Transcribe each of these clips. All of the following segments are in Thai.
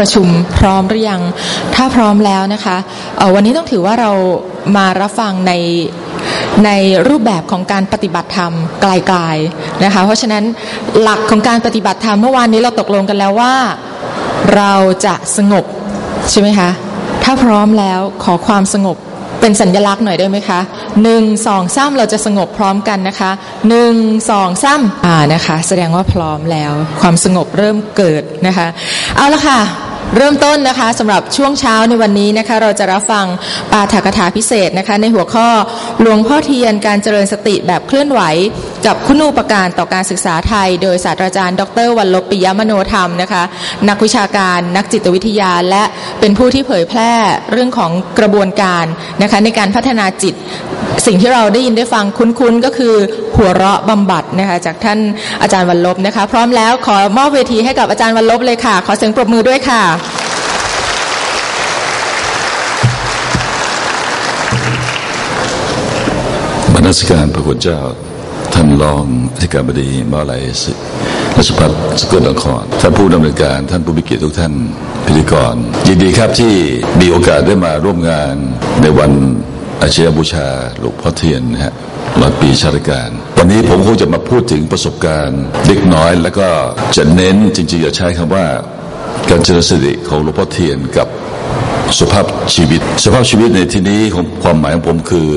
ประชุมพร้อมหรือยัง ถ้าพร้อมแล้วนะคะวันนี้ต้องถือว่าเรามารับฟังในในรูปแบบของการปฏิบัติธรรมไกลๆนะคะ เพราะฉะนั้นหลักของการปฏิบัติธรรมเมื่อวานนี้เราตกลงกันแล้วว่าเราจะสงบใช่ไหมคะ ถ้าพร้อมแล้วขอความสงบเป็นสัญลักษณ์หน่อยได้ไหมคะหนึ่งสองสามเราจะสงบพร้อมกันนะคะหนึ่งสองสามอ่านะคะ แสดงว่าพร้อมแล้ว ความสงบเริ่มเกิดนะคะ เอาละค่ะ เริ่มต้นนะคะสำหรับช่วงเช้าในวันนี้นะคะ เราจะรับฟังปาฐกถาพิเศษนะคะ ในหัวข้อหลวงพ่อเทียนการเจริญสติแบบเคลื่อนไหว กับคุณูปการต่อการศึกษาไทย โดยศาสตราจารย์ ดรวันลบปิยมโนธรรมนะคะ นักวิชาการนักจิตวิทยาและเป็นผู้ที่เผยแพร่เรื่องของกระบวนการนะคะในการพัฒนาจิต สิ่งที่เราได้ยินได้ฟังคุ้นๆก็คือหัวเราะบำบัดนะคะจากท่านอาจารย์วันลบนะคะ พร้อมแล้วขอมอบเวทีให้กับอาจารย์วันลบเลยค่ะ ขอเสียงปรบมือด้วยค่ะมนัสการพระคุณเจ้าท่านรองอธิการบดีมหาลัยราชภัฏสกลนครท่านผู้ดำเนินการท่านผู้มีเกียรติทุกท่านพิธีกรยินดีครับที่มีโอกาสได้มาร่วมงานในวัน อาชียบูชาหลวงพ่อเทียนนะฮะร้อยปีชาติการ วันนี้ผมคงจะมาพูดถึงประสบการณ์เล็กน้อย แล้วก็จะเน้นจริงๆจะใช้คำว่าการเจริญสติของหลวงพ่อเทียนกับสุภาพชีวิตสุภาพชีวิตในที่นี้ของความหมายของผมคือ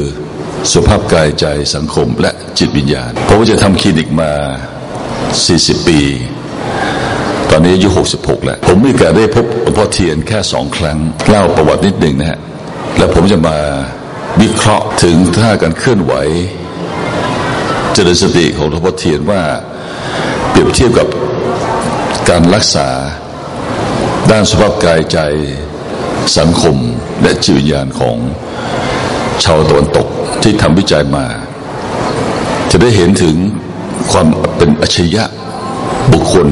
สุภาพกายใจสังคมและจิตวิญญาณ ผมจะทำคลินิกมา 40 ปี ตอนนี้อายุ 66 แล้ว ผมมีโอกาสได้พบหลวงพ่อเทียนแค่สองครั้งเล่าประวัตินิดหนึ่งนะฮะ แล้วผมจะมา วิเคราะห์ถึงท่าการเคลื่อนไหว เจริญสติของหลวงพ่อเทียนว่าเปรียบเทียบกับการรักษาด้านสภาพกายใจสังคมและจิตวิญญาณของชาวตะวันตกที่ทำวิจัยมา จะได้เห็นถึงความเป็นอัจฉริยะบุคคล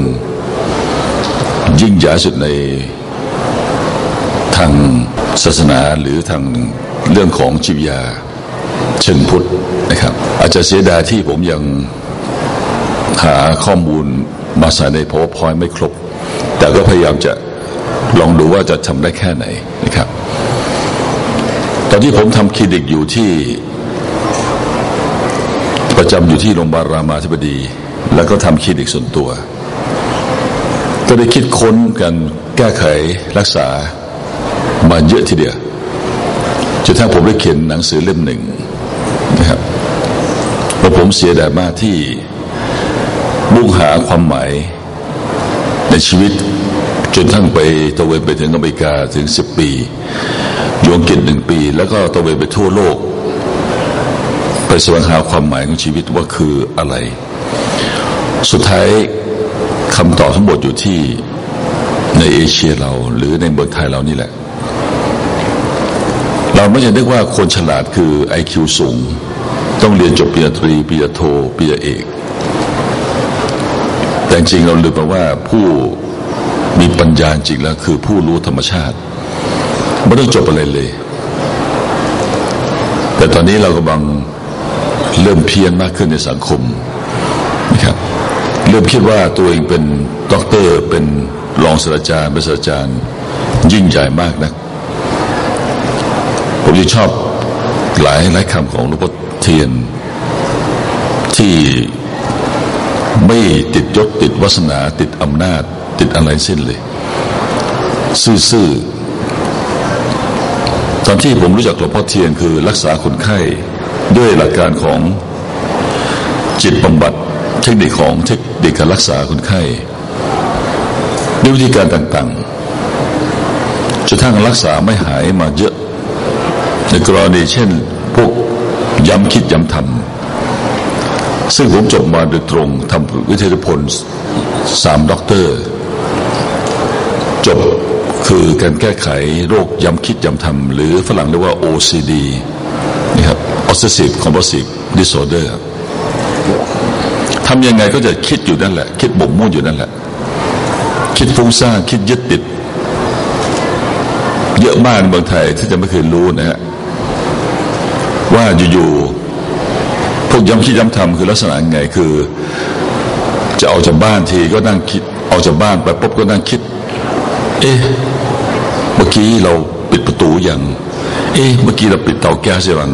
ยิ่งใหญ่สุดในทางศาสนาหรือทาง เรื่องของจิตวิทยาเชิงพุทธนะครับ อาจจะเสียดายที่ผมยังหาข้อมูลมาใส่ใน powerpoint ไม่ครบ แต่ก็พยายามจะลองดูว่าจะทำได้แค่ไหนนะครับ ตอนที่ผมทำคลินิกอยู่ที่ ประจำอยู่ที่โรงพยาบาลรามาธิบดี แล้วก็ทำคลินิกส่วนตัว ก็ได้คิดค้นกันแก้ไขรักษามาเยอะทีเดียว จนถ้าผมได้เขียนหนังสือเล่มหนึ่งนะครับแล้วผมเสียดายมากที่มุ่งหาความหมายในชีวิตจนทั้งไปตะเวนไปถึงอเมริกาถึงสิบปีอยู่อังกฤษหนึ่งปี แล้วก็ตะเวนไปทั่วโลก ไปแสวงหาความหมายของชีวิตว่าคืออะไร สุดท้ายคำตอบทั้งหมดอยู่ที่ในเอเชียเราหรือในเมืองไทยเรานี่แหละ เราไม่ใช่นึกว่าคนฉลาดคือ IQ สูง ต้องเรียนจบปริญญาตรีปริญญาโทปริญญาเอก แต่จริงเราลืมไปว่าผู้มีปัญญาจริงแล้วคือผู้รู้ธรรมชาติไม่ต้องจบอะไรเลย แต่ตอนนี้เรากำลังเริ่มเพี้ยนมากขึ้นในสังคมนะครับเริ่มคิดว่าตัวเองเป็นด็อกเตอร์เป็นรองศาสตราจารย์เป็นศาสตราจารย์ยิ่งใหญ่มากนะ ผมจะชอบหลายหลายคำของหลวงพ่อเทียนที่ไม่ติดยศติดวาสนา ติดอำนาจ ติดอะไรสิ้นเลย ซื่อๆตอนที่ผมรู้จักหลวงพ่อเทียนคือรักษาคนไข้ด้วยหลักการของจิตบำบัดเทคนิคของเทคนิคการรักษาคนไข้ด้วยวิธีการต่างๆจนทั้งรักษาไม่หายมาเยอะ ในกรณีเช่นพวกย้ำคิดย้ำทำซึ่งผมจบมาโดยตรงทำวิทยาพลสามด็อกเตอร์ จบคือการแก้ไขโรคย้ำคิดย้ำทำหรือฝรั่งเรียกว่า OCD นี่ครับ Obsessive Compulsive Disorder ทำยังไงก็จะคิดอยู่นั่นแหละ คิดบ่มมุ่นอยู่นั่นแหละ คิดฟุ้งซ่านคิดยึดติด เยอะมากในเมืองไทยที่จะไม่เคยรู้นะฮะ ว่าอยู่ๆพวกย้ำคิดย้ำทำคือลักษณะไงคือ จะออกจากบ้านทีก็นั่งคิดออกจากบ้านไปปุ๊บก็นั่งคิด เอ๊ะเมื่อกี้เราปิดประตูยังเอ๊ะเมื่อกี้เราปิดเตาแก๊สยัง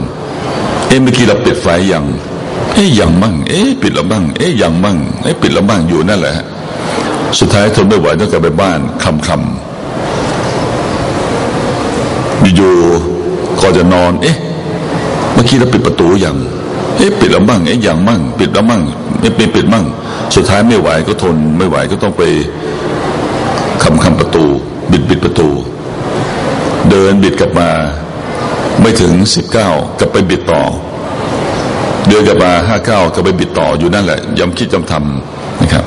เอ๊ะเมื่อกี้เราปิดไฟยังเอ๊ะยังมั่งเอ๊ะปิดแล้วมั่งเอ๊ะยังมั่งเอ๊ะปิดแล้วมั่งอยู่นั่นแหละสุดท้ายทนไม่ไหวต้องกลับไปบ้านคำคำอยู่ก่อนจะนอน เอ๊ะ มื่อกี้เราปิดประตูยังเอ๊ะปิดแล้วมั่งเอ๊ะยังมั่งปิดแล้วมั่งไม่ปิดปิดมั่งสุดท้ายไม่ไหวก็ทนไม่ไหวก็ต้องไปคำคำประตู บิดบิดประตู เดินบิดกลับมา ไม่ถึงสิบเก้ากลับไปบิดต่อ เดินกลับมาห้าเก้ากลับไปบิดต่ออยู่นั่นแหละย้ำคิดย้ำทำนะครับ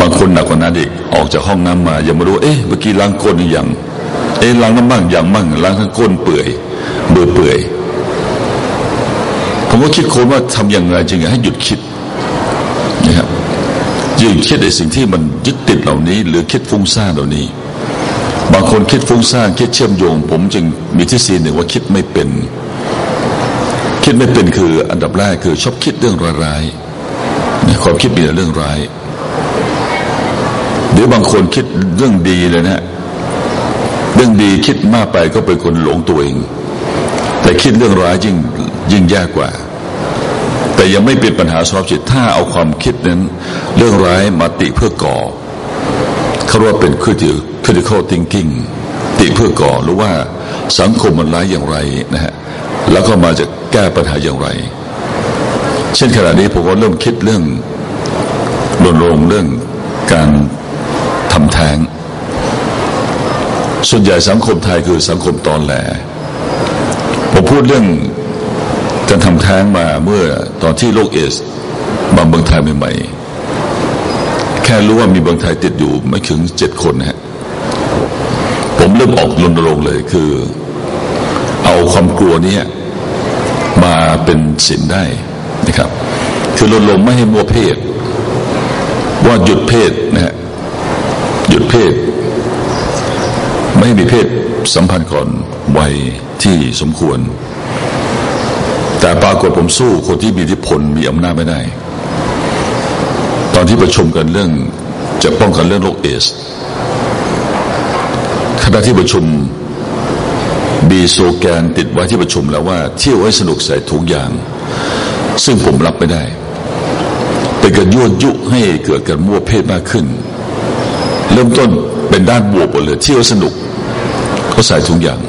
บางคนหนักกว่านั้นอีกออกจากห้องน้ำมา ยังไม่รู้เอ๊ะเมื่อกี้ล้างก้นยังเอ้ล้างน้ำมั่งอย่างมั่งล้างทั้งก้นเปื่อยเบื่อเปื่อย ผมก็คิดคนว่าทำอย่างไรจึงให้หยุดคิดนะครับหยุดคิดในสิ่งที่มันยึดติดเหล่านี้ หรือคิดฟุ้งซ่านเหล่านี้ บางคนคิดฟุ้งซ่านคิดเชื่อมโยง ผมจึงมีทฤษฎีหนึ่งว่าคิดไม่เป็น คิดไม่เป็นคืออันดับแรกคือชอบคิดเรื่องร้ายๆความคิดมีแต่เรื่องร้ายเดี๋ยวบางคนคิดเรื่องดีเลยนะเรื่องดีคิดมากไปก็เป็นคนหลงตัวเอง แต่คิดเรื่องร้ายยิ่งยิ่งยากกว่า แต่ยังไม่เป็นปัญหาสำหรับจิตถ้าเอาความคิดนั้น เรื่องร้ายมาติเพื่อก่อเขาเรียกว่าเป็น critical thinking ติเพื่อก่อหรือว่าสังคมมันร้ายอย่างไรนะฮะแล้วก็มาจะแก้ปัญหาอย่างไร เช่นขณะนี้ผมก็เริ่มคิดเรื่องรณรงค์เรื่องการทำแท้ง ส่วนใหญ่สังคมไทยคือสังคมตอนแหลผมพูดเรื่อง การทำแท้งมาเมื่อตอนที่โรคเอสมาเมืองไทยใหม่ๆแค่รู้ว่ามีเมืองไทยติดอยู่ไม่ถึงเจ็ดคนฮะผมเริ่มออกรณรงค์เลยคือ เอาความกลัวนี้มาเป็นสินได้นะครับ คือรณรงค์ไม่ให้มัวเพศ ว่าหยุดเพศนะฮะหยุดเพศ ไม่มีเพศสัมพันธ์ก่อนวัยที่สมควร แต่ปรากฏผมสู้คนที่มีอิทธิพลมีอำนาจไม่ได้ ตอนที่ประชุมกันเรื่องจะป้องกันเรื่องโรคเอสคณะที่ประชุมมีโซแกนติดไว้ที่ประชุมแล้วว่า เที่ยวให้สนุกใส่ถุงยาง ซึ่งผมรับไม่ได้ เป็นการยั่วยุให้เกิดการมั่วเพศมากขึ้น เริ่มต้นเป็นด้านบวกหมดเลยเที่ยวสนุกเขาใส่ถุงยาง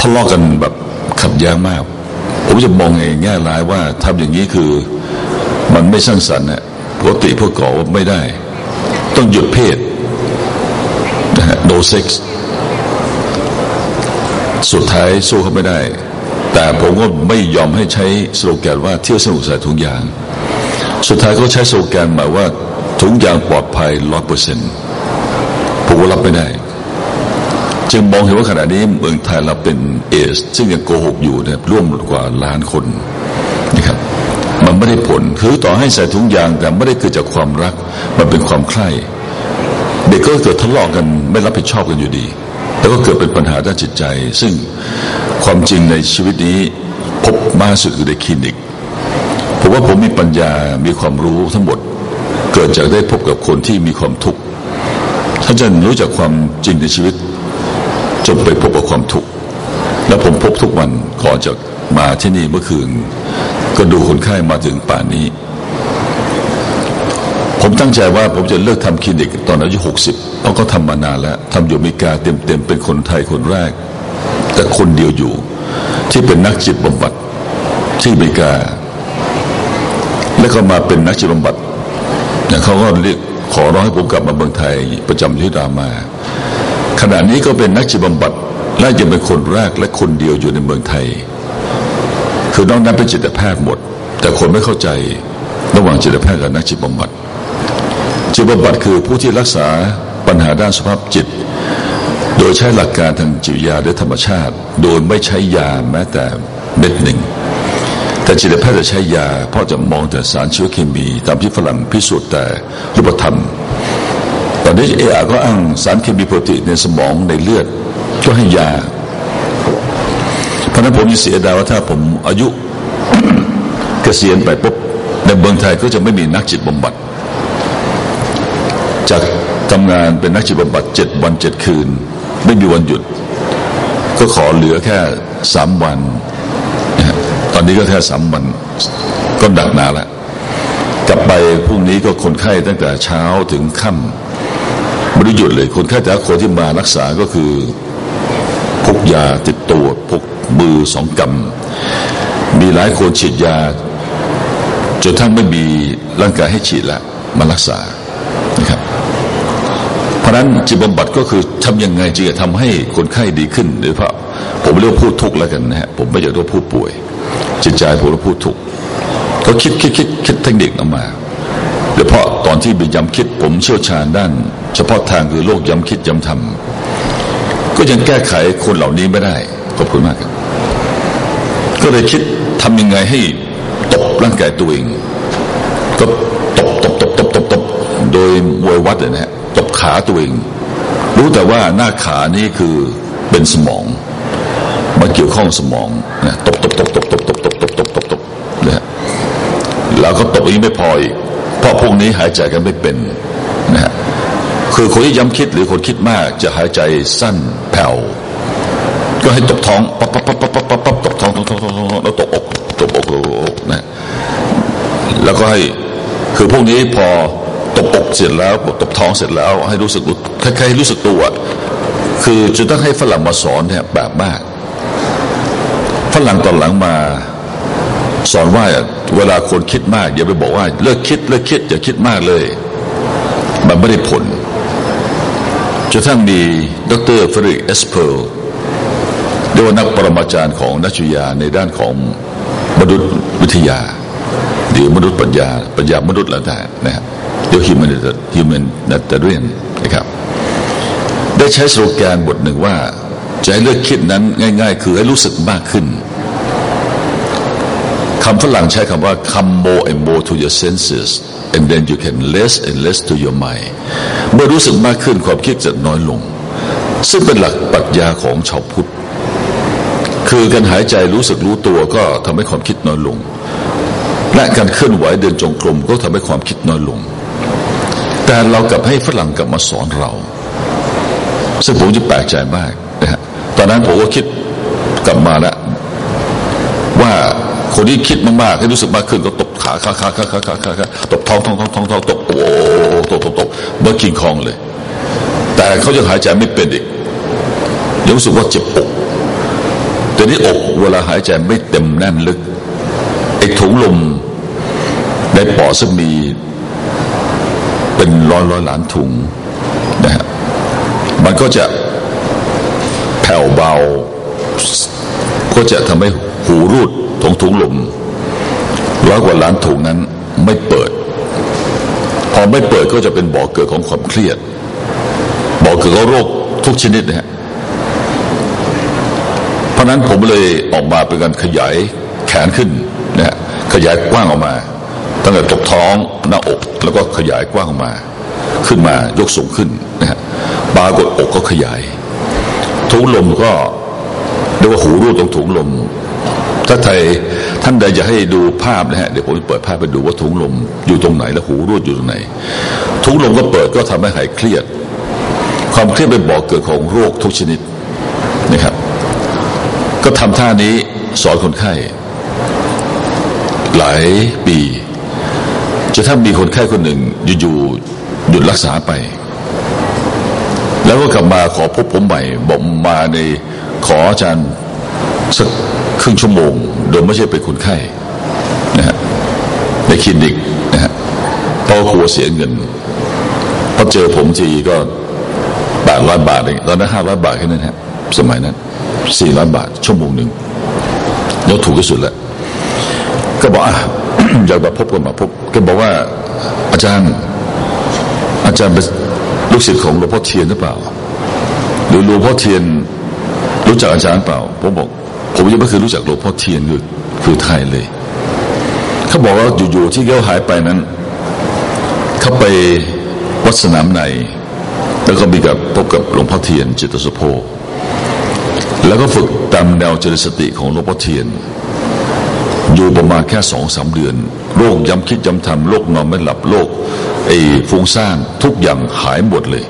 ทะเลาะกันแบบ ขัดแย้งมาก ผมจะมองในแง่ร้ายว่าทำอย่างนี้คือมันไม่สร้างสรรค์นะปกติพวกก่อว่าไม่ได้ ต้องหยุดเพศนะฮะ no sex สุดท้ายสู้เขาไม่ได้ แต่ผมก็ไม่ยอมให้ใช้สโลแกนว่าเที่ยวสนุกใส่ถุงยาง สุดท้ายเขาใช้สโลแกนหมายว่าถุงยางปลอดภัยร้อยเปอร์เซ็นต์ผมก็รับไม่ได้ จึงมองเห็นว่าขณะนี้เมืองไทยเราเป็นเอส ซึ่งยังโกหกอยู่เนี่ยร่วมกว่าล้านคนนะครับมันไม่ได้ผลคือต่อให้ใส่ถุงยางแต่ไม่ได้เกิดจากความรัก มันเป็นความใคร่เด็กก็เกิดทะเลาะกันไม่รับผิดชอบกันอยู่ดี แล้วก็เกิดเป็นปัญหาด้านจิตใจ ซึ่งความจริงในชีวิตนี้พบมากสุดคือในคลินิกผมว่าผมมีปัญญามีความรู้ทั้งหมด เกิดจากได้พบกับคนที่มีความทุกข์ถ้าจะรู้จักความจริงในชีวิต ไปพบกับความทุกข์แล้วผมพบทุกวันก่อนจะมาที่นี่เมื่อคืน ก็ดูคนไข้มาถึงป่านนี้ ผมตั้งใจว่าผมจะเลิกทำคลินิกตอนอายุหกสิบเพราะเขาทำมานานแล้วทำอยู่อเมริกาเต็มๆเป็นคนไทยคนแรก แต่คนเดียวอยู่ ที่เป็นนักจิตบำบัดที่อเมริกา แล้วก็มาเป็นนักจิตบำบัดเนี่ยเขาก็เรียกขอร้องให้ผมกลับมาเมืองไทยประจำที่รามา ขณะนี้ก็เป็นนักจิตบำบัดและยังเป็นคนแรกและคนเดียวอยู่ในเมืองไทย คือนอกนั้นเป็นจิตแพทย์หมด แต่คนไม่เข้าใจระหว่างจิตแพทย์กับนักจิตบำบัดจิตบำบัดคือผู้ที่รักษาปัญหาด้านสภาพจิต โดยใช้หลักการทางจิตวิทยาและธรรมชาติ โดยไม่ใช้ยาแม้แต่เม็ดหนึ่ง แต่จิตแพทย์จะใช้ยา เพราะจะมองแต่สารเชื้อเคมี ตามที่ฝรั่งพิสูจน์แต่รูปธรรม ตอนนี้เออก็อ้างสารเคมีปกติในสมองในเลือดก็ให้ยา เพราะนั้นผมยังเสียดายว่าถ้าผมอายุเกษียณไปปุ๊บในเมืองไทยก็จะไม่มีนักจิตบำบัด จากทำงานเป็นนักจิตบำบัดเจ็ดวันเจ็ดคืน ไม่มีวันหยุด ก็ขอเหลือแค่สามวัน ตอนนี้ก็แค่สามวันก็ดักนาแล้วกลับไปพรุ่งนี้ก็คนไข้ตั้งแต่เช้าถึงค่ำ ไม่ได้หยุดเลยคนไข้แต่คนที่มารักษาก็คือพกยาติดตัวพกมือสองกำมีหลายคนฉีดยา จนทั้งไม่มีร่างกายให้ฉีดแล้วมารักษานะครับ เพราะนั้นจิตบำบัดก็คือทำยังไงจึงจะทำให้คนไข้ดีขึ้นโดยเฉพาะผมเรียกพูดทุกข์แล้วกันนะฮะผมไม่อยากเรียกผู้ป่วย จิตใจผมเรียกพูดทุกข์ก็คิดคิดคิดคิดเทคนิคออกมาโดยเฉพาะตอนที่ไปย้ำคิดผมเชี่ยวชาญด้าน เฉพาะทางคือโรคย้ำคิดย้ำทำก็ยังแก้ไขคนเหล่านี้ไม่ได้ ขอบคุณมากครับ ก็เลยคิดทำยังไงให้ตบร่างกายตัวเองก็ตบตบตบตบตบตบโดยมวยวัดเลยนะฮะตบขาตัวเอง รู้แต่ว่าหน้าขานี่คือเป็นสมองมาเกี่ยวข้องสมองนะตบตบตบตบตบตบตบตบตบตบตบนะฮะแล้วก็ตบอีกไม่พออีกเพราะพวกนี้หายใจกันไม่เป็น คือคนที่ย้ำคิดหรือคนคิดมากจะหายใจสั้นแผ่วก็ให้ตบท้องปั๊บปั๊บปั๊บปั๊บปั๊บปั๊บตบท้องท้องท้องท้องแล้วตบอกตบอกนะแล้วก็ให้คือพวกนี้พอตบอกเสร็จแล้วตบท้องเสร็จแล้ว ให้รู้สึกคล้ายๆรู้สึกตัวคือจะต้องให้ฝรั่งมาสอนเนี่ยแบบมากฝรั่งตอนหลังมาสอนว่าเวลาคนคิดมากอย่าไปบอกว่าเลิกคิดเลิกคิดอย่าคิดมากเลย มันไม่ได้ผล จนกระทั่งมีดร.เฟริตซ์เอสเพิร์ลส์เรียกว่านักปรมาจารย์ของนักวิทยาในด้านของมนุษยวิทยา หรือมนุษย์ปัญญา ปัญญามนุษย์แล้วแต่นะฮะเดี๋ยว human human n a t u r i a n นะครับ ได้ใช้สโลแกนบทหนึ่งว่าจะให้เลือกคิดนั้นง่าย ๆ คือให้รู้สึกมากขึ้นคำฝรั่งใช้คำว่า come more and more to your senses and then you can less and less to your mind เมื่อรู้สึกมากขึ้นความคิดจะน้อยลง ซึ่งเป็นหลักปรัชญาของชาวพุทธ คือการหายใจรู้สึกรู้ตัวก็ทำให้ความคิดน้อยลง และการเคลื่อนไหวเดินจงกรมก็ทำให้ความคิดน้อยลง แต่เรากลับให้ฝรั่งกลับมาสอนเรา ซึ่งผมจะแปลกใจมากนะฮะตอนนั้นผมก็คิดกลับมาแล้วว่าคนที่คิดมากๆให้รู้สึกมากขึ้นก็ตบ ขาขาขาขาขาขาขาขาตบท้องท้องท้องท้องท้องตบโอ้ตบตบตบเมื่อกินคองเลย แต่เขายังหายใจไม่เป็นอีกยังรู้สึกว่าเจ็บอกแต่นี่อกเวลาหายใจไม่เต็มแน่นลึกไอ้ถุงลมในปอดซึ่งมีเป็นร้อยร้อยล้านถุงนะฮะมันก็จะแผ่วเบา ก็จะทำให้หูรูดทงถุงลม ร้อยกว่าล้านถุงนั้นไม่เปิด พอไม่เปิดก็จะเป็นบ่อเกิดของความเครียด บ่อเกิดของโรคทุกชนิดนะฮะเพราะนั้นผมเลยออกมาเป็นการขยายแขนขึ้นนะฮะขยายกว้างออกมา ตั้งแต่ตกท้องหน้าอกแล้วก็ขยายกว้างออกมา ขึ้นมายกสูงขึ้นนะฮะปลากดอกก็ขยายถุงลมก็เรียกว่าหูรูดตรงถุงลมถ้าใคร ท่านใดจะให้ดูภาพนะฮะเดี๋ยวผมจะเปิดภาพไปดูว่าถุงลมอยู่ตรงไหนและหูรูดอยู่ตรงไหนถุงลมก็เปิดก็ทำให้หายเครียด ความเครียดเป็นบ่อกเกิดของโรคทุกชนิดนะครับ ก็ทำท่านี้สอนคนไข้ หลายปี จะถ้ามีคนไข้คนหนึ่งอยู่ๆหยุดรักษาไป แล้วก็กลับมาขอพบผมใหม่บอกมาในขออาจารย์สักครึ่งชั่วโมง โดยไม่ใช่เป็นคนไข้นะฮะในคลินิกนะฮะเพราะกลัวเสียเงินพอเจอผมทีก็แปดร้อยบาทเองตอนนั้นห้าร้อยบาทแค่นั้นฮะสมัยนั้นสี่ร้อยบาท ชั่วโมงหนึ่งแล้วถูกที่สุดแล้วก็บอกอะอยากมาพบกันมาพบก็บอกว่า อาจารย์ อาจารย์เป็นลูกศิษย์ของหลวงพ่อเทียนหรือเปล่า หรือหลวงพ่อเทียนรู้จักอาจารย์เปล่าผมบอก ผมยังไม่เคยรู้จักหลวงพ่อเทียนคือคือไทยเลย เขาบอกว่าอยู่ๆที่เขาหายไปนั้น เขาไปวัดสนามในแล้วก็มีกับพบกับหลวงพ่อเทียนจิตสุโภแล้วก็ฝึกตามแนวจริตสติของหลวงพ่อเทียน อยู่ประมาณแค่สองสามเดือน โรคย้ำคิดย้ำทำโรคนอนไม่หลับโรคไอ้ฟุ้งซ่านทุกอย่างหายหมดเลย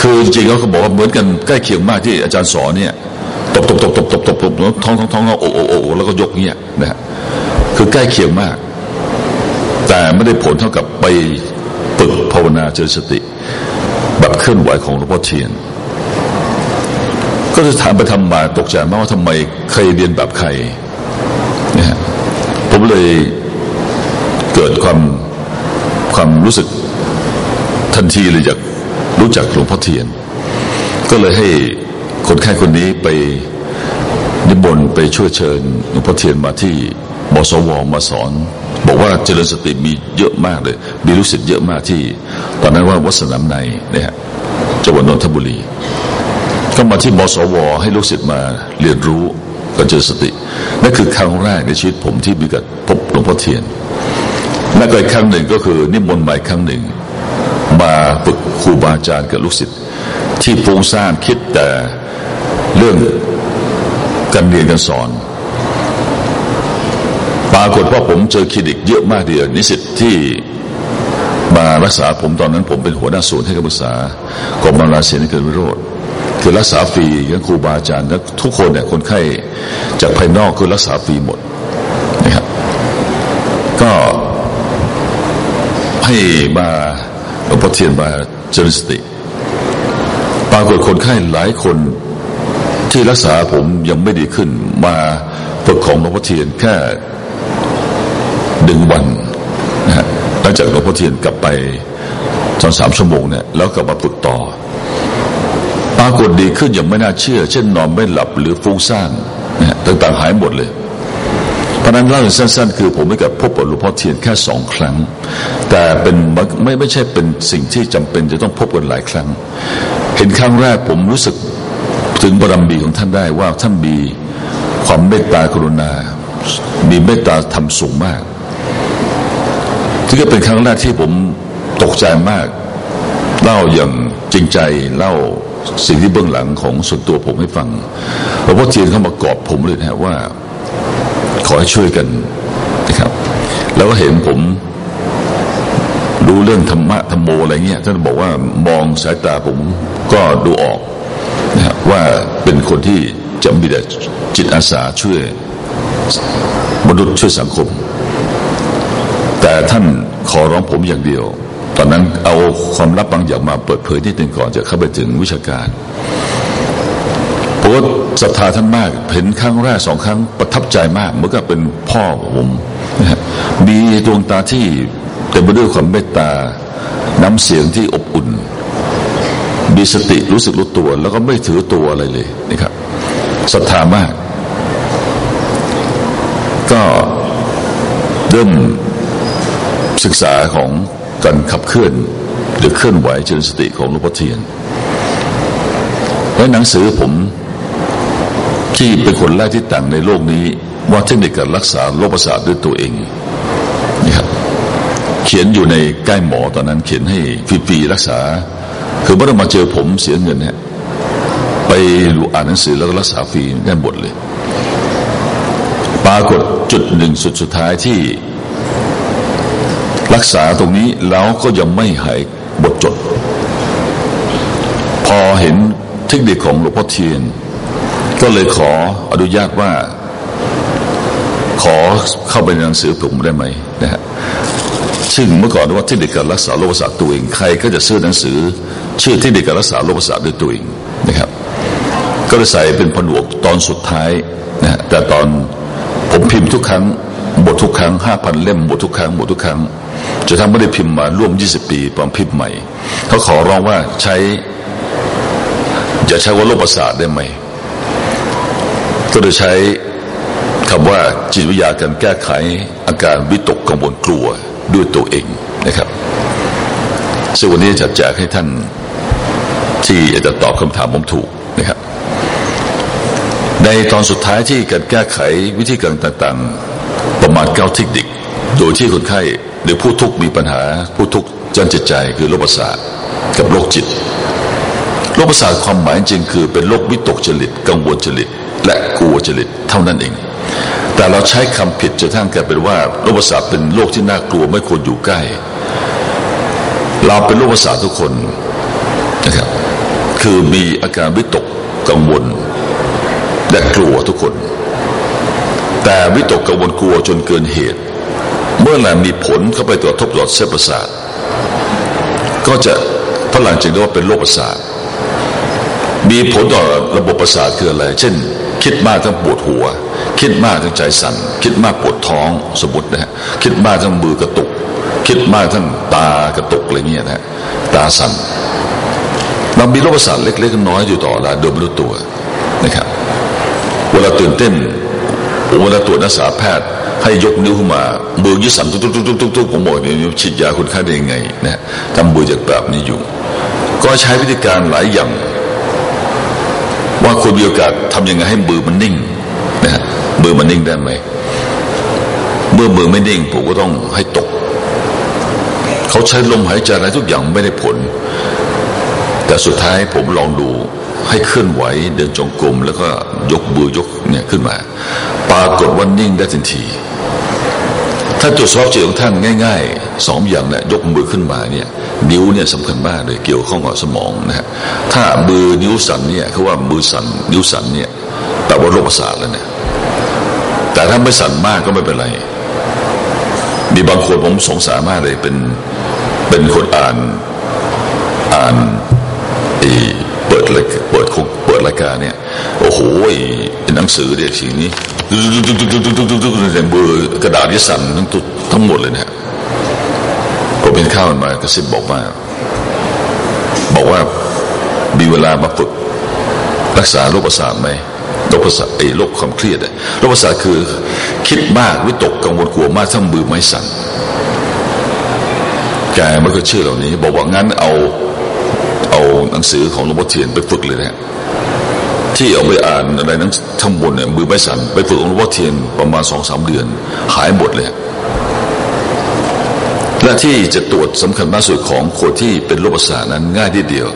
คือจริงๆเขาบอกว่าเหมือนกันใกล้เคียงมากที่อาจารย์สอนเนี่ย ตบตบตบตบตบตบตบท้องท้องท้องโอ้โอ้โอ้แล้วก็ยกเงี้ยนะฮะคือใกล้เคียงมาก แต่ไม่ได้ผลเท่ากับไปฝึกภาวนาเจริญสติ แบบเคลื่อนไหวของหลวงพ่อเทียน ก็จะถามไปทำมาตกใจมากว่าทำไมใครเรียนแบบใครนะฮะผมเลยเกิดความความรู้สึกทันทีเลยอยากรู้จักหลวงพ่อเทียน ก็เลยให้ คนไข้คนนี้ไปนิมนไปช่วยเชิญหลวงพ่อเทียนมาที่บสวมาสอน บอกว่าเจริญสติมีเยอะมากเลย มีรู้สึกเยอะมากที่ ตอนนั้นว่าวัดสนามในนะฮะจังหวัดนนทบุรี ก็มาที่บสวให้ลูกศิษย์มาเรียนรู้การเจริญสตินั่นคือครั้งแรกในชีวิตผมที่มีกับพบหลวงพ่อเทียนและก็อีกครั้งหนึ่งก็คือนิมนต์ใหม่ครั้งหนึ่ง มาฝึกครูบาอาจารย์กับลูกศิษย์ที่ฟุ้งซ่านคิดแต่ เรื่องการเรียนการสอน ปรากฏว่าผมเจอคลินิกเยอะมากเดียวนิสิตที่มารักษาผมตอนนั้นผมเป็นหัวหน้าศูนย์ให้การศึกษากรมราศีนิเกิดวิโรธคือรักษาฟรีกับครูบาอาจารย์และทุกคนเนี่ยคนไข้จากภายนอกคือรักษาฟรีหมดนะครับก็ให้มาหลวงพ่อเทียนมาเจริญสติ ปรากฏคนไข้หลายคน ที่รักษาผมยังไม่ดีขึ้นมาฝึกของหลวงพ่อเทียนแค่ดึงวันนะฮะหลังจากหลวงพ่อเทียนกลับไปตอนสามชั่วโมงเนี่ยแล้วกลับมาฝึกต่อปรากฏดีขึ้นอย่างไม่น่าเชื่อ เช่นนอนไม่หลับหรือฟุ้งซ่านนะฮะต่างๆหายหมดเลยเพราะนั้นเล่าสั้นๆ คือผมไม่กับพบกับหลวงพ่อเทียนแค่สองครั้ง แต่เป็นไม่ไม่ใช่เป็นสิ่งที่จำเป็นจะต้องพบกันหลายครั้ง เห็นครั้งแรกผมรู้สึก ถึงบารมีของท่านได้ว่าท่านมีความเมตตากรุณา มีเมตตาธรรมสูงมากที่ก็เป็นครั้งแรกที่ผมตกใจมาก เล่าอย่างจริงใจเล่าสิ่งที่เบื้องหลังของส่วนตัวผมให้ฟังหลวงพ่อเทียนเข้ามากอดผมเลยนะว่า ขอให้ช่วยกันนะครับ แล้วก็เห็นผมรู้เรื่องธรรมะธรรมโมอะไรเงี้ยท่านบอกว่ามองสายตาผมก็ดูออก ว่าเป็นคนที่จะมีแต่จิตอาสาช่วยมนุษย์ช่วยสังคม แต่ท่านขอร้องผมอย่างเดียว ตอนนั้นเอาความลับบางอย่างมาเปิดเผยนิดหนึ่งก่อนจะเข้าไปถึงวิชาการผมก็ศรัทธาท่านมาก เห็นครั้งแรกสองครั้งประทับใจมากเหมือนกับเป็นพ่อผมนะฮะมีดวงตาที่เต็มไปด้วยความเมตตา น้ำเสียงที่อบอุ่น มีสติรู้สึกรู้ตัว แล้วก็ไม่ถือตัวอะไรเลยนะครับศรัทธามาก ก็เริ่มศึกษาของการขับเคลื่อนหรือเคลื่อนไหวเจริญสติของหลวงพ่อเทียนและหนังสือผมที่เป็นคนแรกที่แต่งในโลกนี้ ว่าเทคนิคการรักษาโรคประสาทด้วยตัวเองนี่ครับเขียนอยู่ในใกล้หมอตอนนั้นเขียนให้ฟรีๆรักษา คือไม่ต้องมาเจอผมเสียเงินฮะไปดูอ่านหนังสือแล้วก็รักษาฟรีได้หมดเลย ปรากฏจุดหนึ่งสุดสุดท้ายที่รักษาตรงนี้แล้วก็ยังไม่หายบทจด พอเห็นเทคนิคของหลวงพ่อเทียน ก็เลยขออนุญาตว่า ขอเข้าไปในหนังสือผมได้ไหมนะฮะซึ่งเมื่อก่อนว่าเทคนิคการรักษาโรคประสาทตัวเองใครก็จะซื้อหนังสือ ชื่อเทคนิคการรักษาโรคประสาทด้วยตัวเองนะครับ ก็เลยใส่เป็นผนวกตอนสุดท้ายนะฮะแต่ตอนผมพิมพ์ทุกครั้งหมดทุกครั้งห้าพันเล่มหมดทุกครั้งหมดทุกครั้งจะทำไม่ได้พิมพ์มาร่วมยี่สิบปีปอมพิมพ์ใหม่ เขาขอร้องว่าใช้อย่าใช้ว่าโรคประสาทได้ไหมก็โดยใช้คำว่าจิตวิทยาการแก้ไขอาการวิตกกังวลกลัวด้วยตัวเองนะครับซึ่งวันนี้จะแจกให้ท่าน ที่จะตอบคำถามผมถูกนะครับในตอนสุดท้ายที่การแก้ไขวิธีการต่างๆ ประมาณเก้าเทคนิคโดยที่คนไข้หรือผู้ทุกข์มีปัญหาผู้ทุกข์จันจิตใจคือโรคประสาทกับโรคจิตโรคประสาทความหมายจริงคือเป็นโรควิตกจริต กังวลจริต และกลัวจริตเท่านั้นเอง แต่เราใช้คำผิดจนทั้งกลายเป็นว่าโรคประสาทเป็นโรคที่น่ากลัวไม่ควรอยู่ใกล้ เราเป็นโรคประสาททุกคนนะครับ คือมีอาการวิตกกังวลและกลัวทุกคน แต่วิตกกังวลกลัวจนเกินเหตุ เมื่อไหร่มีผลเข้าไปตัวทบหลอดเส้นประสาทก็จะฝรั่งจึงเรียกว่าเป็นโรคประสาทมีผลต่อระบบประสาทคืออะไร เช่น คิดมากทั้งปวดหัว คิดมากทั้งใจสั่น คิดมากปวดท้องสมมตินะฮะคิดมากทั้งมือกระตุก คิดมากทั้งตากระตุกอะไรเงี้ยนะฮะตาสั่น เรามีโรคประสาทเล็ก ๆ น้อยอยู่ต่อละโดยไม่รู้ตัวนะครับ เวลาตื่นเต้นเวลาตรวจนักศึกษาแพทย์ให้ยกนิ้วขึ้นมามือยึดสั่นตุ๊กตุ๊กตุ๊กตุ๊กผมบอกเนี่ยฉีดยาคุณค่าได้ยังไงนะทำมือจากแบบนี้อยู่ ก็ใช้วิธีการหลายอย่าง ว่าคุณมีโอกาสทำยังไงให้มือมันนิ่งนะฮะมือมันนิ่งได้ไหมเมื่อมือไม่นิ่งผมก็ต้องให้ตก เขาใช้ลมหายใจอะไรทุกอย่างไม่ได้ผล แต่สุดท้ายผมลองดูให้เคลื่อนไหวเดินจงกรมแล้วก็ยกมือยกเนี่ยขึ้นมา ปรากฏว่านิ่งได้ทันที ถ้าตรวจสอบจิตของท่านง่ายๆสองอย่างเนี่ยยกมือขึ้นมาเนี่ยนิ้วเนี่ยสำคัญมากเลยเกี่ยวข้องกับสมองนะฮะถ้ามือนิ้วสั่นเนี่ยเขาว่ามือสั่นนิ้วสั่นเนี่ยแปลว่าโรคประสาทแล้วเนี่ยแต่ถ้าไม่สั่นมากก็ไม่เป็นไร มีบางคนผมสงสารมากเลยเป็นเป็นคนอ่านอ่าน อีเปิดเลยเปิดเปิดรายการเนี่ยโอ้โหหนังสือเด็กสิ่งนี้เตุ๊กตุ๊กตุ๊กตุ๊กตุ๊กตุ๊กเบอร์กระดาษที่สั่นทั้งตุทั้งหมดเลยเนี่ยผมเป็นข้าวมากระซิบบอกว่าบอกว่ามีเวลามาฝึกรักษาโรคประสาทไหมโรคประสาทไอ้โรคความเครียดโรคประสาทคือคิดมากวิตกกังวลกลัวมากทั้งมือไม้สั่นแกไม่เคยเชื่อเหล่านี้ บอกว่างั้นเอา เอาหนังสือของหลวงพ่อเทียนไปฝึกเลยนะที่เอาไปอ่านอะไรนั้นทั้งหมดเนี่ยมือไม่สั่นไปฝึกของหลวงพ่อเทียนประมาณสองสามเดือน หายหมดเลยและที่จะตรวจสำคัญมากสุดของคนที่เป็นโรคประสาทนั้นง่ายทีเดียว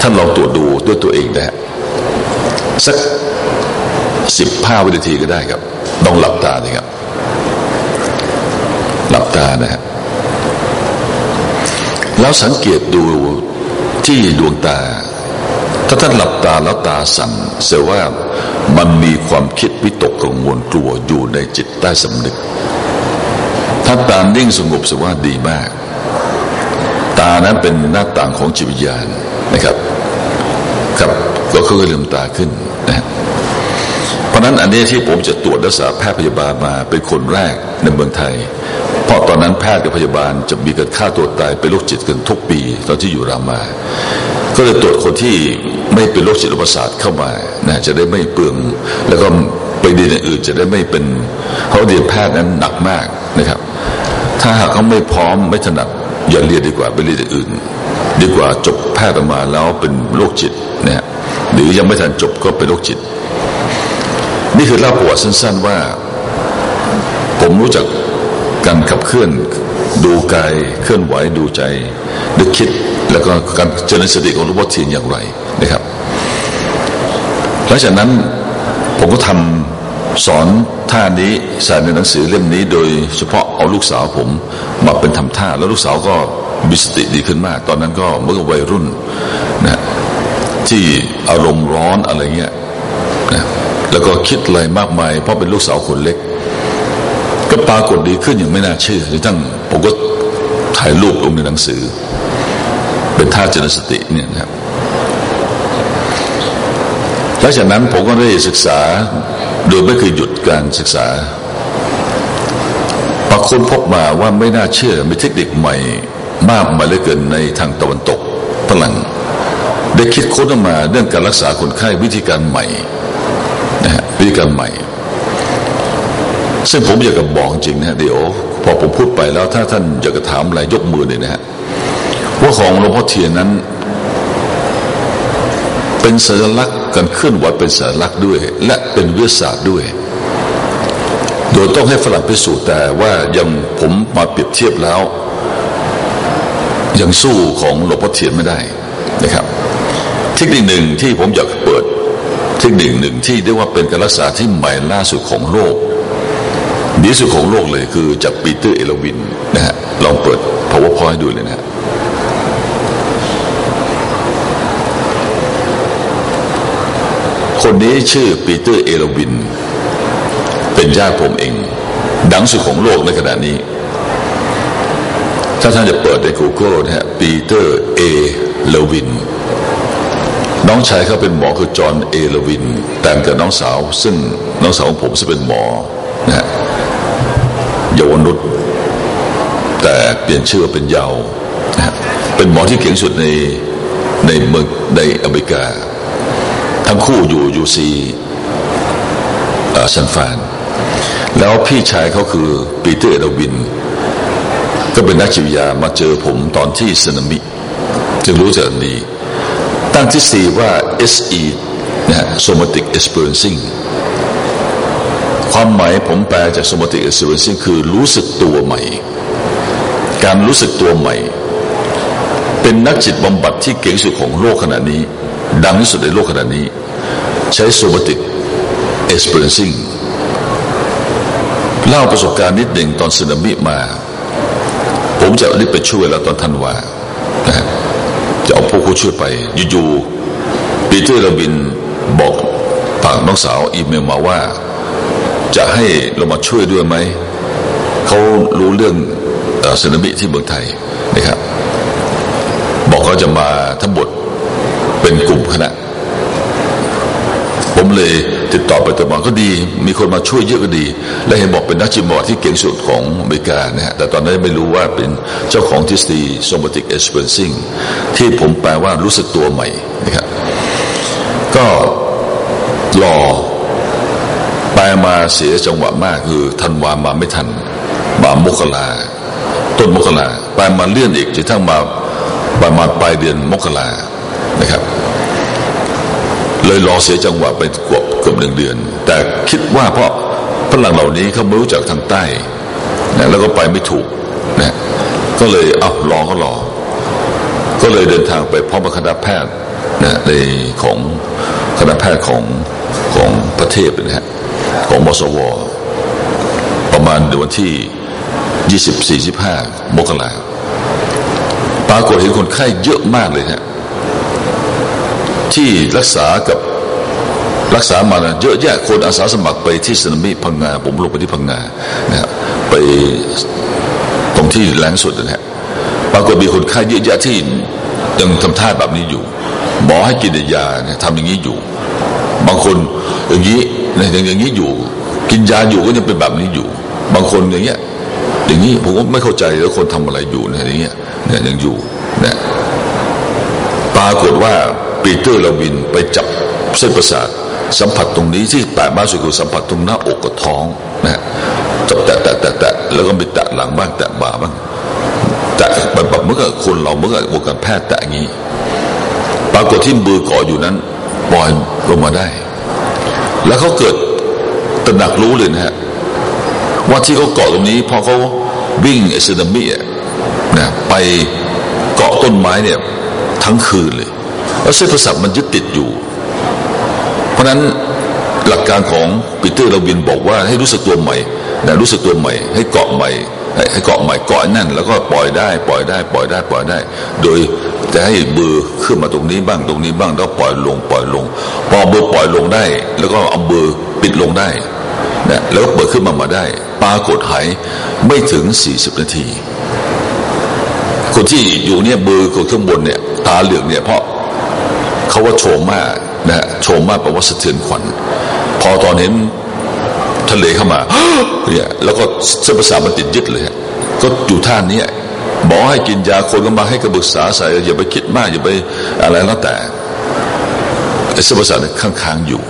ท่านลองตรวจดูด้วยตัวเองนะสักสิบห้าวินาทีก็ได้ครับ ต้องหลับตาเลยครับ หลับตานะฮะ แล้วสังเกตดูที่ดวงตา ถ้าท่านหลับตาแล้วตาสั่นเสียว่ามันมีความคิดวิตกกังวลกลัวอยู่ในจิตใต้สำนึก ถ้าตานิ่งสงบเสียว่าดีมาก ตานั้นเป็นหน้าต่างของจิตวิญญาณนะครับครับก็ค่อยๆลืมตาขึ้นนะเพราะนั้นอันนี้ที่ผมจะตรวจรักษาแพทย์พยาบาลมาเป็นคนแรกในเมืองไทย เพราะตอนนั้นแพทย์กับพยาบาลจะมีการฆ่าตัวตายเป็นโรคจิตกันทุกปี ตอนที่อยู่รามา ก็เลยตรวจคนที่ไม่เป็นโรคจิตประสาทเข้ามานะจะได้ไม่เปลืองแล้วก็ไปเรียนอื่นจะได้ไม่เป็นเพราะเรียนแพทย์นั้นหนักมากนะครับ ถ้าหากเขาไม่พร้อมไม่ถนัดอย่าเรียนดีกว่าไปเรียนอื่น ดีกว่าจบแพทย์ออกมาแล้วเป็นโรคจิตนะฮะหรือยังไม่ทันจบก็เป็นโรคจิต นี่คือเล่าประวัติสั้น ๆว่า ผมรู้จัก การขับเคลื่อนดูกายเคลื่อนไหวดูใจดูคิด แล้วก็การเจริญสติของหลวงพ่อเทียนอย่างไรนะครับหลังจากนั้นผมก็ทำสอนท่านี้ใส่ในหนังสือเล่มนี้ โดยเฉพาะเอาลูกสาวผมมาเป็นทำท่า แล้วลูกสาวก็มีสติดีขึ้นมาก ตอนนั้นก็เมื่อวัยรุ่นนะที่อารมณ์ร้อนอะไรเงี้ยนะแล้วก็คิดอะไรมากมายเพราะเป็นลูกสาวคนเล็ก ก็ปรากฏดีขึ้นอย่างไม่น่าเชื่อหรือทั้งผมก็ถ่ายรูปลงในหนังสือ เป็นท่าเจริญสติเนี่ยนะครับหลังจากนั้นผมก็ได้ศึกษาโดยไม่เคยหยุดการศึกษาปรากฏพบมาว่าไม่น่าเชื่อมีเทคนิคใหม่มากมายเหลือเกินในทางตะวันตกฝรั่งได้คิดค้นออกมาเรื่องการรักษาคนไข้วิธีการใหม่นะฮะวิธีการใหม่ ซึ่งผมอยากจะบอกจริงนะเดี๋ยวพอผมพูดไปแล้วถ้าท่านอยากจะถามอะไรยกมือเลยนะฮะว่าของหลวงพ่อเทียนนั้น เป็นสัญลักษณ์การเคลื่อนไหวเป็นสัญลักษณ์ด้วย และเป็นวิทยาศาสตร์ด้วย โดยต้องให้ฝรั่งพิสูจน์แต่ว่ายังผมมาเปรียบเทียบแล้ว ยังสู้ของหลวงพ่อเทียนไม่ได้นะครับเทคนิคหนึ่งที่ผมอยากเปิดเทคนิคหนึ่งที่เรียกว่าเป็นการรักษาที่ใหม่ล่าสุดของโลก ดีสุดของโลกเลยคือจากปีเตอร์เลอวีนนะฮะลองเปิด powerpoint ดูเลยนะคนนี้ชื่อปีเตอร์เลอวีน เป็นญาติผมเอง ดังสุดของโลกในขณะนี้ ถ้าท่านจะเปิดใน Google นะฮะปีเตอร์เลอวีนน้องชายเขาเป็นหมอคือจอห์นเลอวีน แต่งกับน้องสาว ซึ่งน้องสาวของผมซึ่งเป็นหมอ เยาวนุษแต่เปลี่ยนชื่อเป็นเยาวนะเป็นหมอที่เก่งสุดในในเมืองในอเมริกา ทั้งคู่อยู่ UC ซานฟราน แล้วพี่ชายเขาคือปีเตอร์เลอวีน ก็เป็นนักจิตวิทยามาเจอผมตอนที่สึนามิ จึงรู้จักดี ตั้งที่สี่ว่า SE นะฮะ somatic experiencing ความหมายผมแปลจาก somatic experiencing คือรู้สึกตัวใหม่ การรู้สึกตัวใหม่ เป็นนักจิตบำบัดที่เก่งสุดของโลกขณะนี้ ดังที่สุดในโลกขณะนี้ ใช้ somatic experiencing เล่าประสบการณ์นิดหนึ่งตอนสึนามิมา ผมจะรีบไปช่วยแล้วตอนธันวาจะเอาพวกเขาช่วยไปอยู่ๆปีเตอร์ลาบินบอกฝากน้องสาวอีเมลมาว่า จะให้เรามาช่วยด้วยไหม เขารู้เรื่องสึนามิที่เมืองไทยนะครับ บอกเขาจะมาทั้งหมดเป็นกลุ่มคณะ ผมเลยติดต่อไปต่อมาก็ดี มีคนมาช่วยเยอะก็ดี และเห็นบอกเป็นนักจิมอที่เก่งสุดของอเมริกานะฮะแต่ตอนนั้นไม่รู้ว่าเป็นเจ้าของทฤษฎี somatic experiencing ที่ผมแปลว่ารู้สึกตัวใหม่นะครับ ก็รอ มาเสียจังหวะมากคือทันวามาไม่ทันมามกราต้นมกราปลมาเลื่อนอีกจนทั้งมาประมาณปลายเดือนมกรานะครับ เลยรอเสียจังหวะไปกือบเกือบหนึ่งเดือน แต่คิดว่าเพราะฝรั่งเหล่านี้เขาไม่รู้จักทางใต้นะแล้วก็ไปไม่ถูกนะก็เลยเอารอก็รอ ก็เลยเดินทางไปพร้อมกับคณะแพทย์นะในของคณะแพทย์ของของประเทศนะฮะ ของมสว ประมาณเดือนวันที่ยี่สิบสี่สิบห้ามกราปรากฏเห็นคนไข้เยอะมากเลยฮะที่รักษากับรักษามาเยอะแยะคนอาสาสมัครไปที่สนามิพังงา ผมลงไปที่พังงานะฮะไปตรงที่แรงสุดนะฮะปรากฏมีคนไข้เยอะแยะที่ยังทำท่าแบบนี้อยู่ หมอให้กินยาเนี่ยทำอย่างนี้อยู่ บางคนอย่างนี้ อย่างอย่างนี้อยู่ กินยาอยู่ก็ยังเป็นแบบนี้อยู่ บางคนอย่างเงี้ยอย่างนี้ผมก็ไม่เข้าใจแล้วคนทำอะไรอยู่เนี่ยอย่างเงี้ยเนี่ยยังอยู่เนี่ยปรากฏว่าปีเตอร์ลาวินไปจับเส้นประสาทสัมผัสตรงนี้ที่แปลกมากสุดคือสัมผัสตรงหน้าอกกับท้องนะฮะจับแตะแตะแตะแตะแล้วก็ไปแตะหลังบ้างแตะบ่าบ้างแตะแบบแบบเมื่อกับคนเราเมื่อกับวงการแพทย์แตะอย่างนี้ ปรากฏที่มือก่ออยู่นั้นปล่อยลงมาได้ แล้วเขาเกิดตระหนักรู้เลยนะฮะว่าที่เขาเกาะตรงนี้พอเขาวิ่งไอซึนามินะไปเกาะต้นไม้เนี่ยทั้งคืนเลยแล้วเส้นประสาทมันยึดติดอยู่ เพราะนั้นหลักการของปีเตอร์เราบินบอกว่าให้รู้สึกตัวใหม่นะรู้สึกตัวใหม่ ให้เกาะใหม่ ให้เกาะใหม่เกาะนั่น แล้วก็ปล่อยได้ ปล่อยได้ ปล่อยได้ ปล่อยได้ โดยจะให้เบอร์ขึ้นมาตรงนี้บ้างตรงนี้บ้างแล้วปล่อยลงปล่อยลง พอเบอร์ปล่อยลงได้ แล้วก็เอาเบอร์ปิดลงได้นะแล้วเปิดขึ้นมามาได้ ปรากฏหายไม่ถึง 40 นาที คนที่อยู่เนี่ยเบอร์ข้างบนเนี่ยตาเหลืองเนี่ยเพราะเขาว่าโฉมมากนะฮะโฉมมากแปลว่าสะเทือนขวัญพอตอนเห็น ทะเลเข้ามาเนี่ยแล้วก็เส้นประสาทมันติดยึดเลยฮะก็อยู่ท่านนี้หมอให้กินยาคนก็มาให้กระบึกษาใส่อย่าไปคิดมากอย่าไปอะไรแล้วแต่เส้นประสาทค้างๆอยู่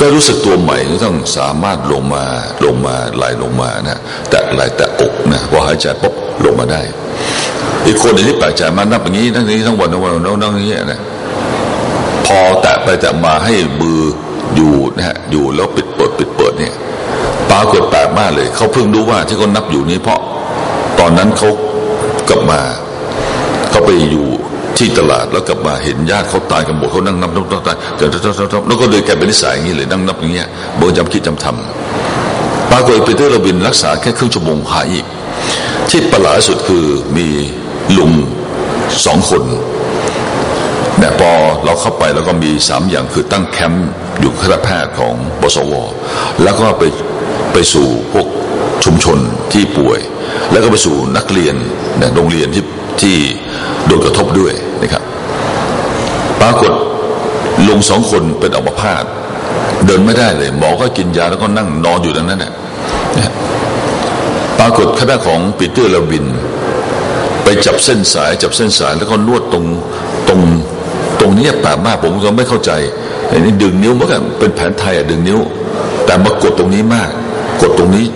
ก็รู้สึกตัวใหม่ต้องสามารถลงมาลงมาไหลลงมานะแต่ไหลแต่อกนะพอหายใจปุ๊บลงมาได้อีกคนที่แปลกใจมานับอย่างนี้ทั้งนี้ทั้งวันทั้งวันทั้งนั้นอย่างนี้นะพอแตะไปแตะมาให้มือ อยู่นะฮะอยู่แล้วปิดเปิดปิดเปิดเนี่ยปรากฏแปลกมากเลยเขาเพิ่งรู้ว่าที่เขานับอยู่นี้เพราะตอนนั้นเขากลับมาเขาไปอยู่ที่ตลาดแล้วกลับมาเห็นญาติเขาตายกันหมดเขานั่งนับนับนับตายเดี๋ยวแล้วก็เลยกลายเป็นนิสัยอย่างนี้เลยนั่งนับอย่างเงี้ยโบจำคิดจำทำปรากฏปีเตอร์โรบินรักษาแค่ครึ่งชั่วโมงหายอีก ที่ประหลาดสุดคือมีลุงสองคนเนี่ยพอเราเข้าไปแล้วก็มีสามอย่างคือตั้งแคมป์ อยู่คณะแพทย์ของบสว แล้วก็ไปไปสู่พวกชุมชนที่ป่วย แล้วก็ไปสู่นักเรียนเนี่ยโรงเรียนที่ที่โดนกระทบด้วยนะครับ ปรากฏลุงสองคนเป็นอัมพาตเดินไม่ได้เลย หมอก็กินยาแล้วก็นั่งนอนอยู่ตรงนั้นแหละปรากฏคณะของปีเตอร์ลาวิน ไปจับเส้นสายจับเส้นสายแล้วก็นวดตรงตรงตรงนี้แปลกมากผมก็ไม่เข้าใจ อันนี้ดึงนิ้วเมื่อกี้เป็นแผนไทยอะดึงนิ้ว แต่มากดตรงนี้มาก กดตรงนี้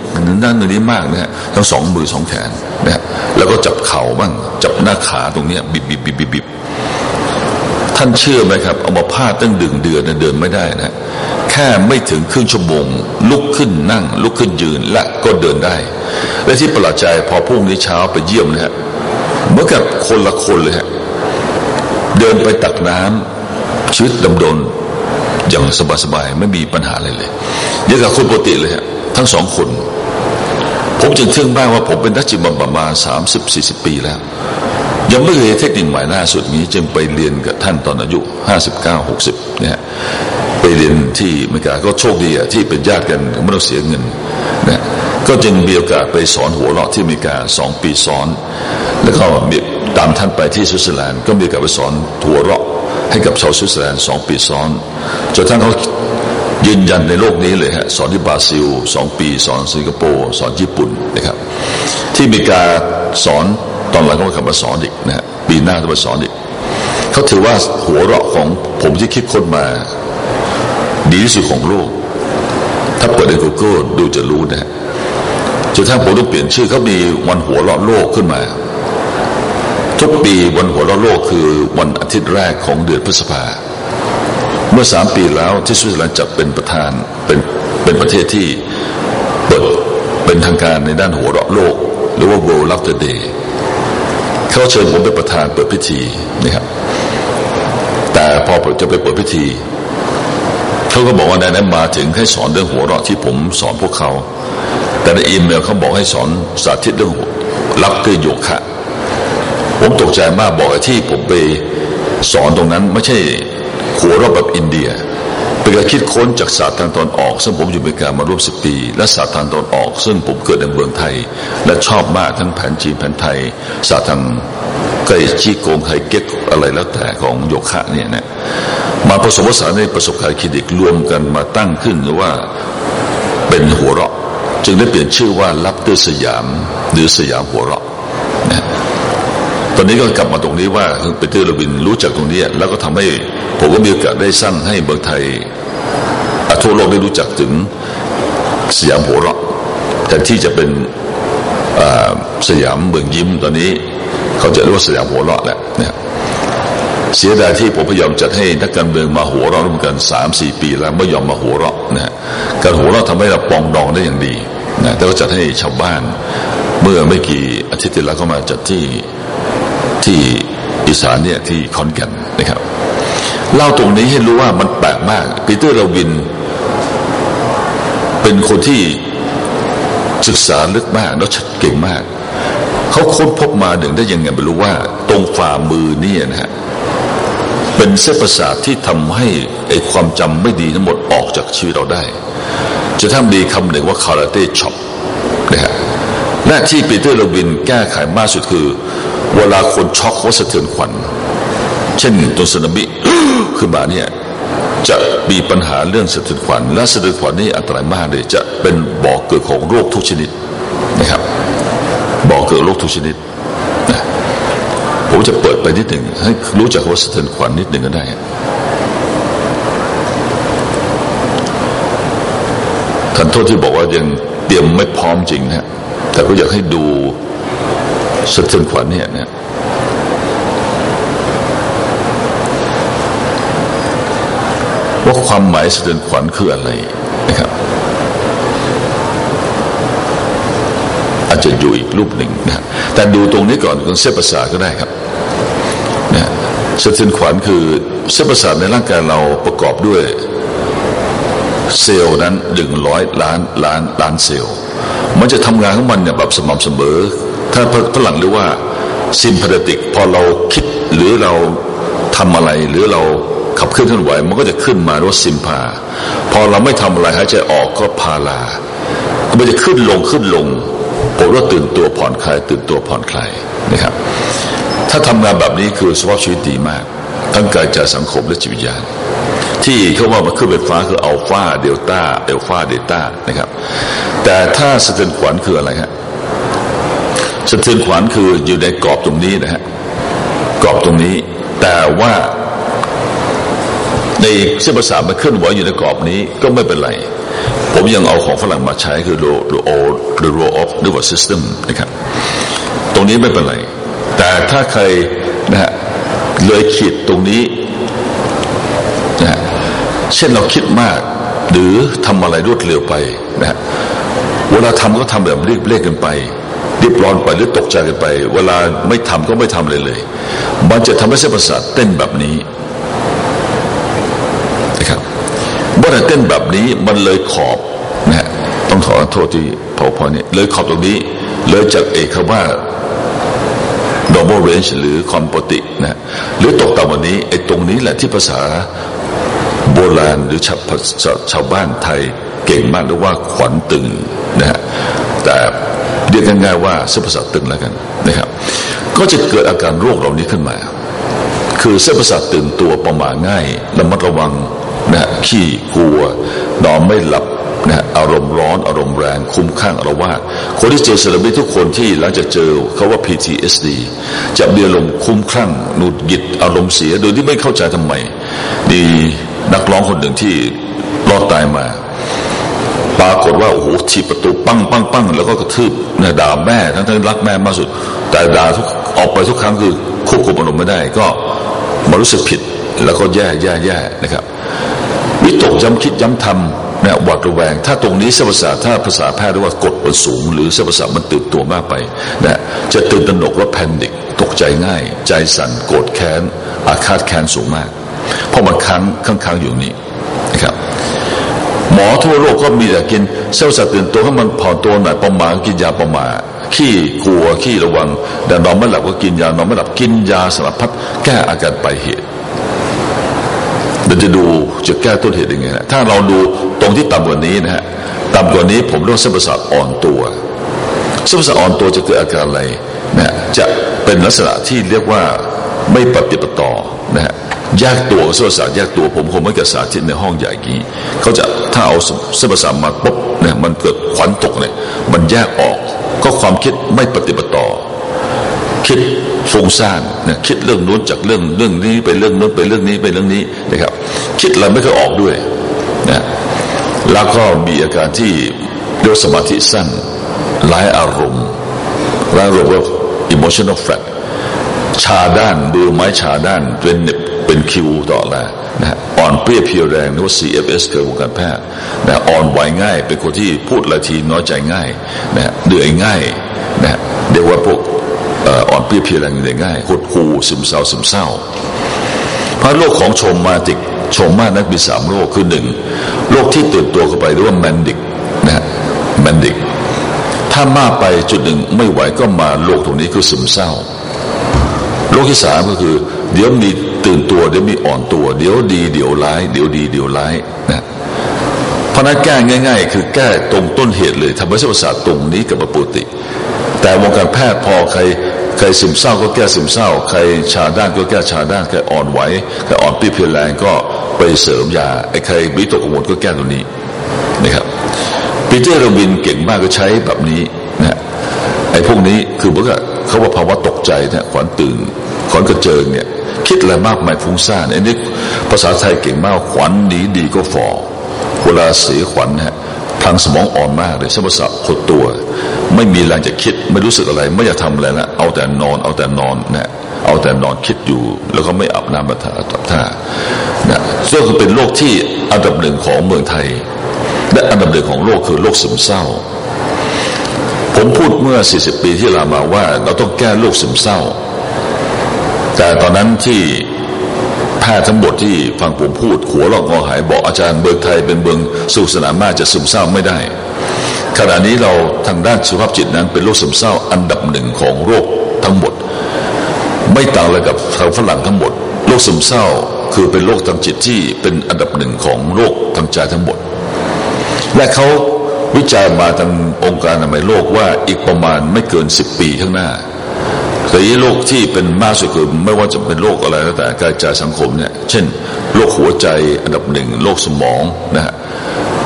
นั่นตรงนี้มากนะฮะทั้งสองมือสองแขนนะฮะแล้วก็จับเข่าบ้างจับหน้าขาตรงนี้บิบบิบบิบบิบท่านเชื่อไหมครับเอามาพาดตั้งดึงเดือนเดินไม่ได้นะแค่ไม่ถึงครึ่งชั่วโมง ลุกขึ้นนั่ง ลุกขึ้นยืนและก็เดินได้ และที่ประหลาดใจพอพรุ่งนี้เช้าไปเยี่ยมนะฮะเมื่อกับคนละคนเลยฮะเดินไปตักน้ำชีวิตดำดน อย่างสบายๆไม่มีปัญหาอะไรเลยเยอะกับคนปกติเลยฮะทั้งสองคน ผมจึงทึ่งบ้างว่าผมเป็นนักจิตบำบัดมาสามสิบสี่สิบปีแล้ว ยังไม่เคยเทคนิคใหม่ล่าสุดนี้ จึงไปเรียนกับท่านตอนอายุห้าสิบเก้าหกสิบเนี่ยไปเรียนที่อเมริกาก็โชคดีอะที่เป็นญาติกันไม่ต้องเสียเงินนะก็จึงมีโอกาสไปสอนหัวเราะที่อเมริกาสองปีซ้อน แล้วก็ตามท่านไปที่สวิตเซอร์แลนด์ก็มีโอกาสไปสอนหัวเราะ ให้กับชาวสวิตเซอร์แลนด์สองปีซ้อนจนท่านเขายืนยันในโลกนี้เลยฮะสอนที่บราซิลสองปี สอนสิงคโปร์สอนญี่ปุ่นนะครับ ที่อเมริกาสอนตอนหลังก็มากลับมาสอนอีกนะฮะปีหน้าจะมาสอนอีกเขาถือว่าหัวเราะของผมที่คิดค้นมา ดีที่สุดของโลก ถ้าเปิดใน Google ดูจะรู้นะฮะจนถ้าผมต้องเปลี่ยนชื่อเขามีวันหัวเราะโลกขึ้นมา ทุกปีวันหัวเราะโลกคือวันอาทิตย์แรกของเดือนพฤษภา เมื่อสามปีแล้วที่สวิตเซอร์แลนด์จัดเป็นประธานเป็นเป็นประเทศที่เปิดเป็นทางการในด้านหัวเราะโลก หรือว่า World Laughter Day เขาเชิญผมเป็นประธานเปิดพิธีนะครับ แต่พอผมจะไปเปิดพิธีเขาก็บอกว่าในนั้นมาถึงให้สอนเรื่องหัวเราะที่ผมสอนพวกเขา แต่ในอีเมลเขาบอกให้สอนสาธิตเรื่องรับคือโยคะ ผมตกใจมากบอกไอ้ที่ผมไปสอนตรงนั้นไม่ใช่หัวเราะแบบอินเดียเป็นการคิดค้นจากศาสตร์ทางตอนออก ซึ่งผมอยู่อเมริกามาร่วมสิบปี และศาสตร์ทางตอนออก ซึ่งผมเกิดในเมืองไทย และชอบมากทั้งแผนจีนแผนไทย ศาสตร์ทางไกชี้โกงไคเก็กอะไรแล้วแต่ของโยคะเนี่ยนะมาผสมผสานในประสบการณ์คลินิกรวมกันมาตั้งขึ้นว่าเป็นหัวเราะ จึงได้เปลี่ยนชื่อว่า laughter สยาม หรือสยามหัวเราะ ตอนนี้ก็กลับมาตรงนี้ว่า Peter Levine รู้จักตรงนี้ แล้วก็ทำให้ผมก็มีโอกาสได้สร้างให้เมืองไทยทั่วโลกได้รู้จักถึงสยามหัวเราะแทนที่จะเป็นสยามเมืองยิ้มตอนนี้ เขาจะเรียกว่าสยามหัวเราะแหละเนี่ยเสียดายที่ผมพยายามจัดให้นักการเมืองมาหัวเราะร่วมกันสามสี่ปีแล้วไม่ยอมมาหัวเราะนะฮะการหัวเราะทำให้เราปองดองได้อย่างดีนะแต่ก็จัดให้ชาวบ้าน เมื่อไม่กี่อาทิตย์ที่แล้วก็มาจัดที่ ที่อีสานเนี่ยที่คอนแก่นนะครับเล่าตรงนี้ให้รู้ว่ามันแปลกมากปีเตอร์ราวิน เป็นคนที่ศึกษาลึกมากแล้วเก่งมาก เขาค้นพบมาหนึ่งได้ยังไงไม่รู้ว่า ตรงฝ่ามือนี่นะฮะเป็นเส้นประสาทที่ทำให้ไอความจำไม่ดีทั้งหมดออกจากชีวิตเราได้ จะทำดีคำหนึ่งว่า karate chop นะฮะและที่ Peter Levine แก้ไขมากสุดคือ เวลาคนช็อกว่าสะเทือนขวัญ เช่นตัวสึนามิขึ้นมาเนี่ยจะมีปัญหาเรื่องสะเทือนขวัญและสะเทือนขวัญนี่อันตรายมากเลยจะเป็นบ่อเกิดของโรคทุกชนิดนะครับบ่อเกิดโรคทุกชนิดนะผมจะเปิดไปนิดหนึ่งให้รู้จักว่าสะเทือนขวัญนิดหนึ่งก็ได้ท่านโทษที่บอกว่ายังเตรียมไม่พร้อมจริงนะแต่ก็อยากให้ดู สะเทือนขวัญเนี่ยนะว่าความหมายสะเทือนขวัญคืออะไรนะครับ อาจจะอยู่อีกรูปหนึ่งนะแต่ดูตรงนี้ก่อนตรงเส้นประสาทก็ได้ครับนะสะเทือนขวัญคือเส้นประสาทในร่างกายเราประกอบด้วยเซลล์นั้นหนึ่งร้อยล้านล้านล้านเซลล์ มันจะทำงานของมันเนี่ยแบบสม่ำเสมอ ถ้าฝรั่งเรียกว่าซิมพาเติกพอเราคิดหรือเราทำอะไรหรือเราขับเคลื่อนเคลื่อนไหวมันก็จะขึ้นมาว่าซิมพา พอเราไม่ทำอะไรหายใจออกก็พาลามันจะขึ้นลงขึ้นลงผมว่าตื่นตัวผ่อนคลายตื่นตัวผ่อนคลายนะครับ ถ้าทำงานแบบนี้คือสภาพชีวิตดีมาก ทั้งกายใจสังคมและจิตวิญญาณที่เขาว่ามันขึ้นไฟฟ้าคืออัลฟาเดลต้าเอลฟาเดลต้านะครับ แต่ถ้าสะเทือนขวัญคืออะไรฮะ สะเทือนขวัญคืออยู่ในกรอบตรงนี้นะฮะกรอบตรงนี้ แต่ว่าในเส้นประสาทมันเคลื่อนไหวอยู่ในกรอบนี้ก็ไม่เป็นไร ผมยังเอาของฝรั่งมาใช้คือโรโอหรือโรออฟหรือว่าซิสเต็มนะครับ ตรงนี้ไม่เป็นไร แต่ถ้าใครนะฮะเลยขีดตรงนี้นะเช่นเราคิดมาก หรือทำอะไรรวดเร็วไปนะฮะเวลาทำก็ทำแบบรีบเร่งกันไป รีบร้อนไปหรือตกใจกันไป เวลาไม่ทำก็ไม่ทำเลยเลย มันจะทำให้เส้นประสาทเต้นแบบนี้นะครับเมื่อเต้นแบบนี้มันเลยขอบนะฮะต้องขอโทษที่พอพอนี่เลยขอบตรงนี้ เลยจากเอกคำว่า normal range หรือความปกตินะหรือตกต่ำวันนี้ไอ้ตรงนี้แหละที่ภาษาโบราณหรือชาวชาวบ้านไทยเก่งมากเรียกว่าขวัญตึงนะฮะแต่ เรียกง่ายๆว่าเส้นประสาทตึงแล้วกันนะครับ ก็จะเกิดอาการโรคเหล่านี้ขึ้นมา คือเส้นประสาทตื่นตัวประมาง่ายระมัดระวังนะขี้กลัวนอนไม่หลับนะอารมณ์ร้อน อารมณ์แรงคุ้มข้างอารวาสคนที่เจอเซลบิทุกคนที่หลังจากเจอเขาว่า PTSD จะมีอารมณ์คุ้มข้างหนุดหยิดอารมณ์เสีย โดยที่ไม่เข้าใจทำไมดีนักร้องคนหนึ่งที่รอดตายมา ปรากฏว่าโอ้โหทีประตูปั้งปั้งปั้งแล้วก็กระทืบ นะด่าแม่ทั้งที่รักแม่มากสุด แต่ด่าทุกออกไปทุกครั้งคือควบคุมอารมณ์ไม่ได้ ก็มารู้สึกผิดแล้วก็แย่แย่แย่นะครับ วิตกย้ำคิดย้ำทำเนะหวาดระแวง ถ้าตรงนี้เส้นประสาทถ้าภาษาแพทย์เรียกว่ากดมันสูง หรือเส้นประสาทมันตื่นตัวมากไปนะจะตื่นตระหนกว่าแพนิคตกใจง่าย ใจสั่นโกรธแค้นอาฆาตแค้นสูงมาก เพราะมันค้างค้างๆอยู่นี่ หมอทั่วโลกก็มีแต่กินเส้นประสาทตื่นตัวให้มันผ่อนตัวหน่อยประมาณกินยาประมาขี้กลัวขี้ระวัง แต่นอนไม่หลับก็กินยานอนไม่หลับกินยาสารพัดแก้อาการไปเหตุเราจะดูจะแก้ต้นเหตุยังไงนะถ้าเราดูตรงที่ต่ำกว่านี้นะฮะต่ำกว่านี้ผมเรียกเส้นประสาทอ่อนตัวเส้นประสาทอ่อนตัวจะเกิดอาการอะไรนะจะเป็นลักษณะที่เรียกว่าไม่ปฏิปต่อนะฮะ แยกตัวเส้นประสาทแยกตัวผมคงไม่กับสาธิตในห้องใหญ่กี้เขาจะถ้าเอาเส้นประสาทมาปุ๊บเนี่ยมันเกิดขวัญตกเนี่ยมันแยกออก ก็ความคิดไม่ปฏิปต่อ คิดฟุ้งซ่านเนี่ยคิดเรื่องนู้นจากเรื่องเรื่องนี้ไปเรื่องนู้นไปเรื่องนี้ไปเรื่องนี้นะครับ คิดอะไรไม่เคยออกด้วยนะแล้วก็มีอาการที่เรียกสมาธิสั้นหลายอารมณ์หลายอารมณ์ว่า emotional flat ชาด้านมือไม้ชาด้านเป็นเนบ ป็นคิวต่อละนะอ่อนเปรี้ยเพียวแรงนึกว่า CFS เกิดวงการแพทย์นะอ่อนไหวง่าย เป็นคนที่พูดละทีน้อยใจง่ายนะเหนื่อยง่ายนะเรียกว่าพวกอ่อนเปรี้ยเพียวแรงเหนื่อยง่ายหดหูซึมเศร้าซึมเศร้าพระโรคของชมมาติกชมมานักมีสามโรคคือหนึ่งโรคที่ตื่นตัวเข้าไปเรียกว่าแมนดิกนะแมนดิกถ้ามากไปจุดหนึ่งไม่ไหวก็มาโรคตรงนี้คือซึมเศร้าโรคที่สามก็คือ เดี๋ยวมี ตื่นตัวเดี๋ยวมีอ่อนตัว เดี๋ยวดีเดี๋ยวร้าย เดี๋ยวดีเดี๋ยวร้ายนะเพราะนั้นแก้ง่าย ๆ คือแก้ตรงต้นเหตุเลยทำให้เส้นประสาทตรงนี้กับปกติ แต่วงการแพทย์พอใครใครซึมเศร้าก็แก้ซึมเศร้า ใครชาด้านก็แก้ชาด้านใครอ่อนไหวใครอ่อนปรี้ยเพลียแรงก็ไปเสริมยาไอ้ใครวิตกกังวลก็แก้ตัวนี้นะครับปีเตอร์โรบินเก่งมากก็ใช้แบบนี้นะไอ้พวกนี้คือเมื่อเขาว่าภาวะตกใจเนี่ยขวัญตื่นขวัญกระเจิงเนี่ย คิดอะไรมากมายฟุ้งซ่านไอ้นี่ภาษาไทยเก่งมากขวัญหนีดีก็ฝ่อเวลาเสียขวัญฮะทางสมองอ่อนมากเลยส้นประสาทหดตัว ไม่มีแรงจะคิดไม่รู้สึกอะไร ไม่อยากทำอะไรละเอาแต่นอน เอาแต่นอนนะเอาแต่นอนคิดอยู่ แล้วก็ไม่อาบน้ำมาทาตับท่านะซึ่งเป็นโรคที่อันดับหนึ่งของเมืองไทย และอันดับหนึ่งของโลกคือโรคซึมเศร้า ผมพูดเมื่อ 40 ปีที่เรามาว่า เราต้องแก้โรคซึมเศร้า แต่ตอนนั้นที่แพทย์ทั้งหมดที่ฟังผมพูด หัวเราะงอหายบอกอาจารย์เบิกไทยเป็นเบืองสุขสนานมากจะซึมเศร้าไม่ได้ ขณะนี้เราทางด้านสุขภาพจิตนั้นเป็นโรคซึมเศร้าอันดับหนึ่งของโรคทั้งหมด ไม่ต่างอะไรกับทางฝรั่งทั้งหมดโรคซึมเศร้าคือเป็นโรคทางจิตที่เป็นอันดับหนึ่งของโรคทางใจทั้งหมด และเขาวิจัยมาทางองค์การอนามัยโลกว่าอีกประมาณไม่เกินสิบปีข้างหน้า แต่ยี่โรคที่เป็นมากสุดคือไม่ว่าจะเป็นโรคอะไรก็แต่การจ่ายสังคมเนี่ยเช่นโรคหัวใจอันดับหนึ่งโรคสมองนะฮะ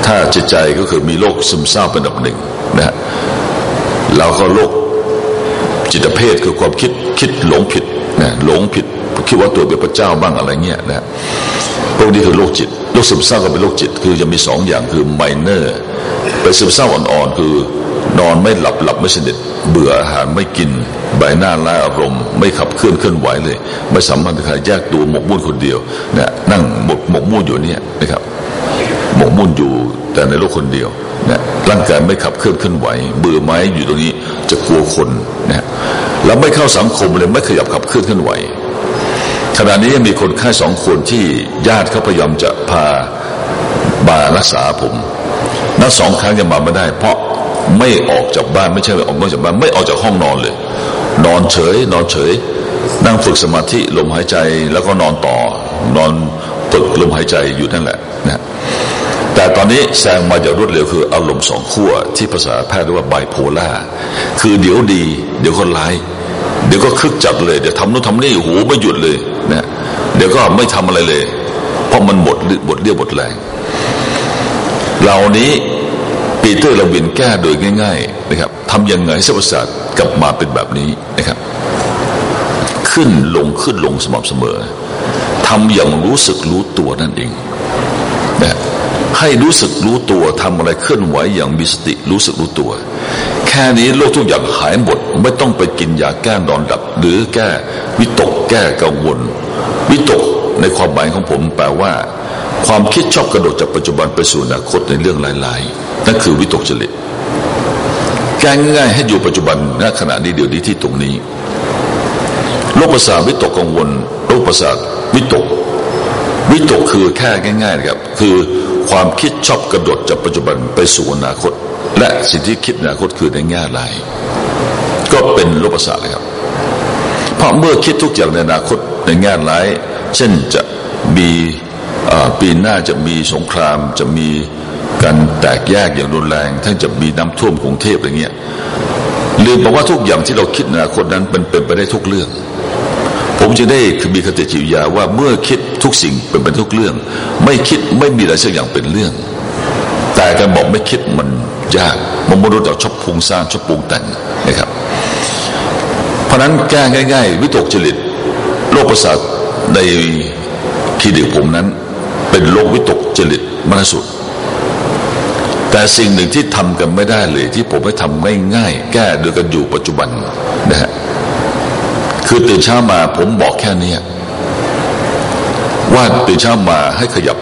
ถ้าจิตใจก็คือมีโรคซึมเศร้าเป็นอันดับหนึ่งนะฮะแล้วก็โรคจิตเภทคือความคิดคิดหลงผิดนะหลงผิดคิดว่าตัวเป็นพระเจ้าบ้างอะไรเงี้ยนะพวกนี้คือโรคจิต โรคซึมเศร้าก็เป็นโรคจิต คือจะมีสองอย่างคือไมเนอร์ไปซึมเศร้าอ่อนๆคือนอนไม่หลับหลับไม่สนิทเบื่ออาหารไม่กิน ใบหน้าล้าอารมณ์ ไม่ขับเคลื่อนเคลื่อนไหวเลย ไม่สามารถที่จะแยกตัวหมกมุ่นคนเดียวนี่ยนั่งหมกหมกมุ่นอยู่เนี่ยนะครับ หมกมุ่นอยู่แต่ในโลกคนเดียวเนี่ยร่างกายไม่ขับเคลื่อนเคลื่อนไหว เบื่อไหมอยู่ตรงนี้จะกลัวคนนะแล้วไม่เข้าสังคมเลยไม่ขยับขับเคลื่อนเคลื่อนไหว ขณะนี้มีคนไข้สองคนที่ญาติเขาพยายามจะพาบารักษาผมนั้นสองครั้งยังมาไม่ได้ เพราะไม่ออกจากบ้านไม่ใช่ออกนอกจากบ้านไม่ออกจากห้องนอนเลย นอนเฉย นอนเฉย นั่งฝึกสมาธิลมหายใจแล้วก็นอนต่อ นอนฝึกลมหายใจอยู่นั่นแหละนะแต่ตอนนี้แซงมาอย่างรวดเร็วคืออารมณ์สองขั้วที่ภาษาแพทย์เรียกว่าไบโพล่าคือเดี๋ยวดี เดี๋ยวก็ร้าย เดี๋ยวก็คึกจัดเลย เดี๋ยวทำโน้นทำนี่โหไม่หยุดเลยนะเดี๋ยวก็ไม่ทำอะไรเลย เพราะมันหมดหมดเรี่ยวหมดแรงเหล่านี้ปีเตอร์เราวินแก้โดยง่าย ๆ นะครับทำยังไงเส้นประสาทกลับมาเป็นแบบนี้นะครับ ขึ้นลงขึ้นลงสม่ำเสมอทำอย่างรู้สึกรู้ตัวนั่นเอง ให้รู้สึกรู้ตัวทำอะไรเคลื่อนไหวอย่างมีสติรู้สึกรู้ตัว แค่นี้โรคทุกอย่างหายหมดไม่ต้องไปกินยาแก้นอนดับ หรือแก้วิตกแก้กังวล วิตกในความหมายของผมแปลว่า ความคิดชอบกระโดดจากปัจจุบันไปสู่อนาคตในเรื่องหลายๆนั่นคือวิตกจริตแก้ง่ายให้อยู่ปัจจุบันณขณะนี้เดี๋ยวนี้ที่ตรงนี้โรคประสาทวิตกกังวลโรคประสาทวิตกวิตกคือแค่ง่ายๆนะครับ คือ ความคิดชอบกระโดดจากปัจจุบันไปสู่อนาคต และสิ่งที่คิดอนาคตคือในแง่ไรก็เป็นโรคประสาทเลยครับ เพราะเมื่อคิดทุกอย่างในอนาคตในแง่ร้าย เช่นจะมีปีหน้าจะมีสงครามจะมีการแตกแยกอย่างรุนแรงท่านจะมีน้ำท่วมกรุงเทพอะไรเงี้ยลืมบอกว่าทุกอย่างที่เราคิดในอนาคตนั้นเป็นเป็นไปได้ทุกเรื่อง ผมจะได้คือมีคติจิตวิทยาว่าเมื่อคิดทุกสิ่งเป็นไปทุกเรื่อง ไม่คิดไม่มีอะไรสักอย่างเป็นเรื่อง แต่การบอกไม่คิดมันยากมันมนุษย์เราชอบพุงสร้างชอบปรุงแต่งนะครับ เพราะนั้นแก้ง่าย ๆ วิตกจริตโรคประสาทในคลินิกผมนั้น เป็นโรควิตกจริตมากสุด แต่สิ่งหนึ่งที่ทำกันไม่ได้เลย ที่ผมให้ทำง่ายๆแก้โดยกันอยู่ปัจจุบัน คือตื่นเช้ามาผมบอกแค่นี้ว่าตื่นเช้ามาให้ขยับ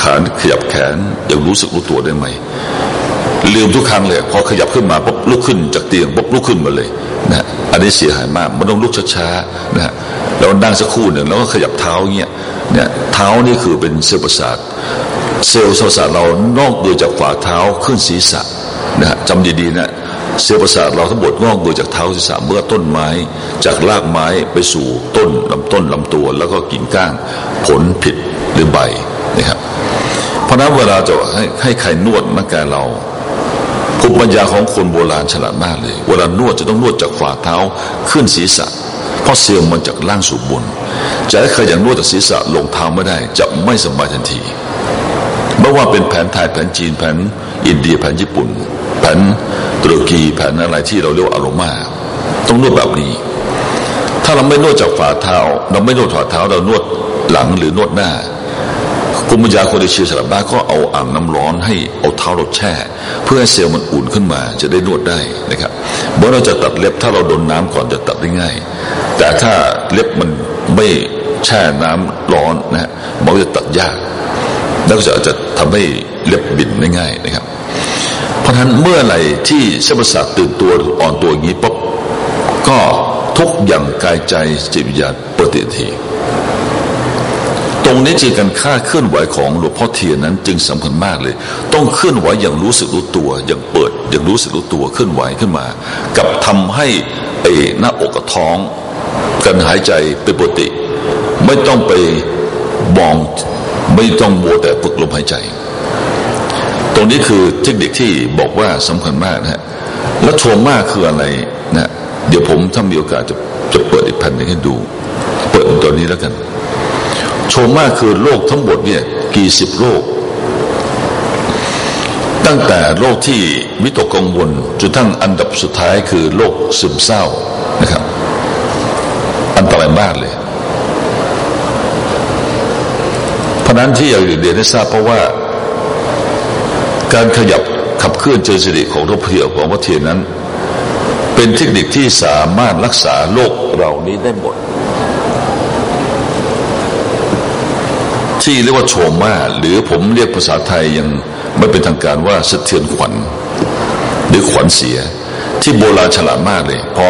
ขาขยับแขนอย่างรู้สึกรู้ตัวได้ไหมลืมทุกครั้งเลยพอขยับขึ้นมาปุ๊บลุกขึ้นจากเตียงปุ๊บลุกขึ้นมาเลยนะอันนี้เสียหายมากมันต้องลุกช้าๆนะฮะเรานั่งสักครู่หนึ่งแล้วก็ขยับเท้าเงี้ยเนี่ยเท้านี่คือเป็นเซลล์ประสาทเซลล์ประสาทเรานอกเกิดจากฝ่าเท้าขึ้นศีรษะนะจำดีๆนะ เซลล์ประสาทเราทั้งหมดงอกเกิดจากเท้าศีรษะเมื่อต้นไม้ จากรากไม้ไปสู่ต้นลำต้นลำตัว แล้วก็กิ่งก้านผลผิดหรือใบนะครับ เพราะนั้นเวลาจะให้ให้ใครนวดร่างกายเราภูมิปัญญาของคนโบราณฉลาดมากเลย เวลานวดจะต้องนวดจากฝ่าเท้าขึ้นศีรษะ เพราะเซลล์มันจากล่างสู่บน จะให้ใครอย่างนวดจากศีรษะลงเท้าไม่ได้จะไม่สบายทันทีไม่ว่าเป็นแผนไทยแผนจีนแผนอินเดียแผนญี่ปุ่น ผนตุรกีแผ่นอะไรที่เราเรียกว่าอารมาต้องนวดแบบนี้ ถ้าเราไม่นวดจากฝ่าเท้า เราไม่นวดฝ่าเท้าเรานวดหลังหรือนวดหน้ากุมยาคนเอเชียสลับบ้าก็เอาอ่างน้ำร้อนให้เอาเท้าเราแช่ เพื่อให้เซลล์มันอุ่นขึ้นมาจะได้นวดได้นะครับเมื่อเราจะตัดเล็บถ้าเราโดนน้าก่อนจะตัดได้ง่าย แต่ถ้าเล็บมันไม่แช่น้ำร้อนนะฮะมันจะตัดยากแล้วก็จะจะทำให้เล็บบินได้ง่ายนะครับ ราะฉะนั้นเมื่อไหร่ที่เส้นประสาทตื่นตัวอ่อนตัวอย่างนี้ปุ๊บก็ทุกอย่างกายใจจิตวิญญาณปฏิทีตรงนี้จึงการค่าเคลื่อนไหวของหลวงพ่อเทียนนั้นจึงสำคัญมากเลย ต้องเคลื่อนไหวอย่างรู้สึกรู้ตัว อย่างเปิดอย่างรู้สึกรู้ตัวเคลื่อนไหวขึ้นมา กับทำให้ไอ้หน้าอกกับท้องการหายใจเป็นปกติ ไม่ต้องไปมองไม่ต้องโมแต่ฝึกลมหายใจ ตรงนี้คือเทคนิคที่บอกว่าสำคัญมากนะฮะแล้วโทมากคืออะไรนะเดี๋ยวผมถ้ามีโอกาสจะจะเปิดอีกแผ่นหนึ่งให้ดู เปิดตัวนี้แล้วกันโชมาคือโรคทั้งหมดเนี่ยกี่สิบโรคตั้งแต่โรคที่วิตกกังวลจนทั้งอันดับสุดท้ายคือโรคซึมเศร้านะครับ อันตรายมากเลยเพราะนั้นที่อยากเรียนให้ทราบเพราะว่า การขยับขับเคลื่อนเจริญของโรคเพียวของวัตเทียนนั้น เป็นเทคนิคที่สามารถรักษาโรคเหล่านี้ได้หมด ที่เรียกว่าโชมาหรือผมเรียกภาษาไทยยังไม่เป็นทางการว่าสะเทือนขวัญ หรือขวัญเสีย ที่โบราณฉลาดมากเลย พอ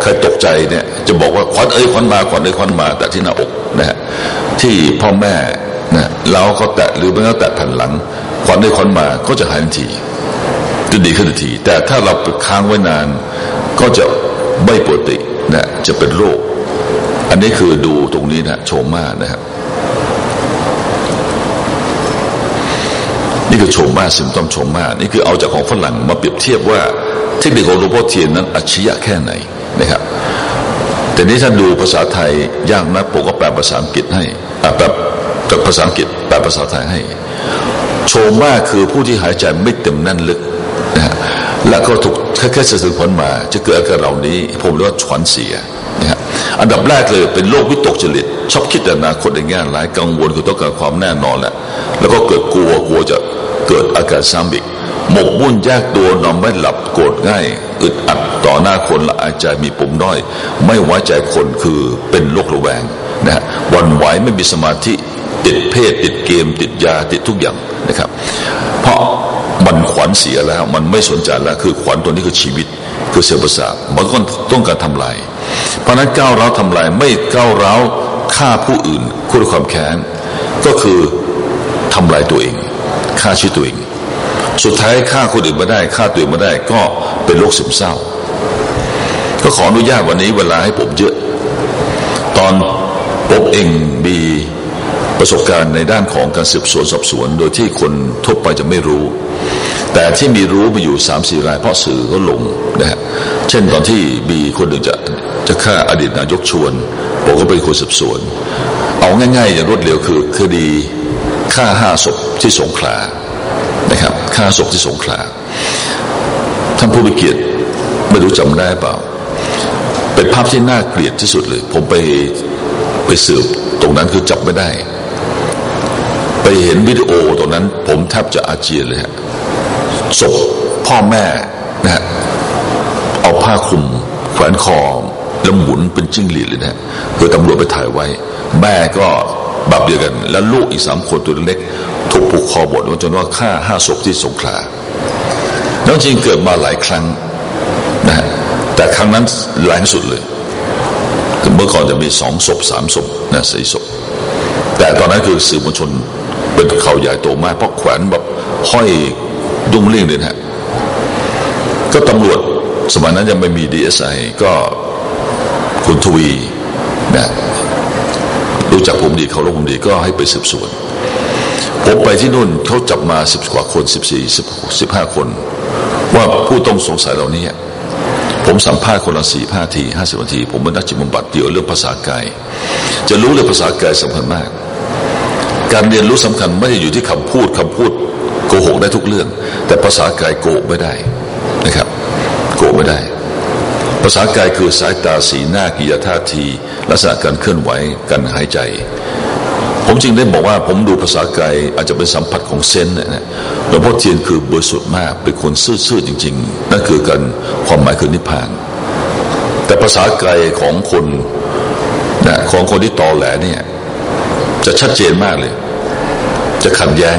ใครตกใจเนี่ยจะบอกว่าขวัญเอ้ยขวัญมาขวัญเอ้ยขวัญมาแต่ที่หน้าอกนะฮะที่พ่อแม่นะเราเขาแตะหรือไม่เขาแตะแผ่นหลัง ขวัญเอ้ขวัญมาก็จะหายทันทีจะดีขึ้นทันที แต่ถ้าเราค้างไว้นาน ก็จะไม่ปกตินะจะเป็นโรค อันนี้คือดูตรงนี้นะโชมานะครับนี่คือโฉมมาซิมต้อมโฉมมานี่คือเอาจากของฝรั่งมาเปรียบเทียบว่า เทคนิคของหลวงพ่อเทียนนั้นอัจฉริยะแค่ไหนนะครับแต่นี้ท่านดูภาษาไทยยากนะผมก็แปลภาษาอังกฤษให้แบบจากภาษาอังกฤษแปลภาษาไทยให้ โชมาคือผู้ที่หายใจไม่เต็มแน่นลึกนะฮะและก็ถูกแค่แค่สะสือผลมาจะเกิดอาการเหล่านี้ ผมเรียกว่าฉวนเสียนะฮะอันดับแรกเลยเป็นโรควิตกจริต ชอบคิดอนาคตในแง่ร้ายกังวลคือต้องการความแน่นอนแหละแล้วก็เกิดกลัวกลัวจะเกิดอาการซ้ำอีกหมกมุ่นแยกตัวนอนไม่หลับโกรธง่ายอึดอัดต่อหน้าคนละอาใจมีปุ่มน้อย ไม่ไว้ใจคนคือเป็นโรคระแวงนะฮะวันไหวไม่มีสมาธิ ติดเพศ ติดเกม ติดยาติดทุกอย่างนะครับ เพราะมันขวัญเสียแล้ว มันไม่สนใจแล้วคือขวัญตัวนี้คือชีวิตคือเซลล์ประสาทมันก็ต้องการทำลาย เพราะนั้นก้าวร้าวทำลายไม่ก้าวร้าวฆ่าผู้อื่นคู่ความแค้น ก็คือทำลายตัวเองฆ่าชีวิตตัวเองสุดท้ายฆ่าคนอื่นมาได้ฆ่าตัวเองมาได้ก็เป็นโรคซึมเศร้า ก็ขออนุญาตวันนี้เวลาให้ผมเยอะ ตอนผมเองมี ประสบการณ์ในด้านของการสืบสวนสอบสวน โดยที่คนทั่วไปจะไม่รู้ แต่ที่มีรู้มาอยู่สามสี่รายเพราะสื่อก็ลงนะฮะเช่นตอนที่มีคนหนึ่งจะจะฆ่าอดีตนายกชวนผมก็เป็นคนสืบสวน เอาง่ายๆ อย่างรวดเร็วคือคดีฆ่าห้าศพที่สงขลานะครับฆ่าศพที่สงขลาท่านผู้มีเกียรติไม่รู้จำได้เปล่า เป็นภาพที่น่าเกลียดที่สุดเลย ผมไปไปสืบตรงนั้นคือจับไม่ได้ ไปเห็นวิดีโอตรงนั้น ผมแทบจะอาเจียนเลยฮะศพพ่อแม่นะฮะเอาผ้าคลุมแขวนคอแล้วหมุนเป็นจิ้งหรีดเลยนะคือตำรวจไปถ่ายไว้ แม่ก็แบบเดียวกัน แล้วลูกอีกสามคนตัวเล็ก ถูกผูกคอบดจนว่าฆ่าห้าศพที่สงขลาแล้วจริงเกิดมาหลายครั้งนะแต่ครั้งนั้นแรงสุดเลยเมื่อก่อนจะมีสองศพสามศพนะสี่ศพแต่ตอนนั้นคือสื่อมวลชน เป็นข่าวใหญ่โตมากเพราะแขวนแบบห้อยดุ้งเลี่ยงเลยฮะก็ตำรวจสมัยนั้นยังไม่มีดีเอสไอก็คุณทวีนะรู้จักผมดีเขารู้ผมดีก็ให้ไปสืบสวนผมไปที่นู่นเขาจับมาสิบกว่าคนสิบสี่สิบสิบห้าคน ว่าผู้ต้องสงสัยเหล่านี้ ผมสัมภาษณ์คนละสี่ห้าทีห้าสิบนาที ผมเป็นนักจิตบำบัดเกี่ยวเรื่องภาษากาย จะรู้เลยภาษากายสำคัญมาก การเรียนรู้สำคัญไม่ได้อยู่ที่คำพูดคำพูดโกหกได้ทุกเรื่อง แต่ภาษากายโกหกไม่ได้นะครับ โกหกไม่ได้ ภาษากายคือสายตาสีหน้ากิริยาท่าที ลักษณะการเคลื่อนไหวการหายใจ ผมจึงได้บอกว่าผมดูภาษากายอาจจะเป็นสัมผัสของเซนนะหลวงพ่อเทียนคือบริสุทธิ์มากเป็นคนซื่อๆจริง ๆ นั่นคือการความหมายคือนิพพาน แต่ภาษากายของคนนะของคนที่ตอแหลเนี่ย จะชัดเจนมากเลย จะขัดแย้ง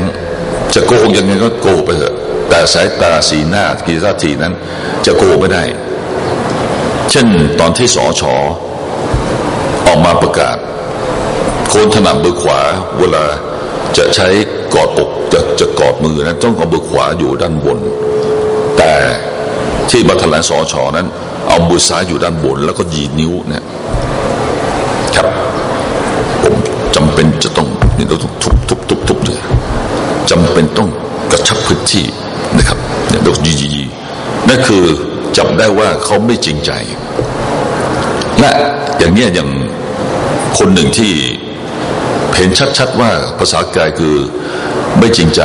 จะโกหกยังไงก็โกหกไปเถอะ แต่สายตาสีหน้ากิริยาทีนั้น จะโกหกไม่ได้ เช่นตอนที่สอชอออกมาประกาศคนถนัดมือขวาเวลาจะใช้กอดอกจะจะกอดมือนั้นต้องเอามือขวาอยู่ด้านบน แต่ที่บัตรแลนสอชอนั้น เอามือซ้ายอยู่ด้านบน แล้วก็ยีนิ้วเนี่ยครับผมจำเป็นจะต้อง นี่เราต้องทุบทุบทุบทุบเลยจำเป็นต้องกระชับพื้นที่นะครับเนี่ยเรายียีนั่นคือจับได้ว่าเขาไม่จริงใจ และอย่างเนี้ยอย่างคนหนึ่งที่เห็นชัดๆว่าภาษากายคือไม่จริงใจ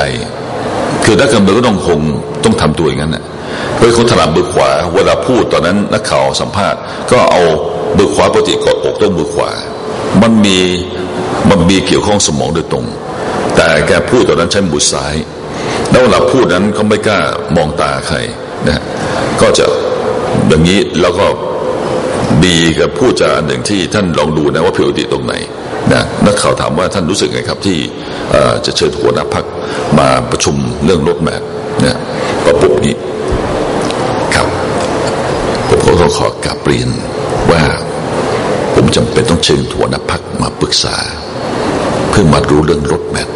คือนักการเมืองก็ต้องคงต้องทำตัวอย่างนั้นนะเพื่อคนถนัดมือขวา เวลาพูดตอนนั้นนักข่าวสัมภาษณ์ ก็เอามือขวาปกติกดอกต้องมือขวา มันมี มันมีเกี่ยวข้องสมองโดยตรง แต่แกพูดตอนนั้นใช้มือซ้าย แล้วเวลาพูดนั้นเขาไม่กล้ามองตาใครนะก็จะอย่างนี้แล้วก็ดีกับพูดจาหนึ่งที่ท่านลองดูนะว่าผิดปกติตรงไหนนะนักข่าวถามว่าท่านรู้สึกไงครับที่จะเชิญหัวหน้าพักมาประชุมเรื่องรถแมพเนี่ยประปุบนี้ครับผมก็ต้องขอกราบเรียนว่า ผมจำเป็นต้องเชิญหัวหน้าพักมาปรึกษา เพื่อมารู้เรื่องรถแมพ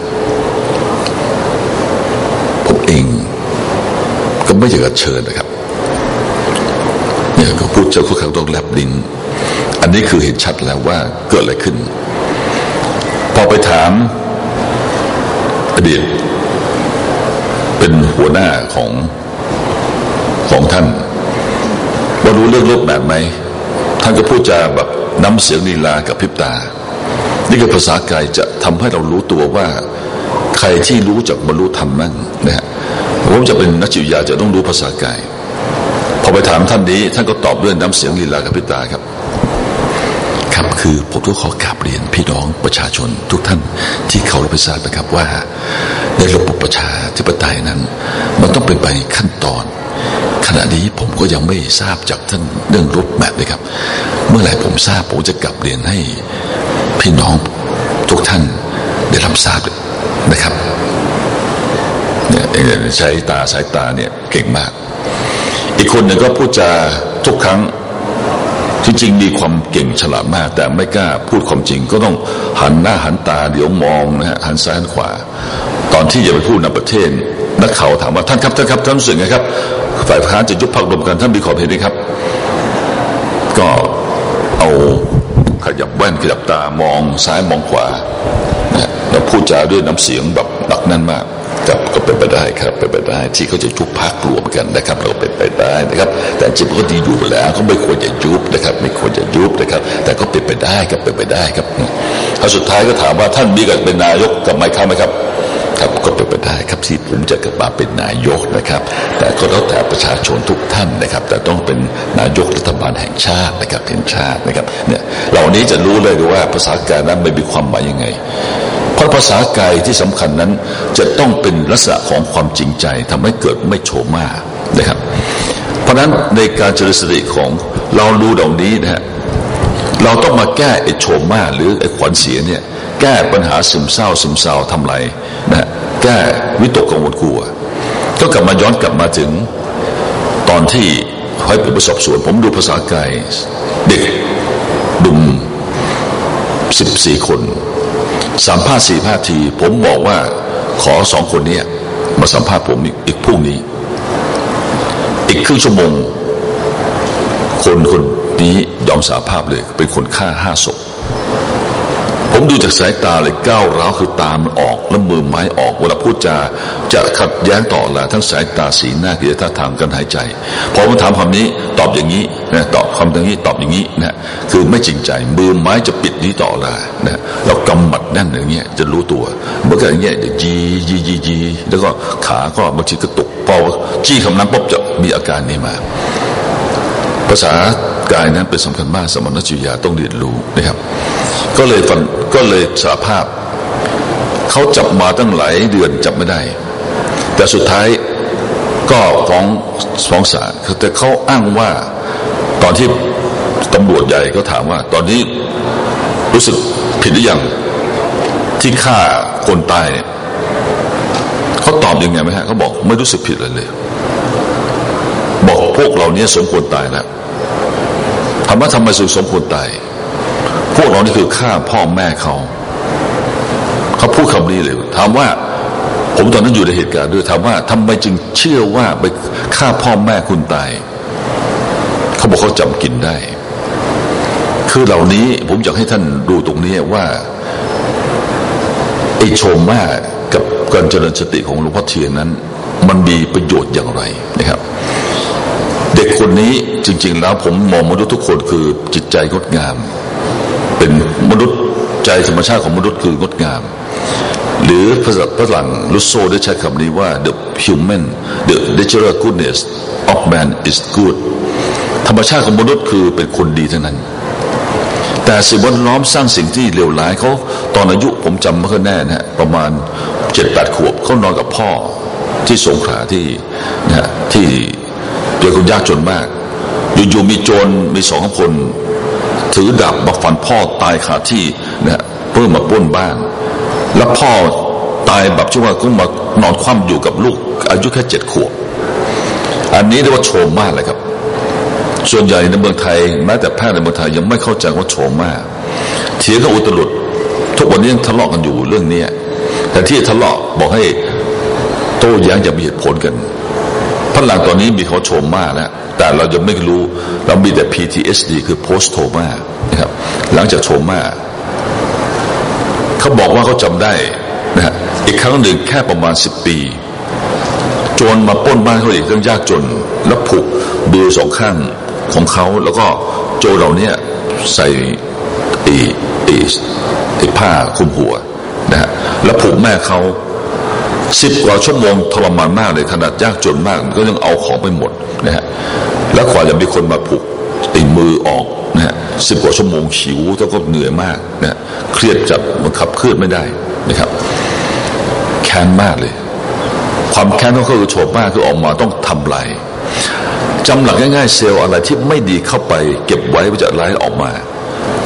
ผมเอง ก็ไม่อยากจะเชิญนะครับเนี่ยก็พูดเจ้าเขาต้องแลบลิ้นอันนี้คือเห็นชัดแล้วว่าเกิดอะไรขึ้น พอไปถามอดีตเป็นหัวหน้าของของท่านว่ารู้เรื่องโลกแบบไหมท่านก็พูดจาแบบน้ำเสียงลีลากับพริบตา นี่คือภาษากายจะทำให้เรารู้ตัวว่า ใครที่รู้จักบรรลุธรรมมั่งนะฮะผมจะเป็นนักจิตวิทยาจะต้องรู้ภาษากายพอไปถามท่านนี้ ท่านก็ตอบด้วยน้ำเสียงลีลากับพิตาครับ ครับคือผมต้องขอกราบเรียนพี่น้องประชาชนทุกท่านที่เขารับทราบนะครับว่า ในระบบประชาธิปไตยนั้น มันต้องเป็นไปขั้นตอนขณะนี้ผมก็ยังไม่ทราบจากท่านเรื่องรถแมพเลยครับ เมื่อไหร่ผมทราบผมจะกลับเรียนให้ พี่น้องทุกท่านได้รับทราบนะครับเนี่ยใช้ตาสายตาเนี่ยเก่งมาก อีกคนหนึ่งก็พูดจาทุกครั้งที่จริงมีความเก่งฉลาดมาก แต่ไม่กล้าพูดความจริง ก็ต้องหันหน้าหันตาเดี๋ยวมองนะฮะหันซ้ายหันขวา ตอนที่จะไปพูดในประเทศนักข่าวถามว่าท่านครับท่านครับท่านรู้สึกไงครับ ฝ่ายค้านจะยุบพรรครวมกันท่านมีขอบเห็นไหมครับ ก็เอา ยับแว่นขยับตามองซ้ายมองขวาแล้วพูดจาด้วยน้ำเสียงแบบหนักแน่นมากครับก็เป็นไปได้ครับเป็นไปได้ที่เขาจะยุบพักรวมกันนะครับ เราเป็นไปได้นะครับ แต่จริงก็ดีอยู่แล้วเขาไม่ควรจะยุบนะครับ ไม่ควรจะยุบนะครับ แต่ก็เป็นไปได้ครับเป็นไปได้ครับถ้าสุดท้ายก็ถามว่าท่านมีกับเป็นนายกกับไม่เข้าไหมครับ ครับก็เป็นไปได้ครับที่ผมจะกลับมาเป็นนายกนะครับ แต่ก็แล้วแต่ประชาชนทุกท่านนะครับ แต่ต้องเป็นนายกรัฐบาลแห่งชาตินะครับแห่งชาตินะครับเนี่ยเหล่านี้จะรู้เลยว่าภาษาการนั้นไม่มีความหมายยังไงเพราะภาษากายที่สำคัญนั้นจะต้องเป็นลักษณะของความจริงใจทำให้เกิดไม่โฉมานะครับ เพราะนั้นในการเจริญสติของเรารู้เหล่านี้นะฮะเราต้องมาแก้ไอ้โฉมาหรือไอ้ขวัญเสียเนี่ยแก้ปัญหาซึมเศร้าซึมเศร้าทำไร แก้วิตกกังวลกลัว ก็กลับมาย้อนกลับมาถึงตอนที่ให้ผมไปสอบสวน ผมดูภาษากายเด็กดุมสิบสี่คนสัมภาษณ์สี่ภาที ผมบอกว่าขอสองคนนี้มาสัมภาษณ์ผมอีกพรุ่งนี้ อีกครึ่งชั่วโมง คนคนนี้ยอมสาภาพเลย เป็นคนฆ่าห้าศพ ผมดูจากสายตาเลยก้าวร้าวคือตามันออกแล้วมือไม้ออกเวลาพูดจาจะขัดแย้งต่อละทั้งสายตาสีหน้ากิริยาท่าทางกันหายใจพอมาถามคำนี้ตอบอย่างนี้นะตอบคำอย่างนี้ตอบอย่างนี้นะคือไม่จริงใจมือไม้จะปิดนี้ต่อละนะเรากำหมัดแน่นอย่างเงี้ยจะรู้ตัวเมื่อกี้อย่างเงี้ยจีจีจีจีแล้วก็ขาก็บางทีก็ตกพอจี้คำนั้นปุ๊บจะมีอาการนี้มา ภาษา กายนั้นเป็นสำคัญมากสมรรถจิยาต้องเรียนรู้นะครับ ก็เลยฟันก็เลยสารภาพเขาจับมาตั้งหลายเดือนจับไม่ได้ แต่สุดท้ายก็ฟ้องฟ้องศาลแต่เขาอ้างว่าตอนที่ตำรวจใหญ่ก็ถามว่า ตอนนี้รู้สึกผิดหรือยังที่ฆ่าคนตายเนี่ยเขาตอบยังไงไหมฮะเขาบอกไม่รู้สึกผิดเลยเลย บอกพวกเราเนี้ยสมควรตายแล้ว ถามว่าทำไมสุสมควรตายพวกเรานี่คือฆ่าพ่อแม่เขา เขาพูดคำนี้เลยถามว่าผมตอนนั้นอยู่ในเหตุการณ์ด้วยถามว่าทำไมจึงเชื่อว่าไปฆ่าพ่อแม่คุณตาย เขาบอกเขาจำกินได้ คือเหล่านี้ผมอยากให้ท่านดูตรงนี้ว่าไอ้โชมมากับการเจริญสติของหลวงพ่อเทียนนั้น มันมีประโยชน์อย่างไรนะครับ เด็กคนนี้ จริง ๆ แล้วผมมองมนุษย์ทุกคนคือจิตใจงดงาม เป็นมนุษย์ใจธรรมชาติของมนุษย์คืองดงาม หรือภาษาฝรั่งลุโซได้ใช้คำนี้ว่า the human the natural goodness of man is good ธรรมชาติของมนุษย์คือเป็นคนดีเท่านั้น แต่สิ่งแวดล้อมสร้างสิ่งที่เลวร้ายเขาตอนอายุผมจำไม่ค่อยแน่นะประมาณเจ็ดแปดขวบเขานอนกับพ่อที่สงขลาที่นะที่เป็นคนยากจนมาก อยู่ๆมีโจรมีสองคน ถือดาบมาฟันพ่อตายขาที่นะเพื่อมาป้นบ้าน แล้วพ่อตายแบบที่ว่าก็มานอนคว่ำอยู่กับลูก อายุแค่เจ็ดขวบ อันนี้เรียกว่าโชมมากเลยครับ ส่วนใหญ่ในเมืองไทยแม้แต่แพทย์ในเมืองไทยยังไม่เข้าใจว่าโชมมากเถียงกับอุตรุดทุกวันนี้ยังทะเลาะกันอยู่เรื่องนี้แต่ที่ทะเลาะบอกให้โต้แย้งจะมีเหตุผลกัน พลังตอนนี้มีเขาโชมมากแล้วแต่เราจะไม่รู้เรามีแต่ PTSD คือ post trauma นะครับ หลังจากโชมาเขาบอกว่าเขาจำได้นะฮะอีกครั้งหนึ่งแค่ประมาณสิบปีโจรมาป้นบ้านเขาอีกต้องยากจน แล้วผูกบือสองข้างของเขาแล้วก็โจรเราเนี่ยใส่อีอีอีผ้าคลุมหัวนะฮะแล้วผูกแม่เขา สิบกว่าชั่วโมงทรมานมากเลยขนาดยากจนมากก็ยังเอาของไปหมดนะฮะแล้วกว่าจะมีคนมาผูกตีมือออกนะฮะสิบกว่าชั่วโมงหิวแล้วก็เหนื่อยมากนะเครียดจัดมันขับเคลื่อนไม่ได้นะครับแค้นมากเลย ความแค้นของเขาคือโฉบมากคือออกมาต้องทำลายจำหลักง่ายๆเซลล์อะไรที่ไม่ดีเข้าไป เก็บไว้ก็จะร้ายออกมา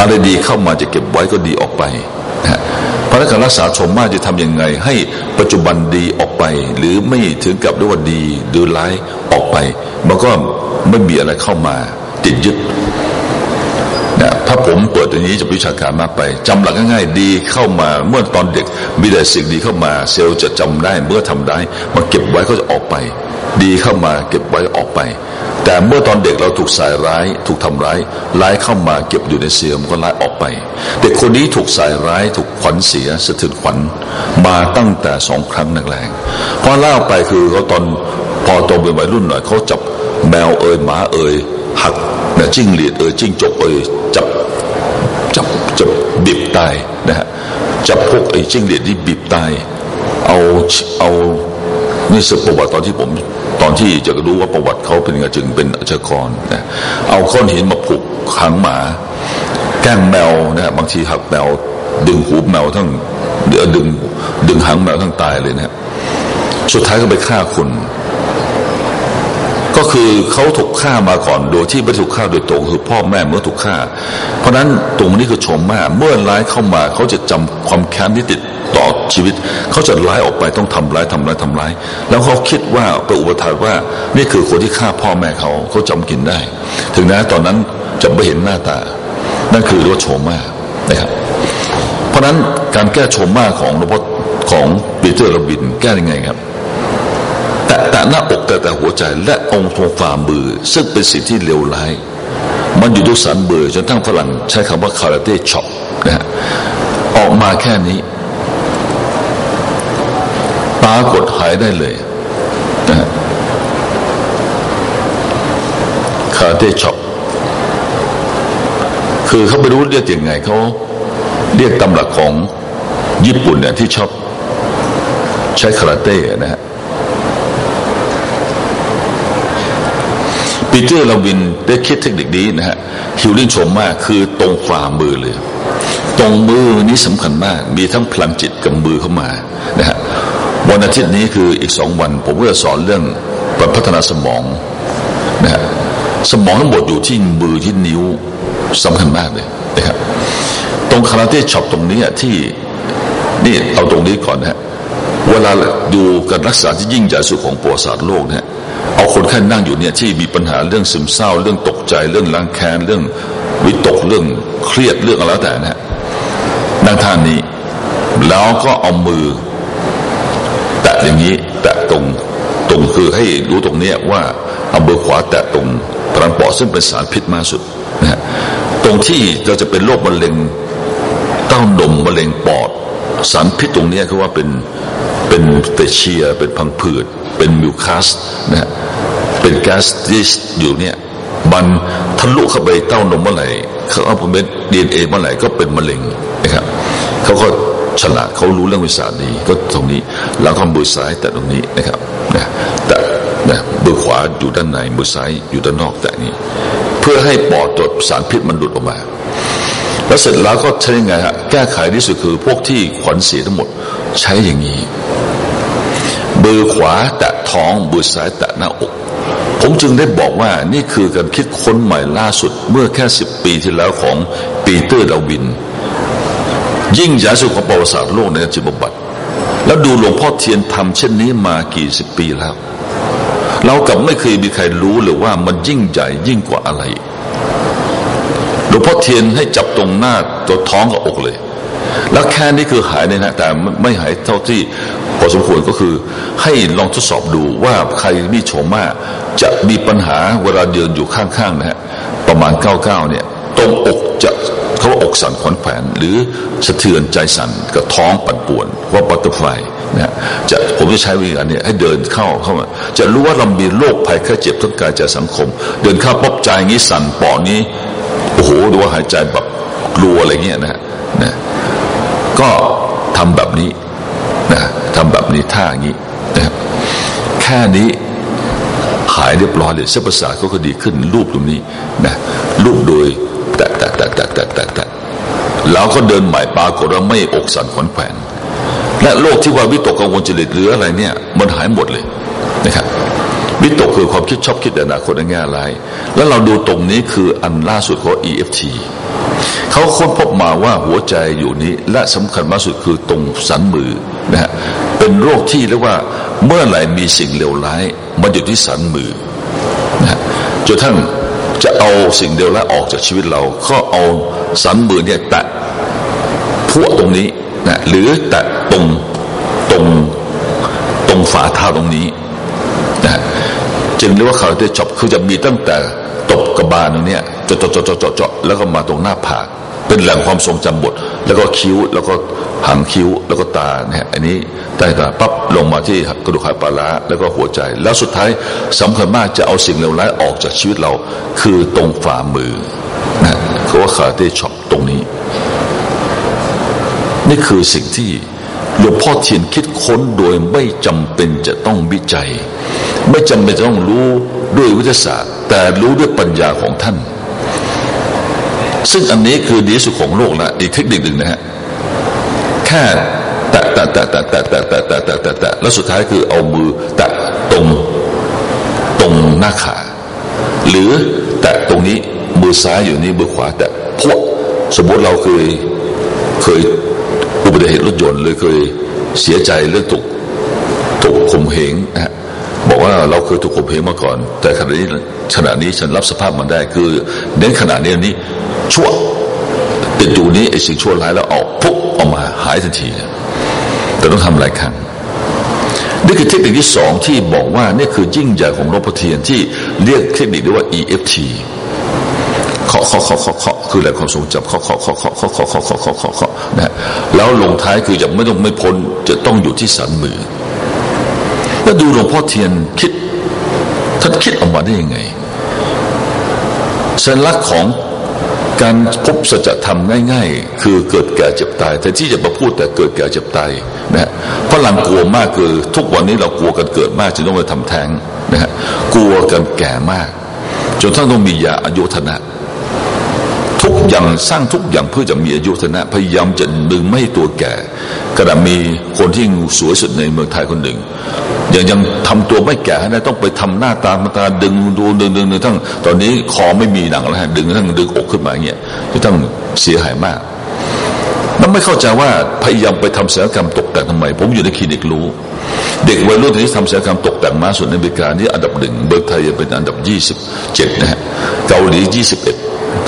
อะไรดีเข้ามาจะเก็บไว้ก็ดีออกไป นะพระนักรักษาชมมาจะทำยังไง ให้ปัจจุบันดีออกไป หรือไม่ถึงกับด้วยว่าดีหรือร้ายออกไป มันก็ไม่มีอะไรเข้ามาติดยึดนะถ้าผมเปิดอย่างนี้จะวิชาการมากไปจำหลักง่ายๆดีเข้ามาเมื่อตอนเด็กมีแต่สิ่งดีเข้ามา เซลล์จะจำได้เมื่อทำได้มันเก็บไว้ก็จะออกไป ดีเข้ามาเก็บไว้ออกไป แต่เมื่อตอนเด็กเราถูกใส่ร้าย ถูกทำร้าย ร้ายเข้ามาเก็บอยู่ในเซลล์มันก็ร้ายออกไป เด็กคนนี้ถูกใส่ร้าย ถูกขวัญเสียสะเทือนขวัญมาตั้งแต่สองครั้งแรงๆพอเล่าไปคือเขาตอนพอโตเป็นวัยรุ่นหน่อยเขาจับแมวเอ่ยหมาเอ่ยหักนะจิ้งเหลียดเอ่ยจิ้งจกเอ่ยจับจับจับบีบตายนะฮะจับพวกไอ้จิ้งเหลียดที่บีบตาย เอาเอานี่สืบประวัติตอนที่ผม ตอนที่จะรู้ว่าประวัติเขาเป็นยังไงจึงเป็นอาชญากรนะเอาก้อนหินมาผูกขังหมา แกล้งแมวนะบางทีหักแมวดึงหูแมวทั้งเดี๋ยวดึงดึงหางแมวทั้งตายเลยนะสุดท้ายก็ไปฆ่าคน ก็คือเขาถูกฆ่ามาก่อนโดยที่ไม่ถูกฆ่าโดยตรงคือพ่อแม่เมื่อถูกฆ่า เพราะฉะนั้นตรงนี้คือชมแม่เมื่อร้ายเข้ามาเขาจะจำความแค้นที่ติดต่อชีวิตเขาจะร้ายออกไปต้องทำร้ายทำร้ายทำร้าย แล้วเขาคิดว่าไปอุปทานว่านี่คือคนที่ฆ่าพ่อแม่เขาเขาจำกินได้ ถึงแม้ตอนนั้นจะไม่เห็นหน้าตา นั่นคือว่าโชมมานะครับเพราะฉะนั้นการแก้โชมมาของหลวงพ่อของปีเตอร์ระบินแก้ยังไงครับ แต่แต่หน้าอกแต่แต่หัวใจ และองค์ทรงฝ่ามือ ซึ่งเป็นสิ่งที่เลวร้าย มันอยู่ด้วยสันเบอร์จนทั้งฝรั่งใช้คำว่าคาราเต้ช็อปนะฮะออกมาแค่นี้ปรากฏหายได้เลยนะฮะ karate chop คือเขาไม่รู้เรียกยังไงเขาเรียกตำหลักของญี่ปุ่นเนี่ยที่ชอบใช้คาราเต้นะฮะ Peter Levineได้คิดเทคนิคนี้นะฮะฮิวลินชมมากคือตรงฝ่ามือเลย ตรงมือนี้สำคัญมาก มีทั้งพลังจิตกับมือเข้ามานะฮะวันอาทิตย์นี้คืออีกสองวัน ผมก็จะสอนเรื่องพัฒนาสมองนะฮะสมองทั้งหมดอยู่ที่มือที่นิ้วสำคัญมากเลยนะครับตรงคาราเต้ช็อปตรงนี้ที่นี่เอาตรงนี้ก่อนนะฮะเวลาดูการรักษาที่ยิ่งใหญ่สุดของประวัติศาสตร์โลกนี่ย เอานแค่นั่งอยู่เนี่ยที่มีปัญหาเรื่องซึมเศร้า เรื่องตกใจ เรื่องล้างแค้นเรื่องวิตกเรื่องเครียดเรื่องอะไรแต่นะนั่งท่านนี้ แล้วก็เอามือ แตะอย่างนี้ แตะตรงตรงคือให้รู้ตรงเนี้ยว่าเอามือขวาแตะตรงพลังปอดซึ่งเป็นสารพิษมากสุดนะฮะตรงที่เราจะเป็นโรคมะเร็งเต้านมมะเร็งปอด สารพิษตรงเนี้ยคือว่าเป็นเป็นเตเชีย เป็นพังผืด เป็นมิวคัสนะฮะ เป็นแก๊สที่อยู่เนี่ย มันทะลุเข้าไปเต้านมเมื่อไหร่เขาเอาเป็นดีเอ็นเอเมื่อไหร่ก็เป็นมะเร็งนะครับเขาก็ฉลาดเขารู้เรื่องวิชาดีก็ตรงนี้แล้วก็มือซ้ายแต่ตรงนี้นะครับนะแต่นะมือขวาอยู่ด้านในมือซ้ายอยู่ด้านนอกแต่นี้ เพื่อให้ปอดตดสารพิษมันหลุดออกมา แล้วเสร็จแล้วก็ใช้ยังไงฮะแก้ไขที่สุดคือพวกที่ขวัญเสียทั้งหมดใช้อย่างนี้มือขวาแตะท้องมือซ้ายแตะหน้าอก ผมจึงได้บอกว่านี่คือการคิดค้นใหม่ล่าสุดเมื่อแค่สิบปีที่แล้วของ Peter Levine ยิ่งใหญ่สุดของประวัติศาสตร์โลกในการจิตบำบัดแล้วดูหลวงพ่อเทียนทำเช่นนี้มากี่สิบปีแล้ว เรากลับไม่เคยมีใครรู้เลยว่ามันยิ่งใหญ่ยิ่งกว่าอะไรหลวงพ่อเทียนให้จับตรงหน้าตัวท้องกับอกเลย แล้วแค่นี้คือหายเลยนะแต่ไม่หายเท่าที่ พอสมควรก็คือให้ลองทดสอบดูว่าใครมีโฉมากจะมีปัญหาเวลาเดินอยู่ข้างๆนะฮะประมาณเก้าเก้าเนี่ย ตรงอกจะเขาอกสั่นขวัญแขวนหรือสะเทือนใจสั่นกับท้องปั่นป่วนว่า butterfly นะจะผมจะใช้วิธีการนี้ให้เดินเข้าเข้ามา จะรู้ว่าเรามีโรคภัยไข้เจ็บทั้งกายใจสังคม เดินเข้าป๊บใจงี้สั่นปอดนี้โอ้โหดูว่าหายใจแบบกลัวอะไรเงี้ยนะฮนะก็ทำแบบนี้ ทำแบบนี้ท่าอย่างนี้นะครับแค่นี้หายเรียบร้อยเลยเส้นประสาทก็ดีขึ้นรูปตรงนี้นะรูปโดยแตะแตะแตะแตะแตะแตะแตะแล้วก็เดินใหม่ปรากฏว่าไม่อกสั่นขวัญแขวนและโรคที่ว่าวิตกกังวลจริตหรืออะไรเนี่ย มันหายหมดเลยนะครับ วิตกคือความคิดชอบคิดแต่อนาคตในแง่ร้าย แล้วเราดูตรงนี้คืออันล่าสุดของ EFT เขาค้นพบมาว่าหัวใจอยู่นี้ และสำคัญมากสุดคือตรงสันมือนะฮะเป็นโรคที่เรียกว่าเมื่อไหร่มีสิ่งเลวร้ายมันอยู่ที่สันมือนะจนทั้งจะเอาสิ่งเลวร้ายออกจากชีวิตเรา ก็เอาสันมือเนี่ยแตะพวกตรงนี้นะหรือแตะตรงตรงตรงฝ่าเท้าตรงนี้ จึงเรียกว่าเขาได้จบคือจะมีตั้งแต่ตบกระบาลตรงนี้เจาะเจาะเจาะเจาะแล้วก็มาตรงหน้าผากเป็นแหล่งความทรงจำบท แล้วก็คิ้วแล้วก็หางคิ้วแล้วก็ตาเนี่ยอันนี้ใต้ตาปั๊บลงมาที่กระดูกหายปลาร้าแล้วก็หัวใจ แล้วสุดท้ายสำคัญมากจะเอาสิ่งเลวร้ายออกจากชีวิตเรา คือตรงฝ่ามือนะเขาว่าคาเต้ช็อปตรงนี้ นี่คือสิ่งที่หลวงพ่อเทียนคิดค้นโดยไม่จำเป็นจะต้องวิจัย ไม่จำเป็นจะต้องรู้ด้วยวิทยาศาสตร์ แต่รู้ด้วยปัญญาของท่าน ซึ่งอันนี้คือดีสุดของโลกละอีกเทคนิคหนึ่งนะฮะแค่แตะแตะแตะแตะแตะแตะแตะแตะแตะแตะแตะแล้วสุดท้ายคือเอามือแตะตรงตรงหน้าขา หรือแตะตรงนี้มือซ้ายอยู่นี้มือขวาแตะพวกสมมติเราเคยเคยอุบัติเหตุรถยนต์เลยเคยเสียใจเรื่องถูกถูกข่มเหงนะฮะ ว่าเราเคยถูกข่มเหงมาก่อน แต่ขณะนี้ขณะนี้ฉันรับสภาพมันได้ คือเน้นขณะนี้นี้ชั่วติดอยู่นี้ไอ้สิ่งชั่วร้ายแล้วออกปุ๊บออกมาหายทันทีแต่ต้องทำหลายครั้งนี่คือเทคนิคที่สองที่บอกว่านี่คือยิ่งใหญ่ของหลวงพ่อเทียนที่เรียกเทคนิคด้วยว่า EFT เคาะเคาะเคาะเคาะเคาะคือแหล่งความทรงจำเคาะเคาะเคาะเคาะเคาะเคาะเคาะเคาะเคาะนะแล้วลงท้ายคือจะไม่ต้องไม่พ้นจะต้องอยู่ที่สันมือ แล้วดูหลวงพ่อเทียนคิดท่านคิดออกมาได้ยังไงสัญลักษณ์ของการพบสัจธรรมง่าย ๆ คือเกิดแก่เจ็บตาย แต่ที่จะมาพูดแต่เกิดแก่เจ็บตายนะฮะฝรั่งกลัวมากคือ ทุกวันนี้เรากลัวกันเกิดมากจึงต้องไปทำแท้งนะฮะกลัวกันแก่มาก จนทั้งต้องมียาอายุทนะ ทุกอย่างสร้างทุกอย่างเพื่อจะมีอายุทนะพยายามจะดึงไม่ให้ตัวแก่กระดัมีคนที่สวยสุดในเมืองไทยคนหนึ่งยังยังทำตัวไม่แก่นะต้องไปทำหน้าตามาตาดึงดูดึงดึงดึงทั้งตอนนี้คอไม่มีหนังแล้วฮะดึงทั้งดึงอกขึ้นมาเงี้ยจะต้องเสียหายมากมันไม่เข้าใจว่าพยายามไปทำศิลปกรรมตกแต่งทำไม ผมอยู่ในคลินิกรู้ เด็กวัยรุ่นที่ทำศิลปกรรมตกแต่งมาสุดในอเมริกานี่อันดับหนึ่งเบอร์ไทยเป็นอันดับยี่สิบเจ็ดนะฮะเกาหลียี่สิบเอ็ด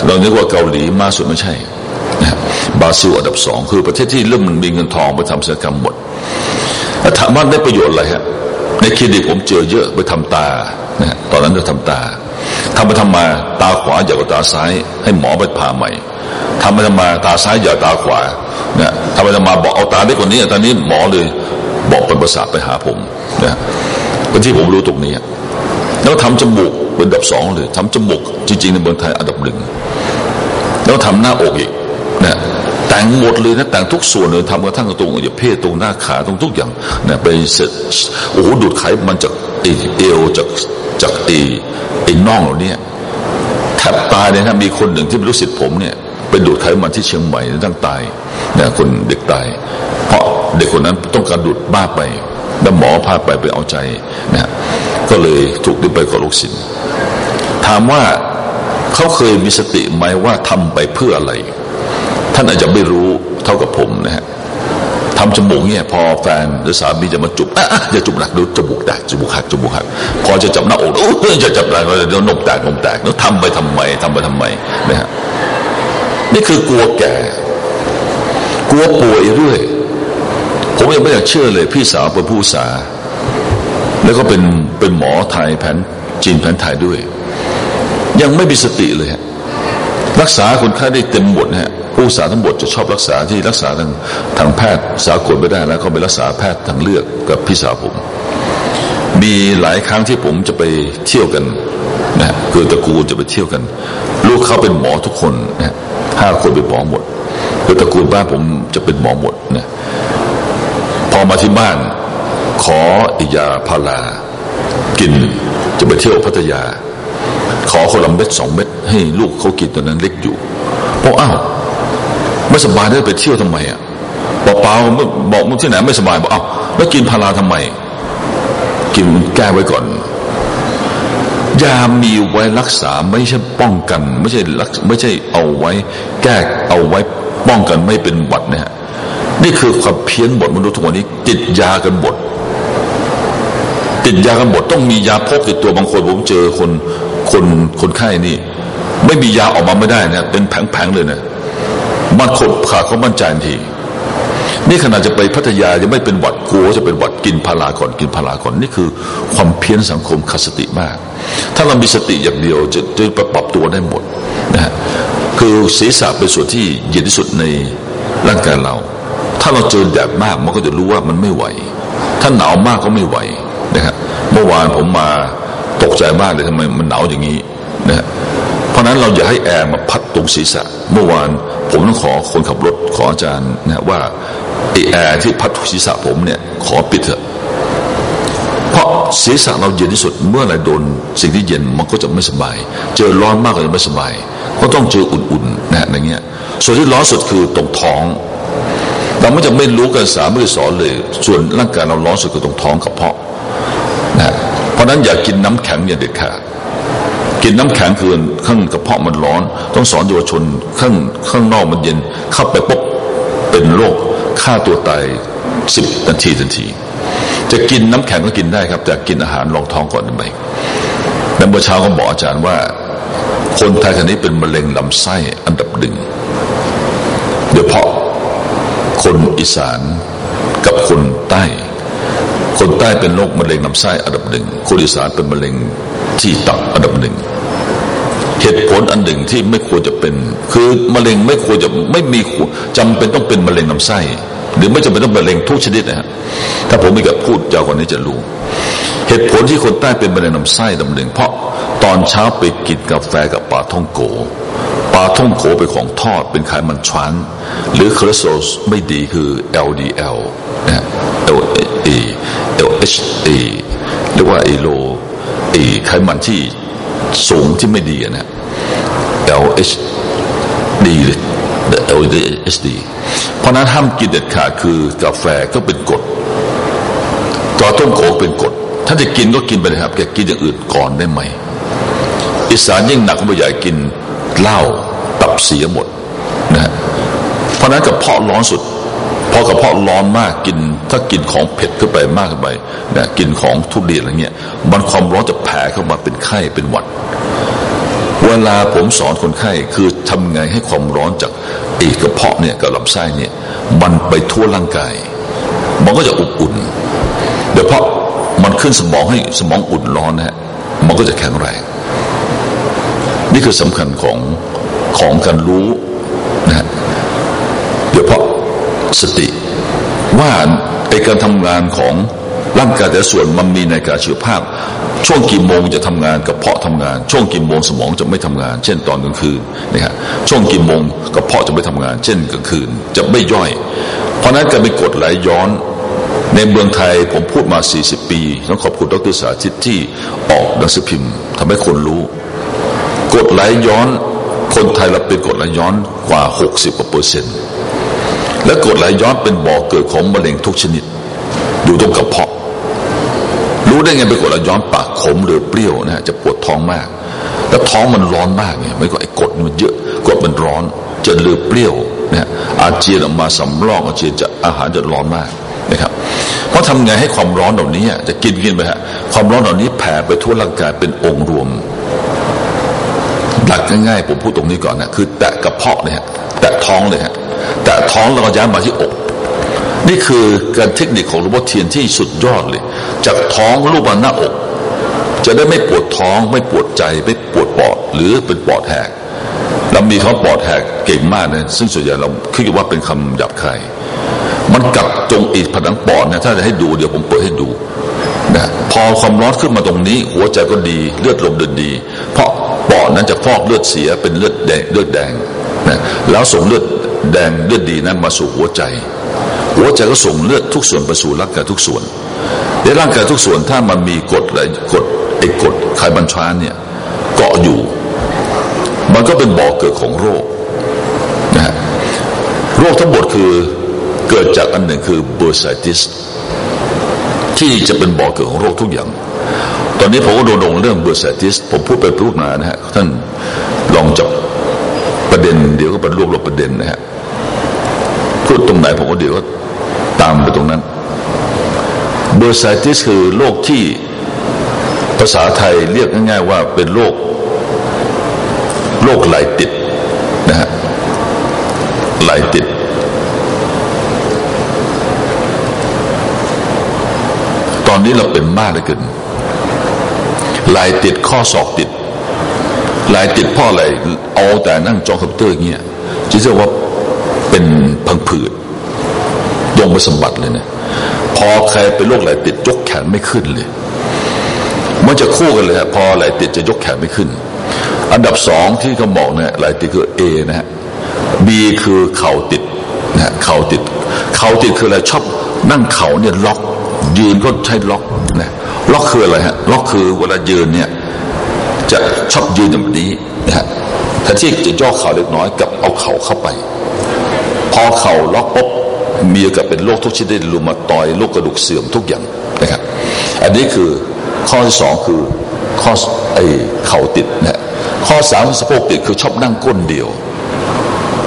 เราเรียกว่าเกาหลีมาสุดไม่ใช่นะบราซิลอันดับสองคือประเทศที่เริ่มมีเงินทองไปทำศัลยกรรมหมดถามว่าได้ประโยชน์อะไรฮะในคลินิกผมเจอเยอะไปทำตานะตอนนั้นจะทำตาทำไปทำมาตาขวาใหญ่กว่าตาซ้าย ให้หมอไปผ่าใหม่ทำไปทำมาตาซ้ายใหญ่ตาขวาเนี่ยทำไปทำมาบอกเอาตาได้กว่านี้ตอนนี้หมอเลยบอกเป็นภาษาไปหาผมนะเป็นที่ผมรู้ตรงนี้ แล้วทำจมูกเป็นอันดับสองเลยทำจมูกจริงๆในเมืองไทยอันดับหนึ่งแล้วทำหน้าอกอีกนะแต่งหมดเลยนะแต่งทุกส่วนเลยทำกระทั่งตรงอย่าเพศตรงหน้าขาตรงทุกอย่างนะไปเสร็จโอ้โหดูดไขมันจากเอวจากจากเอไอ้น่องเหล่านี้แทบตายเลยนะมีคนหนึ่งที่เป็นลูกศิษย์ผมเนี่ยไปดูดไขมันที่เชียงใหม่ตั้งตายนะคนเด็กตาย เพราะเด็กคนนั้นต้องการดูดบ้าไป แล้วหมอพาไปไปเอาใจนะ ก็เลยถูกดึงไปกับลูกศิษย์ถามว่าเขาเคยมีสติไหมว่าทำไปเพื่ออะไร ท่านอาจจะไม่รู้เท่ากับผมนะฮะทำจมูกเนี่ยพอแฟนหรือสามีจะมาจุบอะอย่าจุบหนักดูจมูกแตกจมูกหักจมูกหักพอจะจับหน้าอกโอ้ยจะจับหนักเดี๋ยวนมแตกนมแตกแล้วทำไปทำไมทำไปทำไมนะฮะนี่คือกลัวแก่ กลัวป่วยเรื่อย ผมยังไม่อยากเชื่อเลย พี่สาวเป็นผู้สา แล้วก็เป็นเป็นหมอไทยแผนจีนแผนไทยด้วย ยังไม่มีสติเลยฮะรักษาคนไข้ได้เต็มหมดฮะผู้สาทั้งหมดจะชอบรักษาที่รักษาทางทางแพทย์สากลไม่ได้แล้วเขาไปรักษาแพทย์ทางเลือกกับพี่สาวผม มีหลายครั้งที่ผมจะไปเที่ยวกันนะคือตระกูลจะไปเที่ยวกัน ลูกเขาเป็นหมอทุกคนนะห้าคนเป็นหมอหมดคือตระกูลบ้านผมจะเป็นหมอหมดนะพอมาที่บ้าน ขออยาพารากินจะไปเที่ยวพัทยา ขอคนละเม็ดสองเม็ดให้ลูกเขากินตอนนั้นเล็กอยู่บอกอ้าวไม่สบายได้ไปเที่ยวทำไมอะบอกเปล่าบอกมึงที่ไหนไม่สบายบอกอ้าวแล้วกินพาราทำไม กินแก้ไว้ก่อนยามีไว้รักษาไม่ใช่ป้องกัน ไม่ใช่รักไม่ใช่เอาไว้ แก้เอาไว้ป้องกันไม่เป็นหวัดนะฮะนี่คือความเพี้ยนบทมนุษย์ทุกวันนี้ติดยากันหมด ติดยากันหมดต้องมียาพกติดตัวบางคนผมเจอคนคนคนไข้นี่ ไม่มียาออกมาไม่ได้นะเป็นแผงๆเลยนะมันขดขาเขามั่นใจทีนี่ขนาดจะไปพัทยายังไม่เป็นหวัดกลัวจะเป็นหวัดกินพาราก่อนกินพาราก่อนนี่คือความเพี้ยนสังคมขาดสติมาก ถ้าเรามีสติอย่างเดียวจะจะปรับตัวได้หมดนะฮะคือศีรษะเป็นส่วนที่เย็นที่สุดในร่างกายเรา ถ้าเราเจอแดดมากมันก็จะรู้ว่ามันไม่ไหว ถ้าหนาวมากก็ไม่ไหว นะฮะเมื่อวานผมมาตกใจมากเลยทำไมมันหนาวอย่างนี้นะฮะเพราะนั้นเราอย่าให้แอร์มาพัดตรงศีรษะ เมื่อวานผมต้องขอคนขับรถขออาจารย์นะว่าไอแอร์ที่พัดศีรษะผมเนี่ยขอปิดเถอะเพราะศีรษะเราเย็นที่สุดเมื่อไรโดนสิ่งที่เย็นมันก็จะไม่สบาย เจอร้อนมากก็จะไม่สบาย ก็ต้องเจออุ่นๆนะอย่างเงี้ยส่วนที่ร้อนสุดคือตรงท้องเราไม่จะไม่รู้กันสาไม่ได้สอนเลย ส่วนร่างกายเราร้อนสุดคือตรงท้องกับเพาะ นะเพราะนั้นอย่ากกินน้ำแข็งอย่าเด็ดขาดกินน้ำแข็งคือข้างกระเพาะมันร้อน ต้องสอนเยาวชนข้างข้างนอกมันเย็นเข้าไปปุ๊บเป็นโรคฆ่าตัวตายสิบนาทีทันที จะกินน้ำแข็งก็กินได้ครับแต่กินอาหารรองท้องก่อนได้ไหมแล้วเมื่อเช้าก็บอกอาจารย์ว่า คนไทยคนนี้เป็นมะเร็งลำไส้อันดับหนึ่งโดยเฉพาะคนอีสานกับคนใต้ คนใต้เป็นโรคมะเร็งลำไส้อันดับหนึ่งคนอีสานเป็นมะเร็งที่ตับอันดับหนึ่งเหตุผลอันหนึ่งที่ไม่ควรจะเป็น คือมะเร็งไม่ควรจะไม่มีจำเป็นต้องเป็นมะเร็งลำไส้หรือไม่จำเป็นต้องมะเร็งทุกชนิดนะฮะถ้าผมม่กับพูดยาวกว่านี้จะรู้ เหตุผลที่คนใต้เป็นมะเร็งลำไส้ลำหนึ่งเพราะตอนเช้าไปกินกาแฟกับปลาท่องโกปลาท่องโกเป็นของทอดเป็นไขมันชวนหรือคอเลสเตอรอลไม่ดีคือ LDL นะ LA LHA เรียกว่าไอโลไอไขมันที่สูงที่ไม่ดีนะ LHD หรือ LHD เพราะนั้นห้ามกินเด็ดขาดคือกาแฟก็เป็นกฎตัวต้มโขกเป็นกฎถ้าจะกินก็กินไปเลยครับแกกินอย่างอื่นก่อนได้ไหมอีสานยิ่งหนักก็ไม่ใหญ่กินเหล้าตับเสียหมดนะเพราะนั้นกระเพาะร้อนสุด พอกระเพาะร้อนมากกิน ถ้ากินของเผ็ดเข้าไปมากขึ้นไปนะกินของทุเรียนอะไรเงี้ยมันความร้อนจะแผ่เข้ามาเป็นไข้เป็นหวัด เวลาผมสอนคนไข้คือทำไงให้ความร้อนจากเอกระเพาะเนี่ยกับลำไส้เนี่ย มันไปทั่วร่างกาย มันก็จะอบอุ่นเดี๋ยวเพราะมันขึ้นสมองให้สมองอุ่นร้อนนะฮะมันก็จะแข็งแรง นี่คือสำคัญของของการรู้นะฮะเดี๋ยวเพราะ สติ ว่าไอการทำงานของร่างกายแต่ส่วนมันมีในการชีวภาพ ช่วงกี่โมงจะทำงานกับเพาะทำงาน ช่วงกี่โมงสมองจะไม่ทำงาน เช่นตอนกลางคืนนะฮะช่วงกี่โมงกับเพาะจะไม่ทำงาน เช่นกลางคืนจะไม่ย่อย เพราะนั้นการไปกดไหลย้อนในเมืองไทยผมพูดมา 40 ปีต้องขอบคุณดรสาธิตที่ออกหนังสือพิมพ์ทำให้คนรู้ กดไหลย้อน คนไทยเราเป็นกดไหลย้อนกว่า 60กว่าเปอร์เซ็นต์ และกดไหลย้อนเป็นบ่อเกิดของมะเร็งทุกชนิด อยู่ตรงกระเพาะ รู้ได้ไงไปกดแล้วย้อนปากขมหรือเปรี้ยวนะฮะจะปวดท้องมากแล้วท้องมันร้อนมากไงไม่ก็ไอ้กดมันเยอะกดมันร้อนจะเลือเปรี้ยวนะอาเจียนออกมาสำรอกอาเจียนจะอาหารจะร้อนมากนะครับเพราะทำไงให้ความร้อนเหล่านี้จะกินกินไปฮะความร้อนเหล่านี้แผ่ไปทั่วร่างกายเป็นองค์รวมหลักง่ายๆผมพูดตรงนี้ก่อนนะคือแตะกระเพาะเนี่ยแตะท้องเลยฮะ แตะท้องแล้วก็ย้ายมาที่อก นี่คือการเทคนิคของหลวงพ่อเทียนที่สุดยอดเลย จากท้องรูปหน้าอก จะได้ไม่ปวดท้องไม่ปวดใจไม่ปวดปอดหรือเป็นปอดแหกเรามีเขาปอดแหกเก่งมากนะซึ่งส่วนใหญ่เราคิดว่าเป็นคำหยาบคายมันกัดตรงอีกผนังปอดนะถ้าจะให้ดูเดี๋ยวผมเปิดให้ดูนะพอความร้อนขึ้นมาตรงนี้ หัวใจก็ดีเลือดลมเดินดี เพราะปอดนั้นจะฟอกเลือดเสียเป็นเลือดแดงเลือดแดงนะแล้วส่งเลือด แดงเลือดดีนั้นมาสู่หัวใจ หัวใจก็ส่งเลือดทุกส่วนไปสู่ร่างกายทุกส่วนในร่างกายทุกส่วนถ้ามันมีกรดอะไรกรดไอ้กรดไขมันชานเนี่ยเกาะอยู่ มันก็เป็นบ่อกเกิดของโรคนะฮะโรคทั้งหมดคือเกิดจากอันหนึ่งคือเบอร์ไซติสที่จะเป็นบ่อกเกิดของโรคทุกอย่าง ตอนนี้ผมก็โดนลงเรื่องเบอร์ไซติสผมพูดไปพูดมานะฮะท่านลองจับประเด็นเดี๋ยวก็เป็นรวบรวมประเด็นนะฮะ พูดตรงไหนผมก็เดี๋ยวก็ตามไปตรงนั้นเบอร์ไซติสคือโรคที่ภาษาไทยเรียกง่าย ๆ ว่าเป็นโรคโรคไหลติดนะฮะไหลติด ตอนนี้เราเป็นมากเลยกันไหลติดข้อศอกติดไหลติดพ่ออะไรเอาแต่นั่งจอคอมพิวเตอร์เงี้ยจะเรียกว่า เป็นพังผืดยงไปสมบัติเลยเนะพอใครเป็นโรคไหลติดยกแขนไม่ขึ้นเลย มันจะคู่กันเลยฮะพอไหลติดจะยกแขนไม่ขึ้น อันดับสองที่เขาบอกเนี่ยไหลติดคือเอนะฮะบีคือเข่าติดนะเข่าติด เข่าติดคืออะไรชอบนั่งเข่าเนี่ยล็อก ยืนก็ใช้ล็อกนะล็อกคืออะไรฮะล็อกคือเวลายืนเนี่ยจะชอบยืนแบบนี้นะฮะแทนที่จะย่อเข่าเล็กน้อยกับเอาเข่าเข้าไป พอเข่าล็อกปุ๊บมีโอกาสเป็นโรคทุกชนิดรูมาตอยโรคกระดูกเสื่อมทุกอย่างนะครับ อันนี้คือข้อที่สองคือข้อไอเข่าติดนะข้อสามสะโพกติดคือชอบนั่งก้นเดียว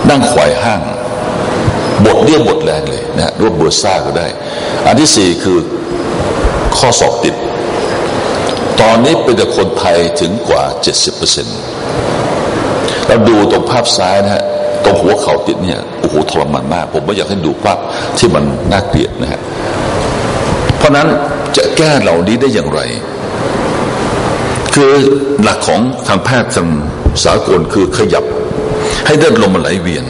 นั่งควายห้างบทเรี่ยกบทแรงเลยนะรูปเบอร์ซ่าก็ได้ อันที่สี่คือข้อศอกติด ตอนนี้เป็นแต่คนไทยถึงกว่าเจ็ดสิบเปอร์เซ็นต์เราดูตรงภาพซ้ายนะฮะตรงหัวเข่าติดเนี่ย อ้โหทรมานมาก ผมไม่อยากให้ดูภาพที่มันน่าเกลียดนะฮะเพราะนั้นจะแก้เหล่านี้ได้อย่างไร คือหลักของทางแพทย์ทางสากลคือขยับ ให้เลือดลมมันไหลเวียน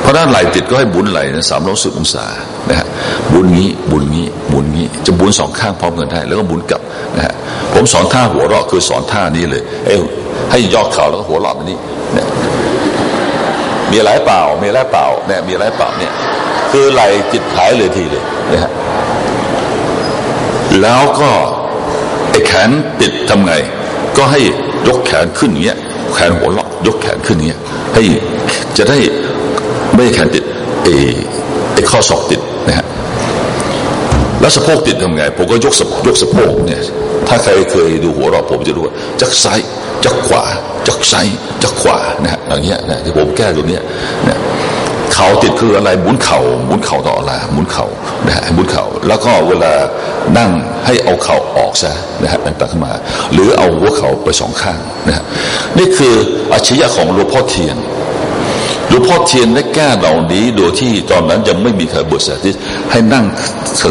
เพราะนั้นไหลติดก็ให้บุนไหลนะสามร้อยสิบองศานะฮะบุนงี้บุนงี้บุนงี้ จะบุนสองข้างพร้อมกันได้ แล้วก็บุนกลับนะฮะผมสอนท่าหัวเราะคือสอนท่านี้เลย เอ้ให้ย่อเข่าแล้วก็หัวเราะแบบนี้เนี่ย มีอะไรเปล่า มีอะไรเปล่าเนี่ยมีอะไรเปล่าเนี่ย คือไหลจิตหายเลยทีเลยนะฮะแล้วก็ไอ้แขนติดทำไง ก็ให้ยกแขนขึ้นอย่างเงี้ยแขนหัวเราะยกแขนขึ้นอย่างเงี้ยให้จะได้ไม่แขนติดไอ้ไอ้ข้อศอกติดนะฮะแล้วสะโพกติดทำไง ผมก็ยกสะยกสะโพกเนี่ย ถ้าใครเคยดูหัวเราะผมจะรู้ว่าจากซ้าย จากขวาจากซ้ายจากขวานะฮะอย่างเงี้ยนะที่ผมแก้ตรงเนี้ยนะเข่าติดคืออะไรหมุนเข่าหมุนเข่าต่ออะไรหมุนเข่านะฮะหมุนเข่าแล้วก็เวลานั่งให้เอาเข่าออกซะนะฮะตัดขึ้นมา หรือเอาหัวเข่าไปสองข้างนะฮะนี่คืออาชีพของหลวงพ่อเทียนหลวงพ่อเทียนได้แก้เหล่านี้โดยที่ตอนนั้นยังไม่มีใครบทสาธิตให้นั่ง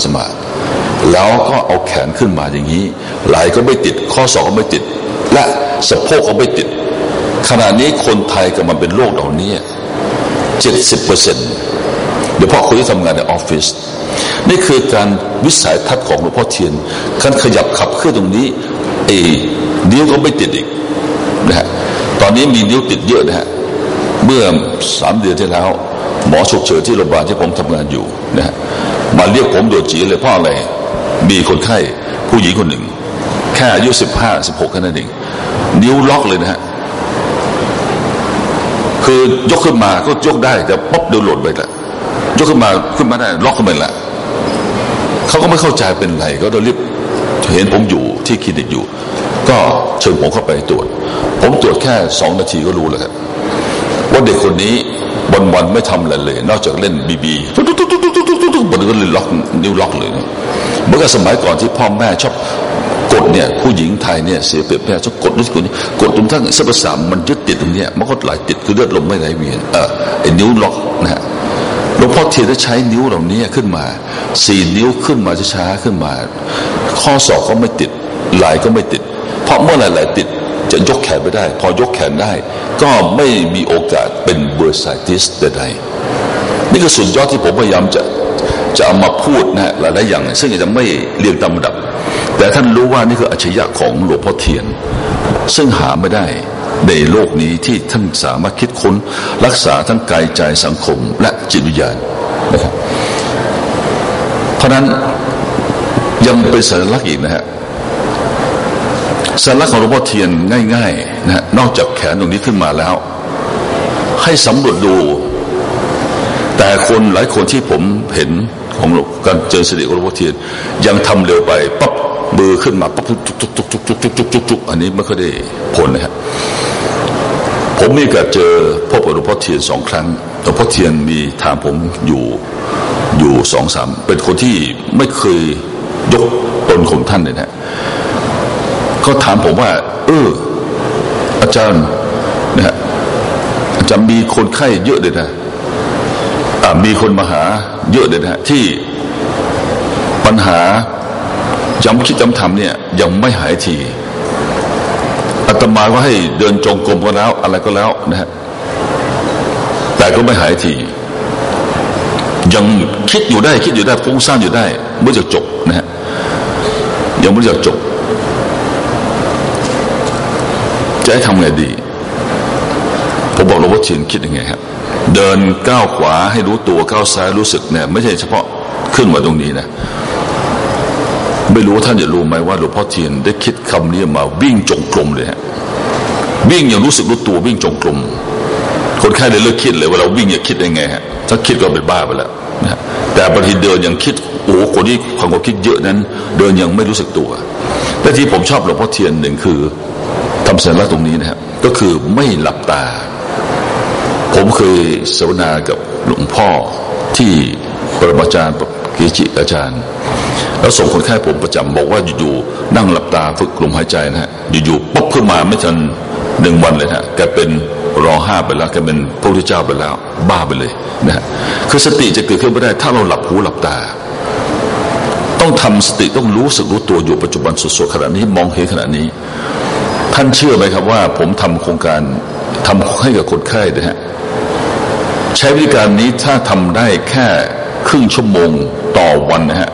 สมาธิแล้วก็เอาแขนขึ้นมาอย่างนี้ไหลก็ไม่ติดข้อศอกก็ไม่ติด และสะโพกก็ไม่ติด ขณะนี้คนไทยกำลังเป็นโรคเหล่านี้เจ็ดสิบเปอร์เซ็นต์โดยเฉพาะคนที่ทำงานในออฟฟิศนี่คือการวิสัยทัศน์ของหลวงพ่อเทียนการขยับขับเคลื่อนตรงนี้เอนิ้วก็ไม่ติดอีกนะฮะตอนนี้มีนิ้วติดเยอะนะฮะเมื่อสามเดือนที่แล้ว หมอฉุกเฉินที่โรงพยาบาลที่ผมทำงานอยู่นะฮะมาเรียกผมโดยจีเลยเพราะอะไรมีคนไข้ผู้หญิงคนหนึ่ง แค่อายุสิบห้าสิบหกแค่นั้นเอง นิ้วล็อกเลยนะฮะคือยกขึ้นมาก็ยกได้ แต่ป๊อบเดี๋ยวหล่นไปละยกขึ้นมาขึ้นมาได้ ล็อกขึ้นไปละเขาก็ไม่เข้าใจเป็นไร ก็เรารีบเห็นผมอยู่ที่คลินิกอยู่ ก็เชิญผมเข้าไปตรวจ ผมตรวจแค่สองนาทีก็รู้แล้วครับว่าเด็กคนนี้วันวันไม่ทำอะไรเลย นอกจากเล่น BB ตุ๊กตุ๊กตุ๊กตุ๊กตุ๊กตุ๊กตุ๊กมันก็เลยล็อกนิ้วล็อกเลยเมื่อสมัยก่อนที่พ่อแม่ชอบ ดเนี่ยผู้หญิงไทยเนี่ยเสียเปรียบแพ้ชอบกดนี่กดนี้กดตรงทั้งเส้นประสาทมันยึดติดตรงเนี้ยมันก็ไหลติดคือเลือดลมไม่ไหลเวียนเออไอ้นิ้วล็อกนะฮะหลวงพ่อเทียนใช้นิ้วเหล่านี้ขึ้นมาสี่นิ้วขึ้นมาช้าขึ้นมา ข้อศอกก็ไม่ติดไหลก็ไม่ติด เพราะเมื่อไหลติดจะยกแขนไม่ได้ พอยกแขนได้ ก็ไม่มีโอกาสเป็นเบอร์ไซติสใดๆนี่คือสุดยอดที่ผมพยายามจะจะเอามาพูดนะหลายๆอย่าง ซึ่งจะไม่เรียงตามระดับ แต่ท่านรู้ว่านี่คืออัจฉริยะของหลวงพ่อเทียน ซึ่งหาไม่ได้ในโลกนี้ที่ท่านสามารถคิดค้นรักษาทั้งกายใจสังคมและจิตวิญญาณนะครับเพราะนั้นยังเป็นสัญลักษณ์อีกนะฮะสัญลักษณ์ของหลวงพ่อเทียนง่ายๆนะฮะนอกจากแขนตรงนี้ขึ้นมาแล้ว ให้สำรวจดู แต่คนหลายคนที่ผมเห็นของการเจอสิริของหลวงพ่อเทียนยังทำเร็วไปปั๊บ มือขึ้นมาปั๊บจุกจุกจุกจุกจุกจุกจุกจุกจุกอันนี้ไม่ค่อยได้ผลนะฮะผมมีการเจอพบหลวงพ่อเทียนสองครั้งหลวงพ่อเทียนมีถามผมอยู่อยู่สองสามเป็นคนที่ไม่เคยยกตนของท่านเลยนะก็ถามผมว่า เออ อาจารย์นะฮะอาจารย์มีคนไข้เยอะเลยนะมีคนมาหาเยอะเลยนะที่ปัญหา จำคิดจำทำเนี่ยยังไม่หายทีอาตมาก็ให้เดินจงกรมก็แล้ว อะไรก็แล้วนะฮะแต่ก็ไม่หายที ยังคิดอยู่ได้คิดอยู่ได้ฟุ้งซ่านอยู่ได้เมื่อจะจบนะฮะยังไม่จะจบ จะให้ทำไงดีผมบอกหลวงพ่อเชียนคิดยังไงครับเดินก้าวขวาให้รู้ตัวก้าวซ้ายรู้สึกเนี่ย ไม่ใช่เฉพาะขึ้นมาตรงนี้นะ ไม่รู้ท่านจะรู้ไหมว่าหลวงพ่อเทียนได้คิดคำนี้มาวิ่งจงกรมเลยฮะวิ่งอย่างรู้สึกรู้ตัววิ่งจงกรมคนไข้เลยเลิกคิดเลยว่าเราวิ่งอย่าคิดได้ไงฮะถ้าคิดก็เป็นบ้าไปแล้วนะแต่บางทีเดินยังคิดโอ้คนที่ความคิดเยอะนั้น เดินยังไม่รู้สึกตัวแต่ที่ผมชอบหลวงพ่อเทียนหนึ่งคือทำสัญลักษณ์ตรงนี้นะครับก็คือไม่หลับตา ผมเคยสวนากับหลวงพ่อที่ปรมาจารย์กิจิอาจารย์ แล้วส่งคนไข้ผมประจำบอกว่าอยู่ๆนั่งหลับตาฝึกลมหายใจนะฮะอยู่ๆปุ๊บขึ้นมาไม่ทันหนึ่งวันเลยฮะแกเป็นรอห้าไปแล้วแกเป็นพระพุทธเจ้าไปแล้ว บ้าไปเลยนะฮะคือสติจะเกิดขึ้นไม่ได้ ถ้าเราหลับหูหลับตา ต้องทำสติต้องรู้สึกรู้ตัวอยู่ปัจจุบันสดๆขณะนี้มองเห็นขณะนี้ ท่านเชื่อไหมครับว่า ผมทำโครงการทำให้กับคนไข้นะฮะใช้วิธีการนี้ถ้าทำได้แค่ครึ่งชั่วโมงต่อวันนะฮะ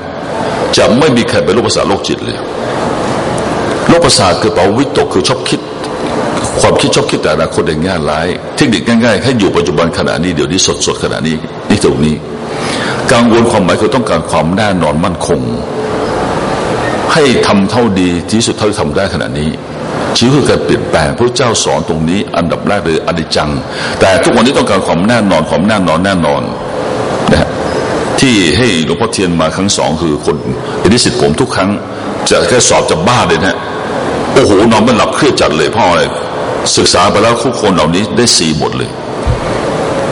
จะไม่มีใครเป็นโรคประสาทโรคจิตเลยโรคประสาทคือเปาวิตกคือชอบคิด ความคิดชอบคิดแต่อนาคตในแง่ร้ายเทคนิคง่ายๆให้อยู่ปัจจุบันขณะนี้เดี๋ยวนี้สดๆขณะนี้นี่ตรงนี้กังวลความหมายคือต้องการความแน่นอนมั่นคง ให้ทำเท่าดีที่สุดเท่าที่ทำได้ขณะนี้ชีวิตคือการเปลี่ยนแปลงพระเจ้าสอนตรงนี้ อันดับแรกเลยอนิจัง แต่ทุกวันนี้ต้องการความแน่นอนความแน่นอนแน่นอน ที่ให้หลวงพ่อเทียนมาครั้งสองคือคนเป็นนิสิตผมทุกครั้ง จะแค่สอบจะบ้าเลยนะโอ้โหนอนไม่หลับเครียดจัดเลยพ่ออะไรศึกษาไปแล้วทุกคนเหล่านี้ได้สี่หมดเลย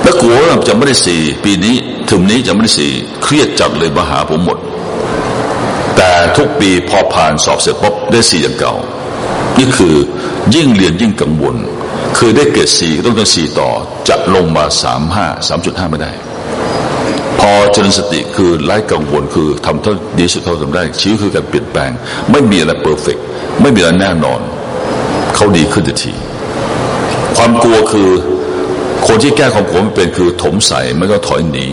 แล้วกลัวว่าจะไม่ได้สี่ปีนี้ถึงนี้จะไม่ได้สี่เครียดจัดเลยมาหาผมหมด แต่ทุกปีพอผ่านสอบเสร็จปุ๊บได้สี่อย่างเก่า นี่คือยิ่งเรียนยิ่งกังวล คือได้เกรดสี่ต้องเป็นสี่ต่อจะลงมาสามห้าสามจุดห้าไม่ได้ พอเจริญสติคือไล่กังวลคือทำเท่าดีสุดเท่าทำได้ชีวิตคือการเปลี่ยนแปลง ไม่มีอะไรเพอร์เฟกไม่มีอะไรแน่นอน เขาดีขึ้นทันที ความกลัวคือคนที่แก้ความกลัวไม่เป็นคือถมใส่ไม่ก็ถอยหนี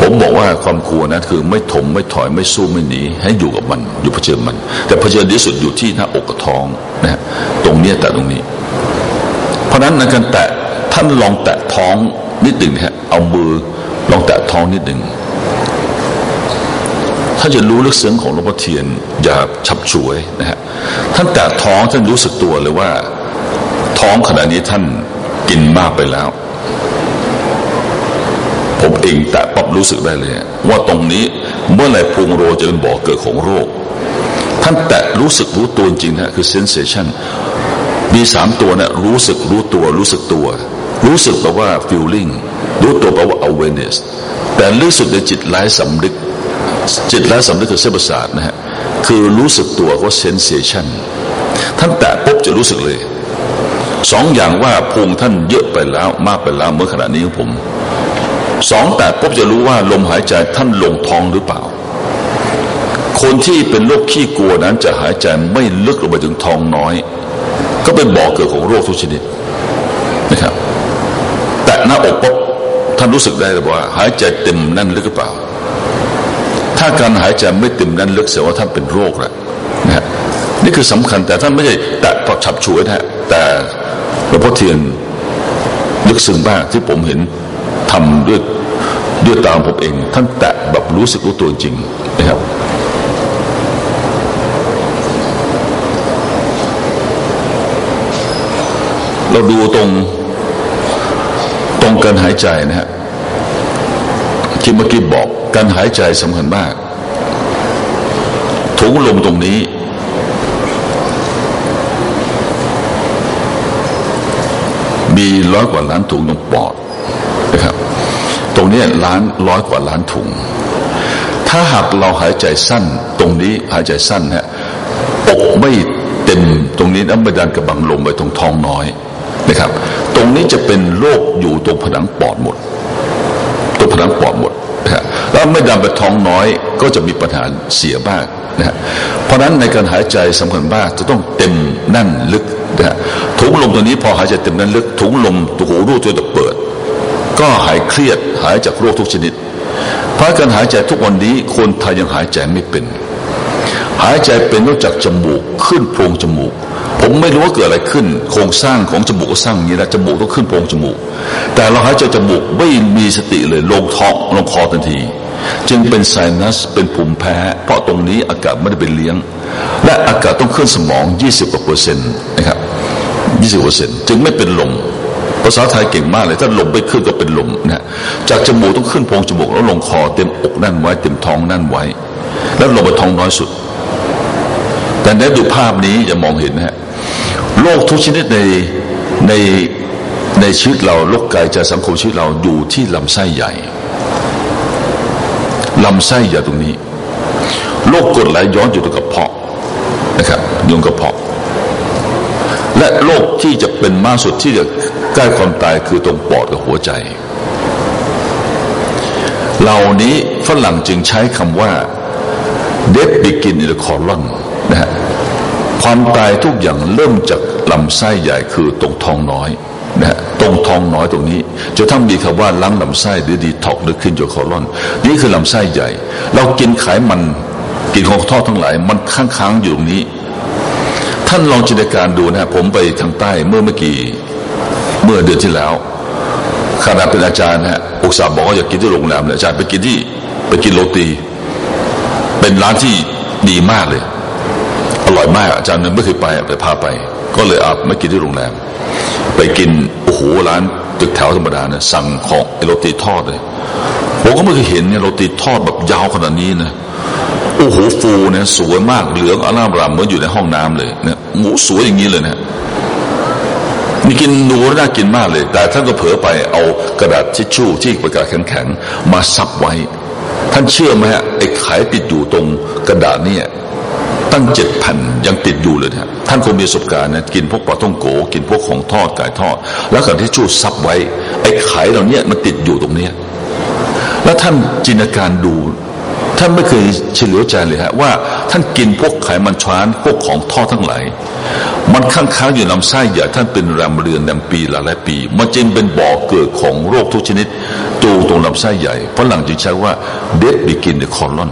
ผมบอกว่าความกลัวนะคือไม่ถมไม่ถอยไม่สู้ไม่หนี ให้อยู่กับมัน อยู่เผชิญมัน แต่เผชิญที่สุดอยู่ที่หน้าอกกับท้องนะฮะตรงเนี้แต่ตรงนี้ เพราะนั้นในการแตะท่านลองแตะท้องนิดหนึ่งฮะเอามือ ลองแตะท้องนิดหนึ่งท่าจะรู้ลึกซึ้งของหลวงพ่อเทียน อย่าฉับฉวยนะฮะท่านแตะท้องท่านรู้สึกตัวเลยว่า ท้องขณะนี้ท่านกินมากไปแล้ว ผมเองแต่ปั๊บรู้สึกได้เลย ว่าตรงนี้เมื่อไหร่พุงโรจะเป็นบ่อเกิดของโรค ท่านแตะรู้สึกรู้ตัวจริงนะคือ sensation มีสามตัวนะรู้สึกรู้ตัวรู้สึกตัว รู้สึกแปลว่า feeling รู้ตัวแปลว่า awareness แต่รู้สึกในจิตไร้สำนึก จิตไร้สำนึกคือเส้นประสาทนะฮะคือรู้สึกตัวว่า sensation ท่านแตะปุ๊บจะรู้สึกเลยสองอย่างว่าพุงท่านเยอะไปแล้วมากไปแล้วเมื่อขณะนี้ของผมสองแต่ปุ๊บจะรู้ว่าลมหายใจท่านลงท้องหรือเปล่า คนที่เป็นโรคขี้กลัวนั้นจะหายใจไม่ลึกลงไปถึงท้องน้อย ก็เป็นบ่อกเกิดของโรคทุกชนิดนะครับ หน้าอกปุ๊บท่านรู้สึกได้เลยว่า หายใจเต็มแน่นหรือเปล่า ถ้าการหายใจไม่เต็มแน่นลึกแสดงว่าท่านเป็นโรคแล้วนะนี่คือสำคัญแต่ท่านไม่ใช่แต่พอฉับฉวยนะแต่หลวงพ่อเทียนลึกซึ้งมากที่ผมเห็นทำด้วยด้วยตามผมเอง ท่านแตะแบบรู้สึกรู้ตัวจริงนะครับเราดูตรง ตรงการหายใจนะฮะที่เมื่อกี้บอกการหายใจสำคัญมากถุงลมตรงนี้ มีร้อยกว่าล้านถุงตรงปอดนะครับ ตรงนี้ล้านร้อยกว่าล้านถุง ถ้าหากเราหายใจสั้น ตรงนี้หายใจสั้นฮะอกไม่เต็มตรงนี้น้ำบาดาลกระบังลมไปตรงท้องน้อยนะครับ ตรงนี้จะเป็นโรคอยู่ตรงผนังปอดหมด ตรงผนังปอดหมดนะแล้วไม่ดันไปท้องน้อยก็จะมีปัญหาเสียบ้างนะฮะเพราะนั้นในการหายใจสำคัญมากจะต้องเต็มแน่นลึกนะถุงลมตัวนี้พอหายใจเต็มนั้นลึกถุงลมตัวหูรูตัวจะเปิด ก็หายเครียดหายจากโรคทุกชนิด เพราะการหายใจทุกวันนี้คนไทยยังหายใจไม่เป็น หายใจเป็นนอกจากจมูกขึ้นโพรงจมูก ผมไม่รู้ว่าเกิดอะไรขึ้น โครงสร้างของจมูกสร้างอย่างนี้นะจมูกต้องขึ้นโพรงจมูก แต่เราหายใจจมูกไม่มีสติเลยลงท้องลงคอทันที จึงเป็นไซนัสเป็นภูมิแพ้ เพราะตรงนี้อากาศไม่ได้ไปเลี้ยง และอากาศต้องขึ้นสมอง 20กว่าเปอร์เซ็นต์นะครับ20เปอร์เซ็นต์จึงไม่เป็นลมภาษาไทยเก่งมากเลยถ้าลมไม่ขึ้นก็เป็นลมนะจากจมูกต้องขึ้นโพรงจมูกแล้วลงคอเต็มอกนั่นไว้เต็มท้องนั่นไว้ แล้วลงไปท้องน้อยสุด แต่ในดูภาพนี้จะมองเห็นนะฮะ โรคทุกชนิดในในในชีวิตเราโรคกายใจสังคมชีวิตเราอยู่ที่ลำไส้ใหญ่ลำไส้ใหญ่ตรงนี้โรคกรดไหลย้อนอยู่ตรงกระเพาะนะครับยุงกระเพาะ และโรคที่จะเป็นมากสุดที่จะใกล้ความตายคือตรงปอดกับหัวใจ เหล่านี้ฝรั่งจึงใช้คำว่า death begin in the colon นะฮะความตายทุกอย่างเริ่มจาก ลำไส้ใหญ่คือตรงท้องน้อยนะฮะตรงท้องน้อยตรงนี้จะต้องมีคำว่าล้างลำไส้หรือดีท็อกหรือขึ้นจากคอลอน นี่คือลำไส้ใหญ่ เรากินไขมันกินของทอดทั้งหลาย มันค้างๆอยู่ตรงนี้ ท่านลองจินตนาการดูนะผมไปทางใต้เมื่อเมื่อกี้เมื่อเดือนที่แล้วขณะเป็นอาจารย์นะฮะอุตส่าห์บอกว่าอยากกินที่โรงแรมเลยอาจารย์ไปกินที่ไปกินโรตี เป็นร้านที่ดีมากเลย อร่อยมากอาจารย์นึงไม่เคยไปไปพาไป ก็เลยอาไม่กินที่โรงแรม ไปกินโอ้โหร้านตึกแถวธรรมดาเนี่ยสั่งของโรตีทอดเลยผมก็ไม่เคยเห็นเนี่ยโรตีทอดแบบยาวขนาดนี้นะโอ้โหฟูเนี่ยสวยมากเหลืองอลามรามเหมือนอยู่ในห้องน้ำเลยเนี่ยหมูสวยอย่างนี้เลยนะนี่กินดูน่ากินมากเลย แต่ท่านก็เผลอไปเอากระดาษทิชชู่ที่เป็นกระดาษแข็งๆมาซับไว้ ท่านเชื่อไหมฮะไอ้ไข่ติดอยู่ตรงกระดาษเนี่ย ตั้งเจ็ดแผ่นยังติดอยู่เลยนะท่านคงมีประสบการณ์นะกินพวกปลาท่องโก กินพวกของทอดไก่ทอด แล้วกระดาษทิชชู่ซับไว้ ไอ้ไข่เหล่านี้มันติดอยู่ตรงเนี้ยแล้วท่านจินตนาการดูท่านไม่เคยเฉลียวใจเลยฮะว่าท่านกินพวกไขมันช้านพวกของทอดทั้งหลายมันค้างค้างอยู่ลำไส้ใหญ่ท่านเป็นแรมเรือนแรมปีหลายหลายปี มันจึงเป็นบ่อเกิดของโรคทุกชนิดตูตรงลำไส้ใหญ่เพราะหลังจึงใช้ว่าเดดบิกินเดคอลอน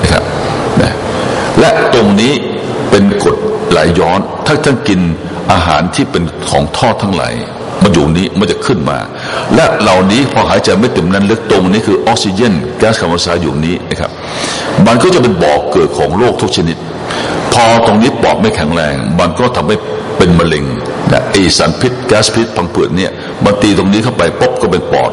นะครับนะ และตรงนี้เป็นกฎไหลย้อน ถ้าท่านกินอาหารที่เป็นของทอดทั้งหลายมันอยู่นี้มันจะขึ้นมา และเหล่านี้พอหายใจไม่เต็มนั้นลึกตรงนี้คือออกซิเจนแก๊สคาร์บอนไดออกไซด์อยู่นี้นะครับ มันก็จะเป็นบ่อกเกิดของโรคทุกชนิด พอตรงนี้ปอดไม่แข็งแรง มันก็ทำให้เป็นมะเร็งนะไอสารพิษแก๊สพิษพังผืดเนี่ยมันตีตรงนี้เข้าไปปุ๊บก็เป็นปอด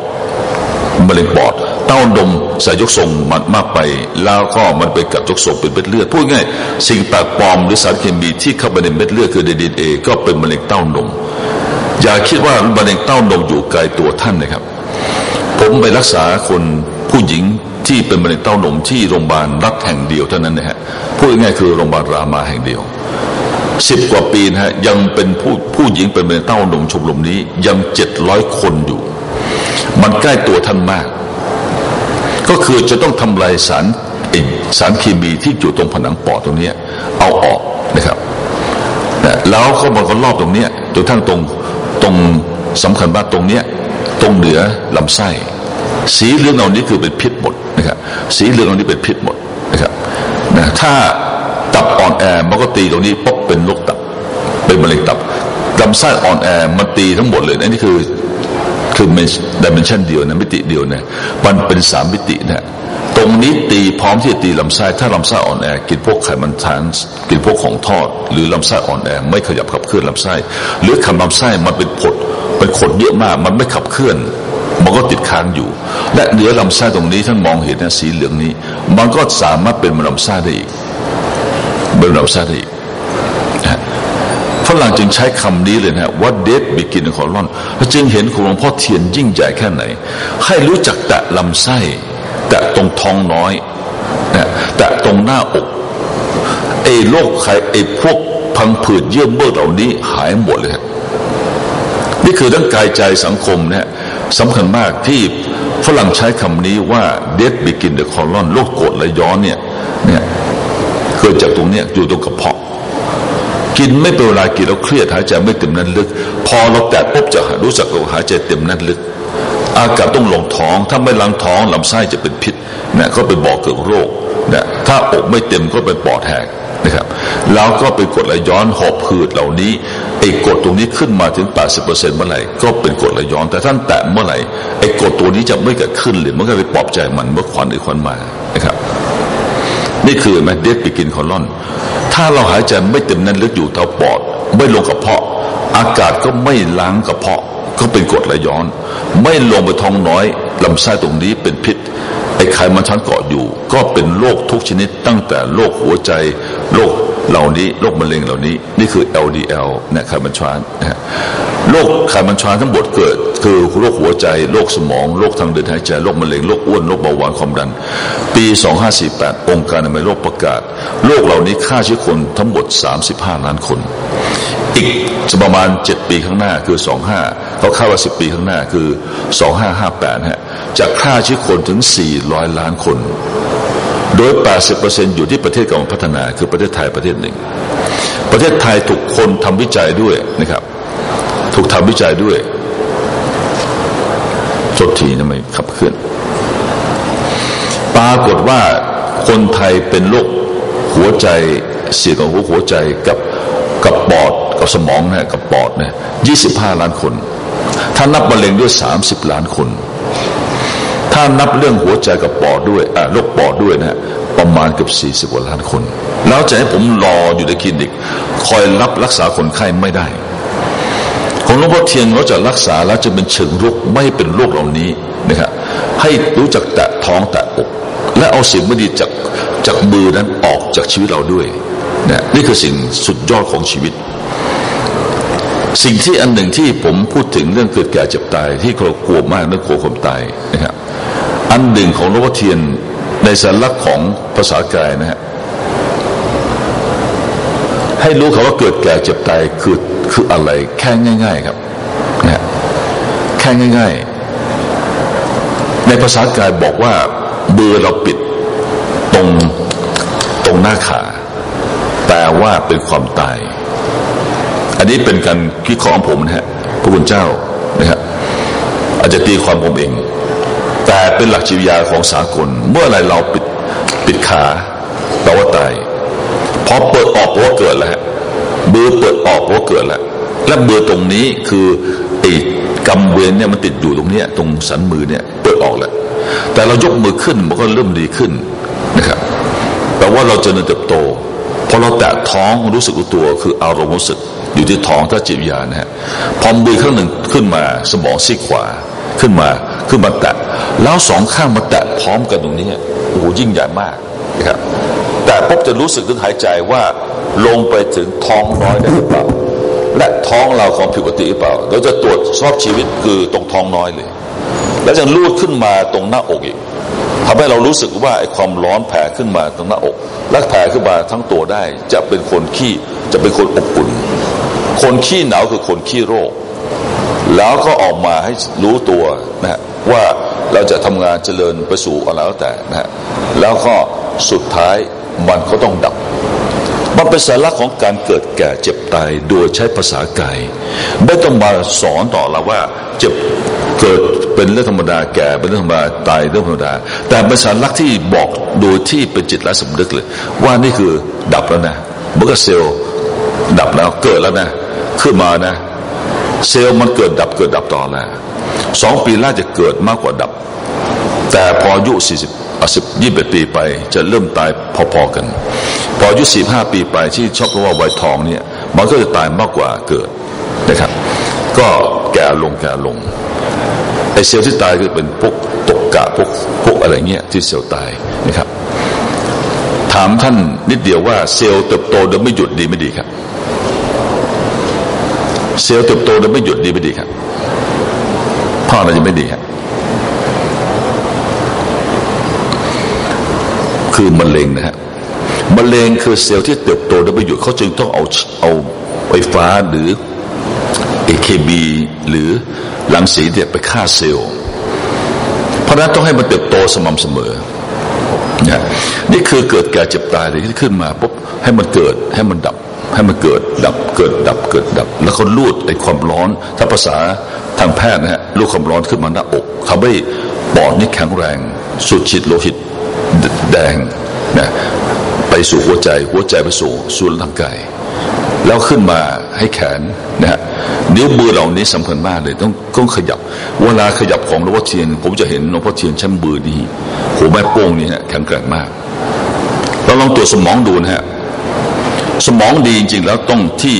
มะเร็งปอด เต้านมใส่ยกทรงมันมากไป แล้วก็มันไปกับยกทรงเป็นเม็ดเลือดพูดง่ายสิ่งแปลกปลอมหรือสารเคมีที่เข้าไปในเม็ดเลือดคือดีเอก็เป็นมะเร็งเต้านม อย่าคิดว่ามะเร็งเต้านมอยู่ไกลตัวท่านนะครับ ผมไปรักษาคนผู้หญิงที่เป็นมะเร็งเต้านมที่โรงพยาบาลรัฐแห่งเดียวเท่านั้นนะฮะพูดง่ายคือโรงพยาบาลรามาแห่งเดียวสิบกว่าปีนะฮะยังเป็นผู้ผู้หญิงเป็นมะเร็งเต้านมชมรมนี้ยังเจ็ดร้อยคนอยู่ มันใกล้ตัวท่านมาก ก็คือจะต้องทำลายสารสารเคมีที่อยู่ตรงผนังปอดตรงนี้เอาออกนะครับแล้วก็มันก็รอบตรงนี้จนทั้งตรงตรงสำคัญว่าตรงเนี้ยตรงเหนือลำไส้ สีเหลืองเหล่านี้คือเป็นพิษหมดนะครับสีเหลืองเหล่านี้เป็นพิษหมดนะครับนะถ้าตับอ่อนแอมันก็ตีตรงนี้ปุ๊บเป็นโรคตับเป็นมะเร็งตับลำไส้อ่อนแอมันตีทั้งหมดเลยนนี่คือ คือเดิเมนชันเดียวนะมิติเดียวนะมันเป็นสามมิตินะตรงนี้ตีพร้อมที่จะตีลำไส้ถ้าลำไส้อ่อนแอกินพวกไขมันทานกินพวกของทอด หรือลำไส้อ่อนแอไม่ขยับขับเคลื่อนลำไส้ หรือขับลำไส้มันเป็นผดเป็นขดเยอะมาก มันไม่ขับเคลื่อนมันก็ติดค้างอยู่ และเนื้อลำไส้ตรงนี้ท่านมองเห็นนะสีเหลืองนี้ มันก็สามารถเป็นมลำไส้ได้อีกเป็นลำไส้ได้อีก ฝรั่งจึงใช้คำนี้เลยนะว่าเดดบิกินของร่อนจึงเห็นของหลวงพ่อเทียนยิ่งใหญ่แค่ไหน ให้รู้จักแตะลำไส้ แต่ตรงท้องน้อยนะแต่ตรงหน้าอกไอ้โรคไข้ไอ้พวกพังผืดเยื่อเมื่อเหล่านี้หายหมดเลย นี่คือทั้งกายใจสังคมเนี่ยสำคัญมากที่ฝรั่งใช้คำนี้ว่า death begin the colon โรคกรดไหลย้อนเนี่ยเนี่ยเกิดจากตรงเนี้ยอยู่ตรงกระเพาะ กินไม่เป็นเวลากินแล้วเครียดหายใจไม่เต็มนั้นลึก พอเราแตะปุ๊บจะรู้จักเราหายใจเต็มนั้นลึก อากาศต้องลงท้องถ้าไม่ล้างท้องลำไส้จะเป็นพิษนะก็เป็นบ่อเกิดโรคนะถ้าอกไม่เต็มก็เป็นปอดแหกนะครับแล้วก็เป็นกดไหลย้อนหอบผืดเหล่านี้ไอ้กดตรงนี้ขึ้นมาถึง 80%เมื่อไหร่ก็เป็นกดไหลย้อน แต่ท่านแตะเมื่อไหร่ไอ้กดตัวนี้จะไม่เกิดขึ้นเลยมันก็ไปปลอบใจมันเมื่อควันหรือควันมานะครับ นี่คือแมเดสไปกินคอลอน ถ้าเราหายใจไม่เต็มนั้นลึกอยู่เท่าปอด ไม่ลงกระเพาะ อากาศก็ไม่ล้างกระเพาะ ก็เป็นกรดไหลย้อน ไม่ลงไปท้องน้อยลำไส้ตรงนี้เป็นพิษไอ้ไขมันชั้นเกาะอยู่ ก็เป็นโรคทุกชนิดตั้งแต่โรคหัวใจโรคเหล่านี้โรคมะเร็งเหล่านี้ นี่คือ LDL เนี่ยไขมันช้านนะโรคไขมันช้านทั้งหมดเกิด คือโรคหัวใจโรคสมองโรคทางเดินหายใจโรคมะเร็งโรคอ้วนโรคเบาหวานความดัน ปี 2548 องค์การอนามัยโลกประกาศโรคเหล่านี้ฆ่าชีวคนทั้งหมด 35 ล้านคน อีกประมาณเจ็ดปีข้างหน้าคือสองห้าเขาคาดว่าสิบปีข้างหน้าคือสองห้าห้าแปดฮะจะฆ่าชีวคนถึงสี่ร้อยล้านคน โดยแปดสิบเปอร์เซ็นอยู่ที่ประเทศกำลังพัฒนาคือประเทศไทยประเทศหนึ่ง ประเทศไทยถูกคนทำวิจัยด้วยนะครับ ถูกทำวิจัยด้วย จดทีนะไม่ขับเคลื่อน ปรากฏว่าคนไทยเป็นโรคหัวใจเสียของหัวใจกับกับปอดกับสมองนะกับปอดนะยี่สิบห้าล้านคน ถ้านับมะเร็งด้วยสามสิบล้านคน ถ้านับเรื่องหัวใจกับปอดด้วยโรคปอดด้วยนะประมาณเกือบสี่สิบกว่าล้านคน แล้วจะให้ผมรออยู่ในคลินิก คอยรับรักษาคนไข้ไม่ได้ ของหลวงพ่อเทียนเขาจะรักษาแล้วจะเป็นเชิงรุกไม่เป็นโรคเหล่านี้นะครับให้รู้จักแตะท้องแตะอก และเอาสิ่งไม่ดีจากจากมือนั้นออกจากชีวิตเราด้วยนะนี่คือสิ่งสุดยอดของชีวิต สิ่งที่อันหนึ่งที่ผมพูดถึงเรื่องเกิดแก่เจ็บตายที่เรากลัวมากเรื่องกลัวความตายนะครับอันหนึ่งของหลวงพ่อเทียนในสัญลักษณ์ของภาษากายนะฮะให้รู้คำว่าเกิดแก่เจ็บตายคือ คืออะไรแค่ง่าย ๆ ครับนะแค่ง่าย ๆ ในภาษากายบอกว่าเบือเราปิดตรงตรงหน้าขาแต่ว่าเป็นความตาย อันนี้เป็นการคิดของผมนะฮะพระคุณเจ้านะครับอาจจะตีความผมเอง แต่เป็นหลักจิตวิทยาของสากล เมื่อไรเราปิดปิดขาแปลว่าตายพอเปิดออกแปลว่าเกิดแล้ว เบือเปิดออกแปลว่าเกิดแล้วและเบือตรงนี้คือไอ้กำเวนเนี่ยมันติดอยู่ตรงเนี้ยตรงสันมือเนี่ยเปิดออกแล้วแต่เรายกมือขึ้นมันก็เริ่มดีขึ้นนะครับแปลว่าเราจะเติบโตพอเราแตะท้องรู้สึกตัวคืออารมณ์รู้สึกอยู่ที่ท้องถ้าจิตวิญญาณนะฮะพอมือข้างหนึ่งขึ้นมาสมองซีกขวาขึ้นมาขึ้นมาแตะแล้วสองข้างมาแตะพร้อมกันตรงนี้โอ้โหยิ่งใหญ่มากนะครับแต่พบจะรู้สึกถึงหายใจว่า ลงไปถึงท้องน้อยได้หรือเปล่า และท้องเราของผิวปกติหรือเปล่า เราจะตรวจสอบชีวิตคือตรงท้องน้อยเลย แล้วจะลูดขึ้นมาตรงหน้าอกอีกทำให้เรารู้สึกว่าไอ้ความร้อนแผ่ขึ้นมาตรงหน้าอก และแผ่ขึ้นมาทั้งตัวได้ จะเป็นคนขี้จะเป็นคนอบอุ่น คนขี้หนาวคือคนขี้โรค แล้วก็ออกมาให้รู้ตัวนะฮะว่าเราจะทำงานเจริญไปสู่อะไรแล้วแต่นะฮะแล้วก็สุดท้ายมันก็ต้องดับ มันเป็นสาระของการเกิดแก่เจ็บตายโดยใช้ภาษากายไม่ต้องมาสอนต่อเราว่าเจ็บเกิดเป็นเรื่องธรรมดาแก่เป็นเรื่องธรรมดาตายเรื่องธรรมดา แต่เป็นสารลักษณ์ที่บอกโดยที่เป็นจิตและสำนึกเลย ว่านี่คือดับแล้วนะเมื่อเซลล์ดับแล้วเกิดแล้วนะขึ้นมานะ เซลล์มันเกิดดับเกิดดับต่อแล้วสองปีแรกจะเกิดมากกว่าดับ แต่พออายุสี่สิบสิบยี่สิบปีไปจะเริ่มตายพอๆกัน พออายุสี่ห้าปีไปที่ชอบเรียกว่าวัยทองเนี่ยมันก็จะตายมากกว่าเกิดนะครับ ก็แก่ลงแก่ลงไอเซลล์ที่ตายคือเป็นพวกตกกะพวกพวกอะไรเงี้ยที่เซลล์ตายนะครับ ถามท่านนิดเดียวว่าเซลล์เติบโตโดยไม่หยุดดีไม่ดีครับ เซลล์เติบโตโดยไม่หยุดดีไม่ดีครับพ่อเราจะไม่ดีครับคือมะเร็งนะฮะ มะเร็งคือเซลล์ที่เติบโตโดยไม่หยุดเขาจึงต้องเอาเอาไฟฟ้าหรือเอเคบีหรือหลังสีเนี่ยไปฆ่าเซลล์ เพราะนั้นต้องให้มันเติบโตสม่ำเสมอนะนี่คือเกิดแก่เจ็บตายเลยที่ขึ้นมาปุ๊บให้มันเกิดให้มันดับ ให้มันเกิดดับเกิดดับเกิดดับ แล้วก็ลูดไอ้ความร้อน ถ้าภาษาทางแพทย์นะฮะลูดความร้อนขึ้นมาหน้าอกทำให้ปอดนี่แข็งแรงสูดฉีดโลหิตแดงนะ สู่หัวใจ หัวใจไปสู่ส่วนร่างกายแล้วขึ้นมาให้แขนนะฮะนิ้วมือเหล่านี้สำคัญมากเลย ต้องต้องขยับ เวลาขยับของหลวงพ่อเทียน ผมจะเห็นหลวงพ่อเทียนชั้นมือนี้หัวแม่โป้งนี่ฮะแข็งแกร่งมากเราลองตรวจสมองดูนะฮะสมองดีจริงๆแล้วต้องที่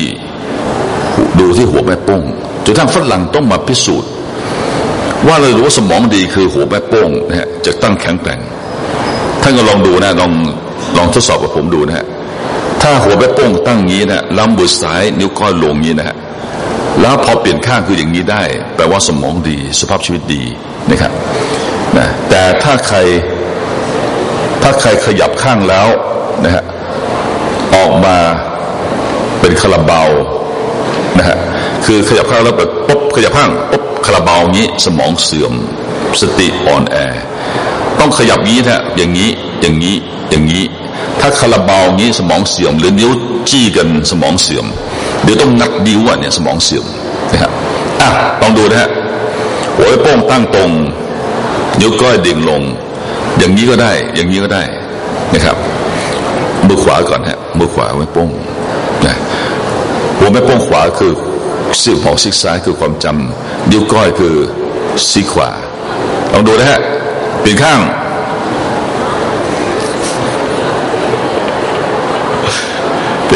ดูที่หัวแม่โป้งจนทั้งฝรั่งต้องมาพิสูจน์ ว่าเลยรู้ว่าสมองดีคือหัวแม่โป้งนะฮะจะตั้งแข็งแกร่งท่านก็ลองดูนะลอง ลองทดสอบกับผมดูนะฮะ ถ้าหัวแม่โป้งตั้งงี้นะลำบุซ้ายนิ้วก้อยลงงี้นะฮะ แล้วพอเปลี่ยนข้างคืออย่างนี้ได้ แปลว่าสมองดี สภาพชีวิตดีนะครับนะแต่ถ้าใครถ้าใครขยับข้างแล้วนะฮะออกมาเป็นคาราบานะฮะคือขยับข้างแล้วแบบปุ๊บขยับข้างปุ๊บคาราบาวงี้สมองเสื่อมสติอ่อนแอ ต้องขยับงี้นะอย่างนี้อย่างนี้ อย่างนี้ ถ้าคาราบาวงี้สมองเสื่อม หรือนิ้วจี้กันสมองเสื่อม เดี๋ยวต้องงัดนิ้วอะเนี่ยสมองเสื่อมนะครับอะลองดูนะฮะหัวโป้งตั้งตรงนิ้วก้อยดิ่งลง อย่างนี้ก็ได้ อย่างนี้ก็ได้นะครับมือขวาก่อนฮะมือขวาไว้โป้งนะหัวแม่โป้งขวาคือซีกหอกซีกซ้ายคือความจำนิ้วก้อยคือซีขวาลองดูนะฮะเปลี่ยนข้าง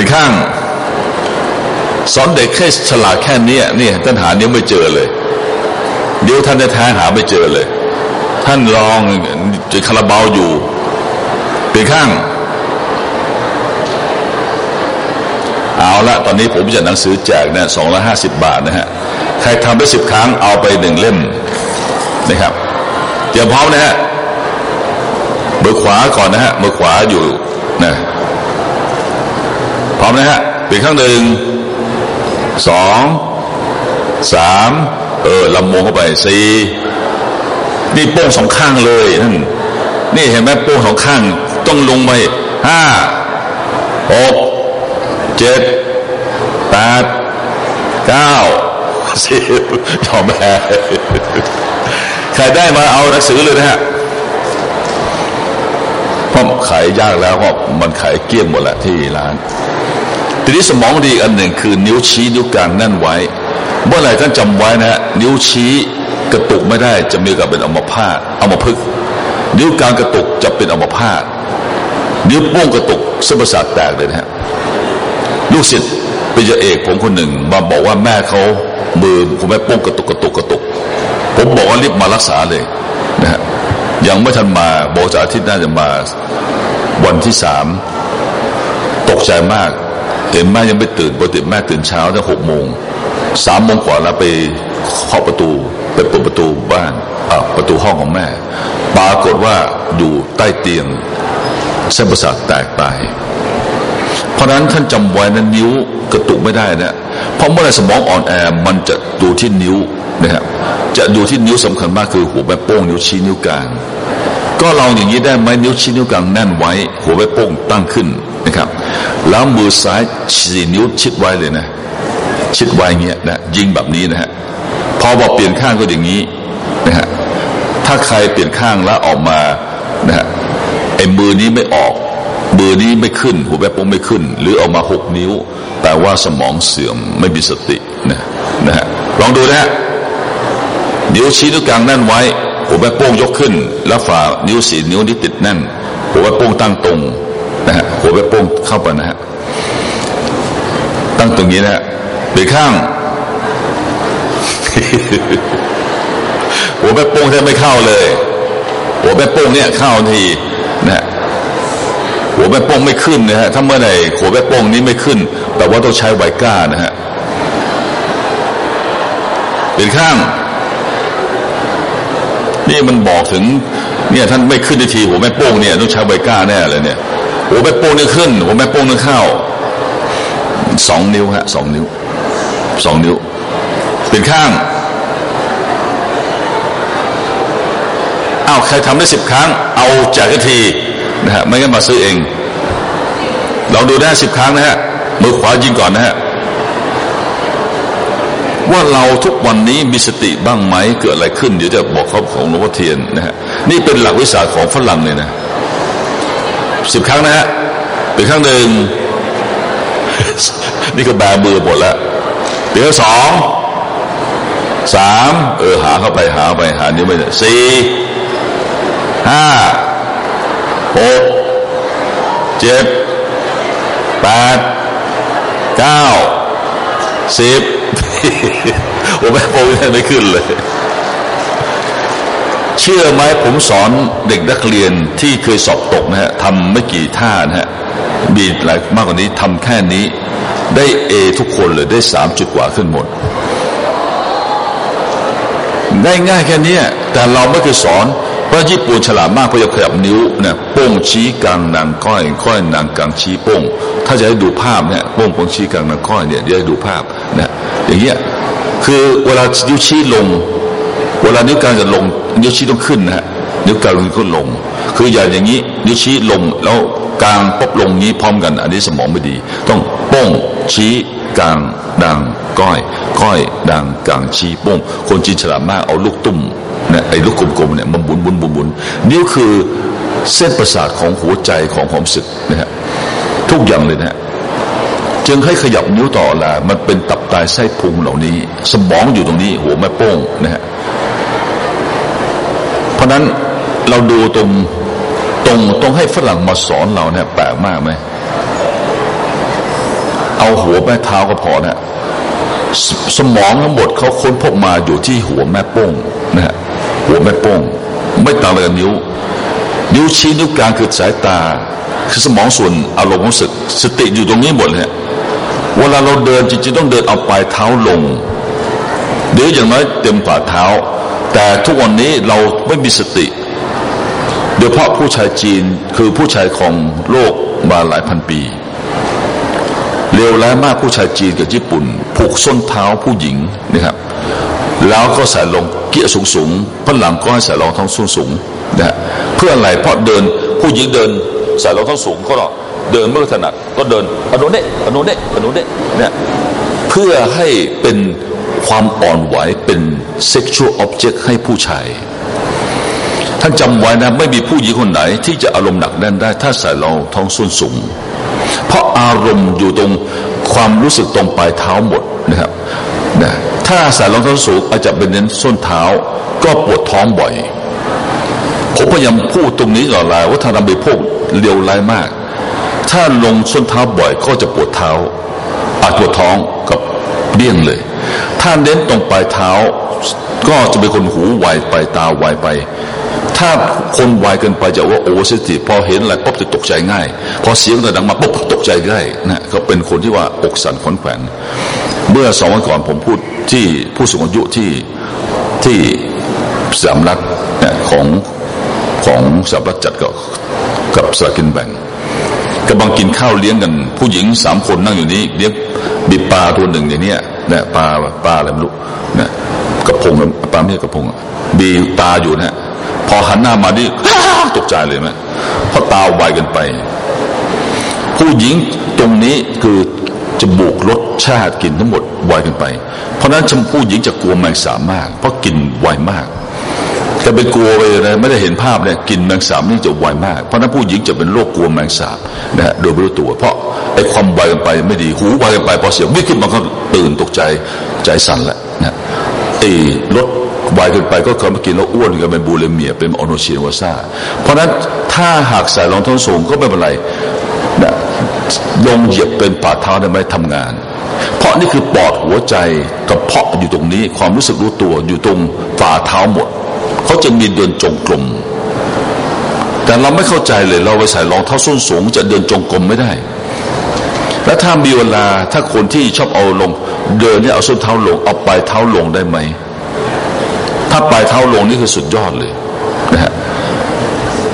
เป็นข้างสอนเด็กแค่ฉลาดแค่นี้นี่ท่านหาเนี้ยไม่เจอเลยเดี๋ยวท่านจะแท้หาไม่เจอเลย ท่านลองจะคาราบาวอยู่เป็นข้าง เอาละตอนนี้ผมจะหนังสือแจกเนี่ยสองร้อยห้าสิบบาทนะฮะใครทำได้สิบครั้งเอาไปหนึ่งเล่มนะครับเตรียมพร้อมนะฮะมือขวาก่อนนะฮะมือขวาอยู่นะ พร้อมนะฮะเป็นข้างหนึ่งสองสามเออลำมงเข้าไปสี่นี่โป้งสองข้างเลยนั่นนี่เห็นไหมโป้งสองข้างต้องลงไปห้าหกเจ็ดแปดเก้าสิบยอมแพ้ใครได้มาเอาหนังสือเลยนะฮะเพราะขายยากแล้วเพราะมันขายเกลี้ยงหมดแหละที่ร้าน ทีนี้สมองดีอันหนึ่งคือนิ้วชี้นิ้วกลางแน่นไว้ เมื่อไหร่ท่านจำไว้นะฮะนิ้วชี้กระตุกไม่ได้จะมีกับเป็นอัมพาตอัมพฤกษ์นิ้วกลางกระตุกจะเป็นอัมพาตนิ้วโป้งกระตุกเส้นประสาทแตกเลยนะฮะลูกศิษย์ปิยเอกผมคนหนึ่งมาบอกว่าแม่เขามือผมแม่โป้งกระตุกกระตุกกระตุก ผมบอกว่ารีบมารักษาเลยนะฮะยังไม่ทันมาบอกจะอาทิตย์หน้าจะมาวันที่สามตกใจมาก เห็นแม่ยังไม่ตื่นปกติแม่ตื่นเช้าตั้งหกโมงสามโมงกว่าแล้วไปเคาะประตูไปเปิดประตูบ้านประตูห้องของแม่ ปรากฏว่าอยู่ใต้เตียงเส้นประสาทแตกตาย เพราะนั้นท่านจำไว้นะนิ้วกระตุกไม่ได้นะเพราะเมื่อไรสมองอ่อนแอมันจะดูที่นิ้วนะครับจะดูที่นิ้วสำคัญมากคือหัวแม่โป้งนิ้วชี้นิ้วกลางก็ลองอย่างนี้ได้ไหมนิ้วชี้นิ้วกลางแน่นไว้ หัวแม่โป้งตั้งขึ้นนะครับ แล้วมือซ้ายสี่นิ้วชิดไว้เลยนะ ชิดไว้เงี้ยนะยิงแบบนี้นะฮะพอบอกเปลี่ยนข้างก็อย่างนี้นะฮะถ้าใครเปลี่ยนข้างแล้วออกมานะฮะไอ้มือนี้ไม่ออกมือนี้ไม่ขึ้น หัวแม่โป้งไม่ขึ้น หรือออกมาหกนิ้วแต่ว่าสมองเสื่อมไม่มีสตินะนะฮะลองดูนะฮะนิ้วชี้นิ้วกลางแน่นไว้ หัวแม่โป้งยกขึ้น แล้วฝ่านิ้วสี่นิ้วนี้ติดแน่น หัวแม่โป้งตั้งตรง นะฮะหัวแม่โป้งเข้าไปนะฮะตั้งตรงนี้นะฮะเปลี่ยนข้างหัวแม่โป้งแทบไม่เข้าเลย หัวแม่โป้งเนี่ยเข้าทีนะฮะหัวแม่โป้งไม่ขึ้นนะฮะถ้าเมื่อไหร่หัวแม่โป้งนี้ไม่ขึ้นแปลว่าต้องใช้ไวก้านะฮะเปลี่ยนข้าง นี่มันบอกถึง เนี่ยท่านไม่ขึ้นทีหัวแม่โป้งเนี่ยต้องใช้ไวก้าแน่เลยเนี่ย หัวแม่โป้งนี่ขึ้นหัวแม่โป้งนี่เข้าสองนิ้วฮะสองนิ้วสองนิ้ว เปลี่ยนข้างอ้าวใครทำได้สิบครั้ง เอาจากทีนะฮะไม่งั้นมาซื้อเองลองดูได้สิบครั้งนะฮะมือขวายิงก่อนนะฮะว่าเราทุกวันนี้มีสติบ้างไหมเกิดอะไรขึ้น เดี๋ยวจะบอกเขาของหลวงพ่อเทียนนะฮะนี่เป็นหลักวิชาของฝรั่งเลยนะ สิบครั้งนะฮะเป็นครั้งหนึ่งนี่ก็แบมือหมดแล้วเดี๋ยวสองสามเออหาเข้าไปหาไปหานิ้วไปสี่ห้าหกเจ็ดแปดเก้าสิบโอ้แม่โป้ไม่ขึ้นเลย เชื่อไหมผมสอนเด็กนักเรียนที่เคยสอบตกนะฮะ ทำไม่กี่ท่านะฮะมีหลายมากกว่านี้ทำแค่นี้ ได้เอทุกคนเลยได้สามจุดกว่าขึ้นหมด ได้ง่ายแค่นี้แต่เราไม่เคยสอนเพราะญี่ปุ่นฉลาดมากเพราะจะขยับนิ้วเนี่ยโป้งชี้กลางนางก้อยก้อยนางกลางชี้โป้ง ถ้าจะให้ดูภาพเนี่ยโป้งโป้งชี้กลางนางก้อยเนี่ยจะให้ดูภาพนะอย่างเงี้ยคือเวลานิ้วชี้ลง เวลานิ้วกลางจะลงนิ้วชี้ต้องขึ้นนะฮะนิ้วกลางลงก็ลง คืออย่าอย่างนี้นิ้วชี้ลงแล้วกลางปบลงนี้พร้อมกัน อันนี้สมองไม่ดี ต้องโป้งชี้กลางดังก้อย ก้อยดังกลางชี้โป้ง คนจีนฉลาดมากเอาลูกตุ้มเนี่ยไอ้ลูกกลมๆเนี่ยมันบุนบุนบุนบุนนิ้วคือเส้นประสาทของหัวใจของความสึกนะฮะทุกอย่างเลยนะฮะจึงให้ขยับนิ้วต่อละมันเป็นตับไตไส้พุงเหล่านี้ สมองอยู่ตรงนี้หัวแม่โป้งนะฮะเพราะนั้น เราดูตรงตรงตรงให้ฝรั่งมาสอนเราเนี่ยแปลกมากไหมเอาหัวแม่เท้าก็พอนะสสมองทั้งหมดเขาค้นพบมาอยู่ที่หัวแม่โป้งนะฮะหัวแม่โป้ง ไม่ต่างเลยกับนิ้ว นิ้วชี้นิ้วกลางคือสายตา คือสมองส่วนอารมณ์รู้สึกสติอยู่ตรงนี้หมดเลยเวลาเราเดินจริงๆต้องเดินเอาปลายเท้าลงหรืออย่างน้อยเต็มฝ่าเท้า แต่ทุกวันนี้เราไม่มีสติ โดยเฉพาะผู้ชายจีนคือผู้ชายของโลกมาหลายพันปี เร็วแร้ายมากผู้ชายจีนกับญี่ปุ่น ผูกส้นเท้าผู้หญิงนะครับ แล้วก็ใส่ลงเกียร์สูงสูงพหลังก็ให้ใส่รองเท้าสูงสูงนะเพื่ออะไรเพราะเดินผู้หญิงเดินใส่รองเท้าสูงก็เดินเมื่อถนัดก็เดินอนุเนอนุเนอนุเนเนี่ยเพื่อให้เป็นความอ่อนไหวเป็น sexual object ให้ผู้ชาย ท่านจำไว้นะไม่มีผู้หญิงคนไหน ที่จะอารมณ์หนักแน่นได้ ถ้าใส่รองท้องส้นสูง เพราะอารมณ์อยู่ตรงความรู้สึกตรงปลายเท้าหมดนะครับนะถ้าใส่รองเท้าสูงอาจจะเป็นเน้นส้นเท้า ก็ปวดท้องบ่อยผมพยายามพูดตรงนี้ก่อนเลยว่าถ้าเราไปพวกเลียวไร้มาก ถ้าลงส้นเท้าบ่อยก็จะปวดเท้าอาจปวดท้องกับเลี่ยงเลย ถ้าเน้นตรงปลายเท้า ก็จะเป็นคนหูไวไปตาไวไป ถ้าคนไวเกินไปจะว่าโอเวอร์เซติพอเห็นอะไรปุ๊บจะตกใจง่าย พอเสียงดังมาปุ๊บตกใจง่ายนะก็เป็นคนที่ว่าอกสั่นขนแขวนเมื่อสองวันก่อนผมพูดที่ผู้สูงอายุที่ที่สามรัฐของของสารัฐจัดกับกับสากินแบ่งกำลังกินข้าวเลี้ยงกัน ผู้หญิงสามคนนั่งอยู่นี้เลี้ยงบีปลาตัวหนึ่งอย่างเนี้ยนี่ยปลาปลาอะไรไม่รู้นี่ยกระพงปลาไม่ใช่กระพงบีปลาอยู่นะ พอหันหน้ามาดิตกใจเลยไหมเพราะตาไวกันไป ผู้หญิงตรงนี้คือจะบุกรสชาติกินทั้งหมดไวกันไป เพราะนั้นชมผู้หญิงจะกลัวแมงสาบมาก เพราะกินไวมากจะไปกลัวไปเลยไม่ได้เห็นภาพเนี่ยกินแมงสาบนี่จะไวมาก เพราะนั้นผู้หญิงจะเป็นโรคกลัวแมงสาบนะฮะโดยไม่รู้ตัว เพราะไอ้ความไวกันไปไม่ดีหูไวกันไปพอเสียงวิ่งขึ้นมาก็ตื่นตกใจใจสั่นแหละนะไอ้รถ วเกินไปก็เคยมากินแล้วอ้วนกันเป็นบูเลเมียเป็นอโนเชียวาซาเพราะนั้นถ้าหากใส่รองเท้าสูงก็ไม่เป็นไรนะลงเหยียบเป็นป่าเท้าได้ไหมทำงาน เพราะนี่คือปอดหัวใจกระเพาะอยู่ตรงนี้ความรู้สึกรู้ตัวอยู่ตรงฝ่าเท้าหมด เขาจะมีเดินจงกรมแต่เราไม่เข้าใจเลยเราไปใส่รองเท้าส้นสูง จะเดินจงกรมไม่ได้ แล้วถ้ามีเวลาถ้าคนที่ชอบเอาลง เดินเนี่ยเอาส้นเท้าลงเอาปลายเท้าลงได้ไหม ถ้าปลายเท้าลงนี่คือสุดยอดเลยนะฮะ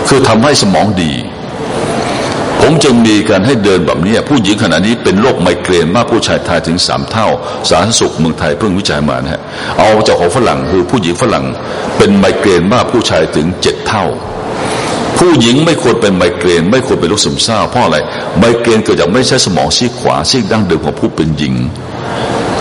คือทำให้สมองดี ผมจึงมีการให้เดินแบบนี้ ผู้หญิงขณะนี้เป็นโรคไมเกรนมากผู้ชายไทยถึงสามเท่า สาธารณสุขเมืองไทยเพิ่งวิจัยมานะฮะเอาจากของฝรั่งคือผู้หญิงฝรั่งเป็นไมเกรนมากผู้ชายถึงเจ็ดเท่า ผู้หญิงไม่ควรเป็นไมเกรน ไม่ควรเป็นโรคซึมเศร้าเพราะอะไรไมเกรนเกิดจากไม่ใช่สมองซีกขวาซีกดั้งเดิมของผู้เป็นหญิง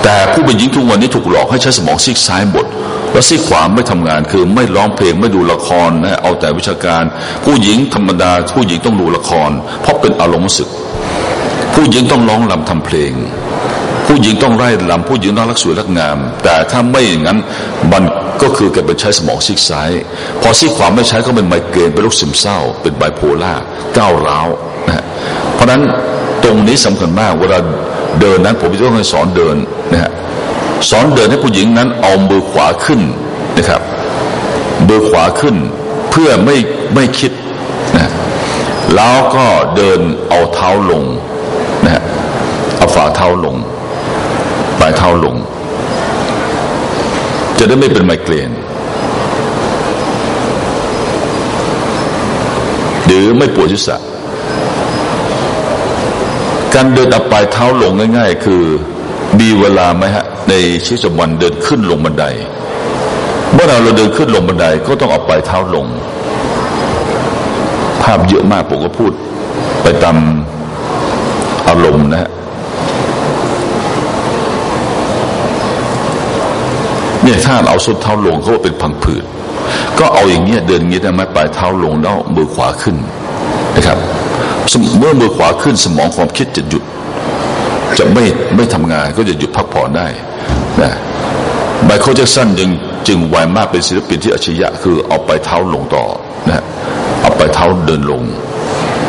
แต่ผู้เป็นหญิงทุกวันนี้ถูกหลอกให้ใช้สมองซีกซ้ายหมด แล้วซีขวาไม่ทำงานคือไม่ร้องเพลงไม่ดูละครนะเอาแต่วิชาการ ผู้หญิงธรรมดา ผู้หญิงต้องดูละคร เพราะเป็นอารมณ์สึก ผู้หญิงต้องร้องลำทำเพลง ผู้หญิงต้องไร้ลำผู้หญิงต้องรักสวยรักงาม แต่ถ้าไม่อย่างนั้นมันก็คือการเป็นใช้สมองซีกซ้าย พอซีขวาไม่ใช้ก็เป็นไมเกรนเป็นโรคซึมเศร้า เป็นไบโพล่าก้าวร้าวนะเพราะฉะนั้นตรงนี้สำคัญมากเวลาเดินนั้นผมจะต้องสอนเดินนะฮะ สอนเดินให้ผู้หญิงนั้นเอามือขวาขึ้นนะครับมือขวาขึ้นเพื่อไม่ไม่คิดนะแล้วก็เดินเอาเท้าลงนะเอาฝ่าเท้าลงปลายเท้าลง จะได้ไม่เป็นไมเกรนหรือไม่ปวดศีรษะการเดินเอาปลายเท้าลงง่าย ๆ คือมีเวลาไหมฮะ ในชีวิตประจำวันเดินขึ้นลงบันได เมื่อเราเราเดินขึ้นลงบันไดก็ต้องเอาปลายเท้าลง ภาพเยอะมากผมก็พูด ไปตามอารมณ์นะฮะเนี่ยถ้าเอาส้นเท้าลงเขาเป็นพังผืดก็เอาอย่างเงี้ยเดินงี้ได้ไหมปลายเท้าลงแล้วมือขวาขึ้นนะครับเมื่อมือขวาขึ้นสมองความคิดจะหยุด จะไม่ไม่ทำงานก็จะหยุดพักผ่อนได้นะไมเคิลแจ็คสันจึงจึงไวมากเป็นศิลปินที่อัจฉริยะคือเอาไปเท้าลงต่อนะเอาไปเท้าเดินลง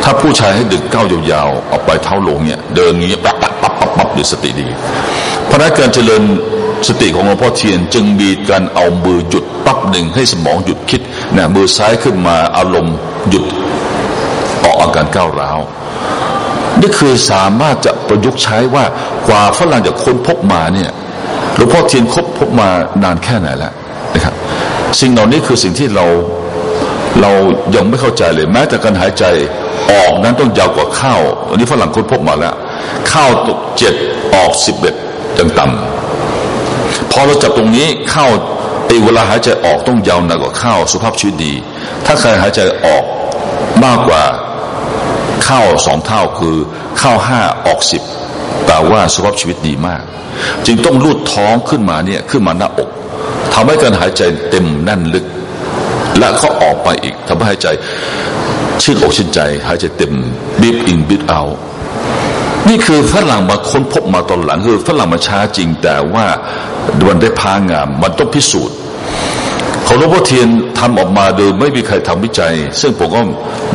ถ้าผู้ชายให้ดึงก้าวยาวๆเอาไปเท้าลงเนี่ยเดินอย่างนี้ปั๊บปั๊บปั๊บปั๊บปั๊บหรือสติดีเพราะนั้นการเจริญสติของหลวงพ่อเทียนจึงมีการเอามือหยุดปั๊บหนึ่งให้สมองหยุดคิดนะมือซ้ายขึ้นมาอารมณ์หยุดออกอาการก้าวร้าวนี่คือสามารถจะ ประยุกต์ใช้ว่ากว่าฝรั่งจะค้นพบมาเนี่ยหลวงพ่อเทียนคบพบมานานแค่ไหนแล้วนะครับ สิ่งเหล่านี้คือสิ่งที่เราเรายังไม่เข้าใจเลย แม้แต่การหายใจออกนั้นต้องยาวกว่าเข้าอันนี้ฝรั่งค้นพบมาแล้วเข้าตกเจ็ดออกสิบเอ็ดจังต่ำพอเราจับตรงนี้เข้าไอ้เวลาหายใจออกต้องยาวนานกว่าเข้าสุภาพชีวิตดี ถ้าใครหายใจออกมากกว่า ข้าสองเท่าคือเข้าห้าออกสิบแปลว่าสุขภาพชีวิตดีมาก จึงต้องรูดท้องขึ้นมาเนี่ยขึ้นมาหน้าอกทำให้การหายใจเต็มแน่นลึก และก็ออกไปอีกทำให้หายใจชื่นอกชื่นใจ หายใจเต็มบีบอินบีบเอานี่คือฝรั่งมาค้นพบมาตอนหลังคือฝรั่งมาช้าจริงแต่ว่ามันได้พางาม มันต้องพิสูจน์ ของหลวงพ่อเทียนทำออกมาโดยไม่มีใครทำวิจัย ซึ่งผมก็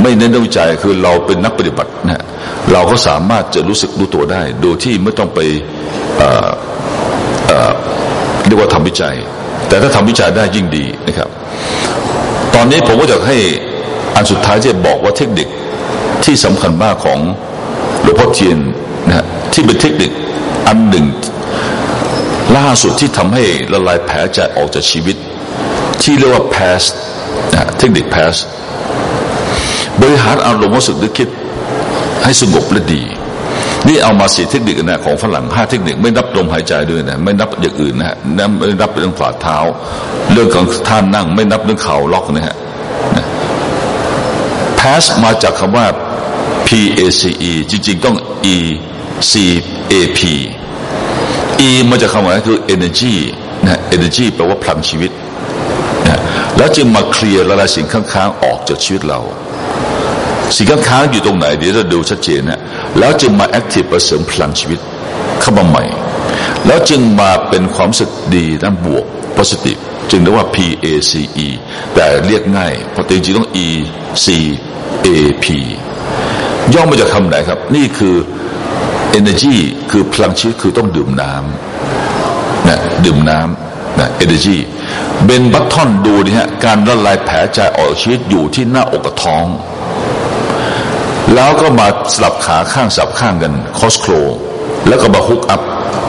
ไม่เน้นวิจัยคือเราเป็นนักปฏิบัตินะเราก็สามารถจะรู้สึกรู้ตัวได้ โดยที่ไม่ต้องไปเรียกว่าทำวิจัย แต่ถ้าทำวิจัยได้ยิ่งดีนะครับ ตอนนี้ผมก็จะให้อันสุดท้ายจะบอกว่าเทคนิคที่สำคัญมากของหลวงพ่อเทียนนะที่เป็นเทคนิคอันหนึ่งล่าสุดที่ทำให้ละลายแผลใจออกจากชีวิต ที่เรียกว่า past นะเทคนิค past บริหารอารมณ์รู้สึกนึกคิดให้สงบและดี นี่เอามาสี่เทคนิคนะของฝรั่งห้าเทคนิคไม่นับลมหายใจด้วยนะไม่นับอย่างอื่นนะฮะไม่นับเรื่องฝ่าเท้า เรื่องของท่านนั่ง ไม่นับเรื่องเข่าล็อกนะฮะ pass มาจากคำว่า P A C E จริงๆต้อง E C A P E มาจากคำว่าคือ energy นะ energy แปลว่าพลังชีวิต แล้วจึงมาเคลียร์ละลายสิ่งค้างๆออกจากชีวิตเรา สิ่งค้างๆอยู่ตรงไหนเดี๋ยวจะดูชัดเจนนะแล้วจึงมา active ประเสริมพลังชีวิตเข้ามาใหม่ แล้วจึงมาเป็นความสึกดีด้านบวก positive จึงเรียกว่า P A C E แต่เรียกง่ายพราะจริงๆต้อง E C A P ย่อมาจากคำไหนครับ นี่คือ energy คือพลังชีวิตคือต้องดื่มน้ำนะดื่มน้ำนะ energy เบนบัตทอนดูนี่ฮะการละลายแผลใจออกชีวิตอยู่ที่หน้าอกกับท้อง แล้วก็มาสลับขาข้างสลับข้างกันคอสโครแล้วก็มาฮุกอัพ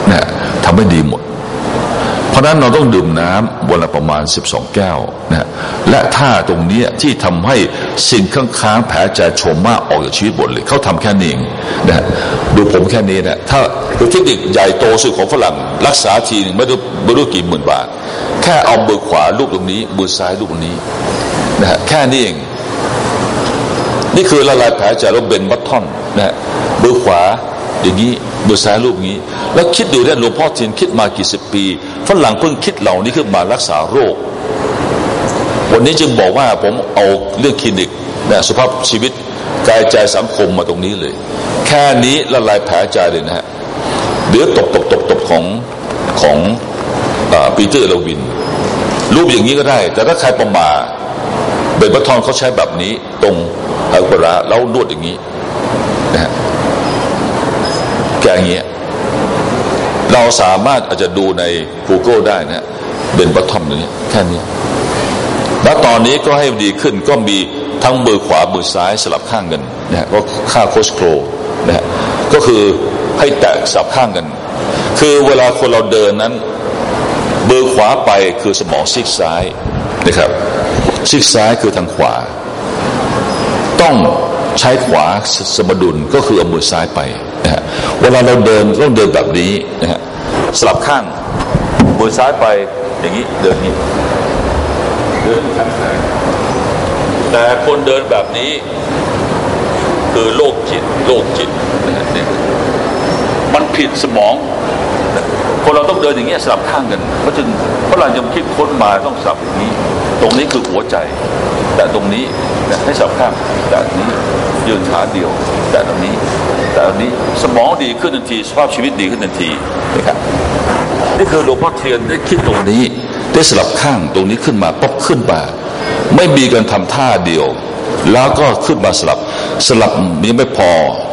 เนะทำให้ดีหมด เพราะนั้นเราต้องดื่มน้ำวันละประมาณ 12 แก้วนะและท่าตรงนี้ที่ทำให้สิ่งค้างๆแผลใจโฉมมากออกจากชีวิตหมดเลยเขาทำแค่นี้เองนะดูผมแค่นี้นะถ้าดูเทคนิคใหญ่โตสุดของฝรั่งรักษาทีนึงไม่รู้ไม่รู้กี่หมื่นบาท แค่เอามือขวาลูกตรงนี้มือซ้ายลูกตรงนี้นะฮะแค่นี้เอง นี่คือละลายแผลใจแล้วเบนบัตทอนนะฮะมือขวาอย่างนี้มือซ้ายรูปนี้ แล้วคิดดูเนี่ยหลวงพ่อเทียนคิดมากี่สิบปีฝรั่งเพิ่งคิดเหล่านี้ขึ้นมารักษาโรค วันนี้จึงบอกว่าผมเอาเรื่องคลินิกนะสุภาพชีวิตกายใจสังคมมาตรงนี้เลย แค่นี้ละลายแผลใจเลยนะฮะเดี๋ยวตบตบตบตบของของปีเตอร์ลวิน รูปอย่างนี้ก็ได้ แต่ถ้าใครประมาเบนบัทอนเขาใช้แบบนี้ ตรงอัลกราแล้วนวดอย่างนี้นะฮะแกงเงี้ยเราสามารถอาจจะดูใน Google ได้นะเป็นบัตทอมนี้แค่นี้แล้วตอนนี้ก็ให้ดีขึ้นก็มีทั้งมือขวามือซ้ายสลับข้างกันนะฮะก็ค่าโคสโครนะฮะก็คือให้แตกสลับข้างกัน คือเวลาคนเราเดินนั้น มือขวาไปคือสมองซีกซ้ายนะครับซีกซ้ายคือทางขวา ต้องใช้ขวาสมดุลก็คือเอามือซ้ายไปนะฮะเวลาเราเดินต้องเดินแบบนี้นะฮะสลับข้างมือซ้ายไปอย่างนี้เดินนี้เดินข้างซ้ายแต่คนเดินแบบนี้ คือโรคจิตโรคจิตนะฮะเนี่ยมันผิดสมอง คนเราต้องเดินอย่างเงี้ยสลับข้างกันเพราะจึงเพราะเราจะคิดค้นมาต้องสลับอย่างนี้ ตรงนี้คือหัวใจ แต่ตรงนี้ให้สลับข้างแต่นี้ยืนขาเดียว แต่ตรงนี้ แต่ตรงนี้สมองดีขึ้นทันทีสภาพชีวิตดีขึ้นทันทีนะครับนี่คือหลวงพ่อเทียนได้คิดตรงนี้ ได้สลับข้างตรงนี้ขึ้นมาป๊บขึ้นมาไม่มีการทำท่าเดียว แล้วก็ขึ้นมาสลับ สลับนี้ไม่พอ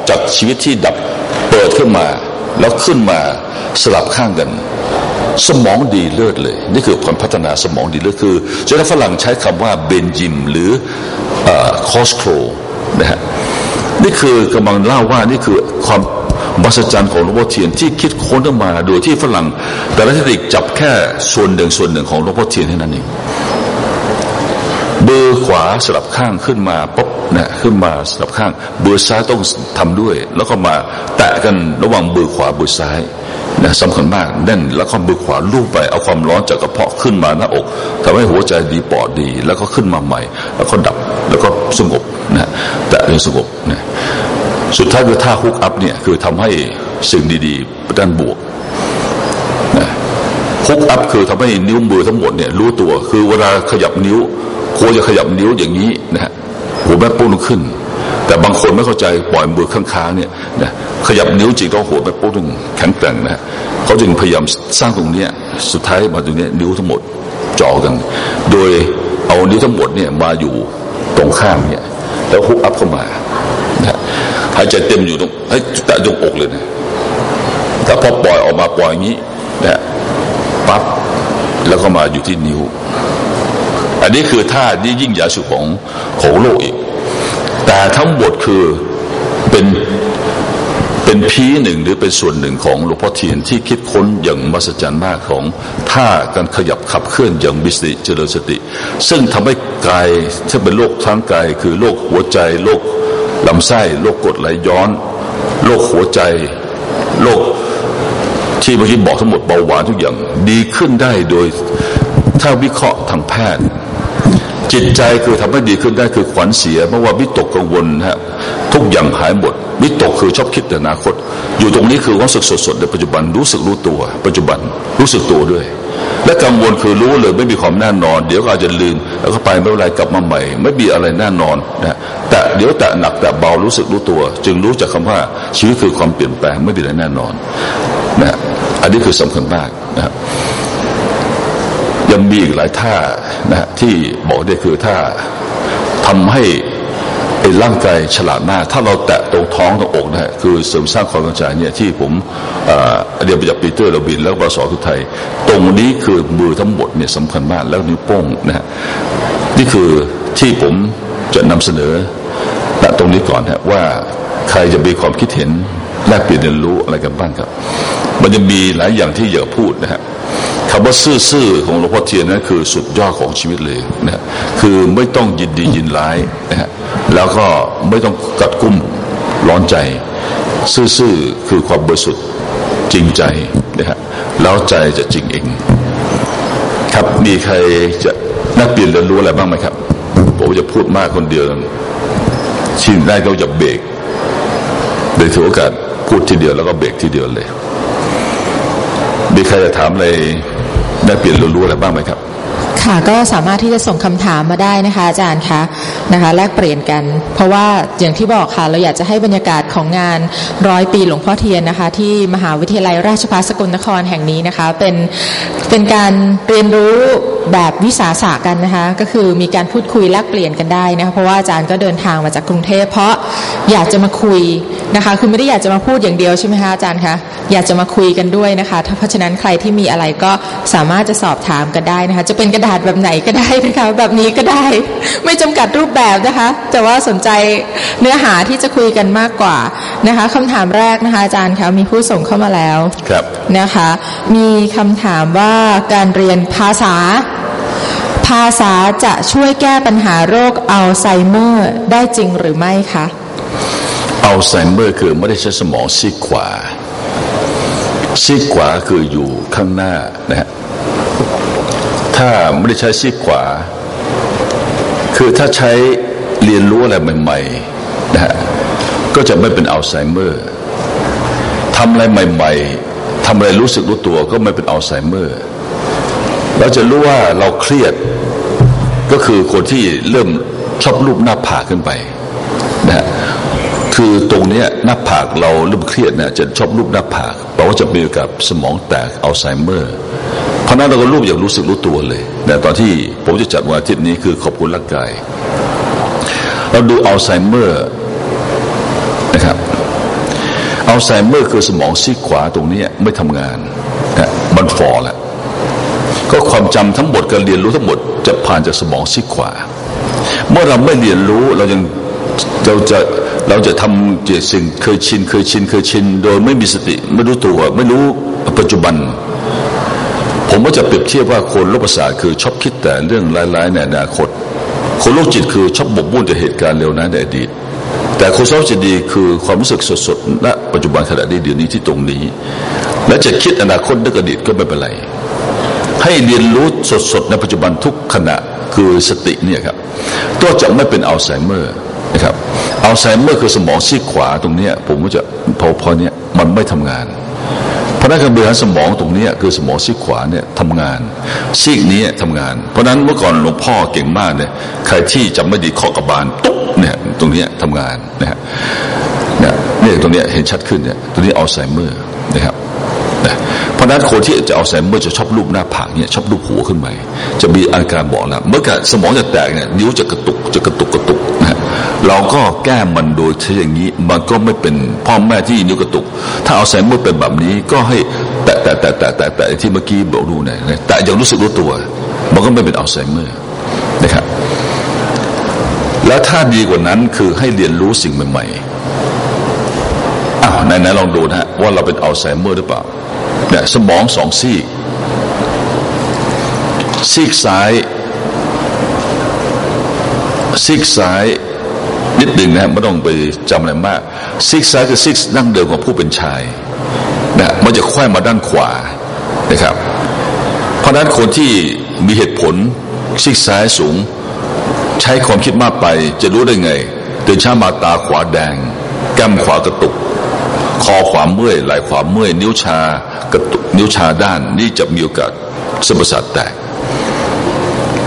จากชีวิตที่ดับเปิดขึ้นมา แล้วขึ้นมาสลับข้างกัน สมองดีเลิศเลย นี่คือผลพัฒนาสมองดีเลิศคือเจ้าฝรั่งใช้คำว่า brain gym หรือ cross crawl นะฮะนี่คือกำลังเล่าว่านี่คือความมหัศจรรย์ของหลวงพ่อเทียนที่คิดค้นขึ้นมา โดยที่ฝรั่ง แต่ละเทคนิคจับแค่ส่วนหนึ่งส่วนหนึ่งของหลวงพ่อเทียนเท่านั้นเองเบอร์ขวาสลับข้างขึ้นมาปุ๊บ นะขึ้นมาสลับข้างเบอซ้ายต้องทำด้วย แล้วก็มาแตะกันระหว่างเบอขวาเบอซ้ายนะสำคัญมากแน่นแล้วก็เบอขวาลูบไปเอาความร้อนจากกระเพาะขึ้นมาหน้าอกทำให้หัวใจดีปอดดี แล้วก็ขึ้นมาใหม่ แล้วก็ดับแล้วก็สงบนะแตะจนสงบนะสุดท้ายคือท่าฮุกอัพเนี่ยคือทำให้สิ่งดีๆด้านบวกนะฮุกอัพคือทำให้นิ้วมือทั้งหมดเนี่ยรู้ตัวคือเวลาขยับนิ้วควรจะขยับนิ้วอย่างนี้นะฮะ หัวแม่ปุ้นขึ้น แต่บางคนไม่เข้าใจปล่อยมือข้างๆเนี่ยนะขยับนิ้วจริงต้องหัวแม่ปุ้นแข็งแกร่งนะเขาจึงพยายามสร้างตรงเนี้ยสุดท้ายมาตรงนี้นิ้วทั้งหมดจ่อกัน โดยเอานิ้วทั้งหมดเนี่ยมาอยู่ตรงข้างเนี่ยแล้วฮุกอัพเข้ามานะหายใจเต็มอยู่ตรงให้แต่ยกอกเลยนะแต่พอปล่อยออกมาปล่อยอย่างนี้นะปั๊บแล้วก็มาอยู่ที่นิ้ว อันนี้คือท่าที่ยิ่งใหญ่สุดของของโลกอีก แต่ทั้งหมดคือเป็นเป็นพีหนึ่งหรือเป็นส่วนหนึ่งของหลวงพ่อเทียนที่คิดค้นอย่างมหัศจรรย์มากของท่าการขยับขับเคลื่อนอย่างมิสติเจริญสติ ซึ่งทำให้กายที่เป็นโรคทั้งกาย คือโรคหัวใจโรคลำไส้โรคกรดไหลย้อนโรคหัวใจโรคที่เมื่อกี้บอกทั้งหมดเบาหวานทุกอย่างดีขึ้นได้โดยถ้าวิเคราะห์ทางแพทย์ จิตใจคือทำให้ดีขึ้นได้คือขวัญเสียเพราะว่าวิตกกังวลฮะทุกอย่างหายหมดวิตกคือชอบคิดแต่อนาคต อยู่ตรงนี้คือความสึกสดๆในปัจจุบันรู้สึกรู้ตัว ปัจจุบันรู้สึกตัวด้วย และกังวลคือรู้เลยไม่มีความแน่นอน เดี๋ยวก็อาจจะลืมแล้วก็ไปไม่เป็นไรกลับมาใหม่ ไม่มีอะไรแน่นอนนะแต่เดี๋ยวแต่หนักแต่เบารู้สึกรู้ตัว จึงรู้จากคำว่าชีวิตคือความเปลี่ยนแปลงไม่มีอะไรแน่นอนนะอันนี้คือสำคัญมากนะครับ ยังมีอีกหลายท่านะฮะที่บอกได้คือท่าทำให้ไอ้ร่างกายฉลาดมาถ้าเราแตะตรงท้องตรงอกนะฮะคือเสริมสร้างความกระจายเนี่ยที่ผมเรียนไปจากปีเตอร์โรบิน แล้วก็สอทุกไทย ตรงนี้คือมือทั้งหมดเนี่ยสำคัญมากแล้วนิ้วโป้งนะฮะนี่คือที่ผมจะนำเสนอณตรงนี้ก่อนฮะว่าใครจะมีความคิดเห็นแลกเปลี่ยนเรียนรู้อะไรกันบ้างครับ มันจะมีหลายอย่างที่อยากพูดนะฮะ คำว่าซื่อๆของหลวงพ่อเทียนนั้นคือสุดยอดของชีวิตเลยนะคือไม่ต้องยินดียินร้ายนะฮะแล้วก็ไม่ต้องกัดกุ้มร้อนใจ ซื่อๆคือความบริสุทธิ์จริงใจนะฮะแล้วใจจะจริงเอง ครับมีใครจะนักเปลี่ยนเรียนรู้อะไรบ้างไหมครับผมจะพูดมากคนเดียวชินได้ก็จะเบรกเลยถือโอกาสพูดทีเดียวแล้วก็เบรกทีเดียวเลยมีใครจะถามอะไร lafiyar lalura ba mai ta ค่ะก็สามารถที่จะส่งคำถามมาได้นะคะอาจารย์คะนะคะ แลกเปลี่ยนกัน เพราะว่าอย่างที่บอกค่ะ เราอยากจะให้บรรยากาศของงานร้อยปีหลวงพ่อเทียนนะคะ ที่มหาวิทยาลัยราชภัฏสกลนครแห่งนี้นะคะ เป็นเป็นการเรียนรู้แบบวิสาสะกันนะคะ ก็คือมีการพูดคุยแลกเปลี่ยนกันได้นะคะเพราะว่าอาจารย์ก็เดินทางมาจากกรุงเทพเพราะอยากจะมาคุยนะคะ คือไม่ได้อยากจะมาพูดอย่างเดียวใช่ไหมคะอาจารย์คะอยากจะมาคุยกันด้วยนะคะเพราะฉะนั้นใครที่มีอะไรก็สามารถจะสอบถามกันได้นะคะ จะเป็นกระดาษแบบไหนก็ได้นะคะแบบนี้ก็ได้ ไม่จำกัดรูปแบบนะคะ แต่ว่าสนใจเนื้อหาที่จะคุยกันมากกว่านะคะคำถามแรกนะคะอาจารย์คะมีผู้ส่งเข้ามาแล้วครับนะคะ มีคำถามว่าการเรียนภาษา ภาษาจะช่วยแก้ปัญหาโรคอัลไซเมอร์ได้จริงหรือไม่คะอัลไซเมอร์คือไม่ได้ใช้สมองซีกขวาซีกขวาคืออยู่ข้างหน้านะฮะ ถ้าไม่ได้ใช้ซีกขวา คือถ้าใช้เรียนรู้อะไรใหม่ๆนะฮะก็จะไม่เป็นอัลไซเมอร์ทำอะไรใหม่ ๆทำอะไรรู้สึกรู้ตัวก็ไม่เป็นอัลไซเมอร์เราจะรู้ว่าเราเครียดก็คือคนที่เริ่มชอบรูปหน้าผากขึ้นไปนะฮะคือตรงนี้หน้าผากเราเริ่มเครียดเนี่ยจะชอบรูปหน้าผากเราะว่าจะมีกับสมองแตกอัลไซเมอร์ ราะนั้นเราก็รูปอย่างรู้สึกรู้ตัวเลยแต่ตอนที่ผมจะจัดวันอาทิตย์นี้คือขอบคุณร่างกาย เราดูอัลไซเมอร์นะครับอัลไซเมอร์คือสมองซีกขวาตรงนี้ไม่ทำงานนะมันฟอแล้วก็ความจำทั้งหมดการเรียนรู้ทั้งหมดจะผ่านจากสมองซีกขวา เมื่อเราไม่เรียนรู้เรายังเราจะเราจะทำเจสิ่งเคยชินเคยชินเคยชิน โดยไม่มีสติไม่รู้ตัวไม่รู้ปัจจุบัน ผมก็จะเปรียบเทียบว่าคนโรคประสาทคือชอบคิดแต่เรื่องร้ายๆในอนาคต คนโรคจิตคือชอบหมกมุ่นแต่เหตุการณ์เร็วนั้นในอดีต แต่คนสภาพจิตดีคือความรู้สึกสดๆณปัจจุบันขณะนี้เดี๋ยวนี้ที่ตรงนี้ และจะคิดอนาคตนึกอดีตก็ไม่เป็นไร ให้เรียนรู้สดๆในปัจจุบันทุกขณะคือสติเนี่ยครับก็จะไม่เป็นอัลไซเมอร์นะครับอัลไซเมอร์คือสมองซีกขวาตรงเนี้ยผมก็จะพอพอเนี้ยมันไม่ทำงาน เพราะนั้นการบริหารสมองตรงนี้คือสมองซีกขวาเนี่ยทำงานซีกนี้ทำงาน เพราะนั้นเมื่อก่อนหลวงพ่อเก่งมากเนี่ยใครที่จำไม่ดีเขกกระบาลตุ๊บเนี่ยตรงนี้ทำงานนะฮะเนี่ยตรงนี้เห็นชัดขึ้นเนี่ยตรงนี้อัลไซเมอร์นะครับเพราะนั้นคนที่จะอัลไซเมอร์จะชอบลูบหน้าผากเนี่ยชอบลูบหัวขึ้นไปจะมีอาการบอกแล้วเมื่อกี้สมองจะแตกเนี่ยนิ้วจะกระตุกจะกระตุกกระตุกนะ เราก็แก้มันโดยใช้อย่างนี้ มันก็ไม่เป็นพ่อแม่ที่นิ้วกระตุก ถ้าอัลไซเมอร์เป็นแบบนี้ก็ให้แตะแตะแตะแตะแตะแตะที่เมื่อกี้บอกดูเนี่ยแต่ยังรู้สึกรู้ตัว มันก็ไม่เป็นอัลไซเมอร์นะครับ แล้วถ้าดีกว่านั้นคือให้เรียนรู้สิ่งใหม่ๆอ้าวไหนๆลองดูนะฮะว่าเราเป็นอัลไซเมอร์หรือเปล่าเนี่ยสมองสองซีกซีกซ้ายซีกซ้าย นิดหนึ่งนะไม่ต้องไปจำอะไรมากซีกซ้ายคือซีกนั่งเดิมของผู้เป็นชายนะมันจะค่อยมาด้านขวานะครับ เพราะนั้นคนที่มีเหตุผลซีกซ้ายสูง ใช้ความคิดมากไปจะรู้ได้ไงตื่นเช้ามาตาขวาแดงแก้มขวากระตุก คอขวาเมื่อยไหล่ขวาเมื่อย นิ้วชากระตุกนิ้วชาด้าน นี่จะมีโอกาสสมประสาทแตก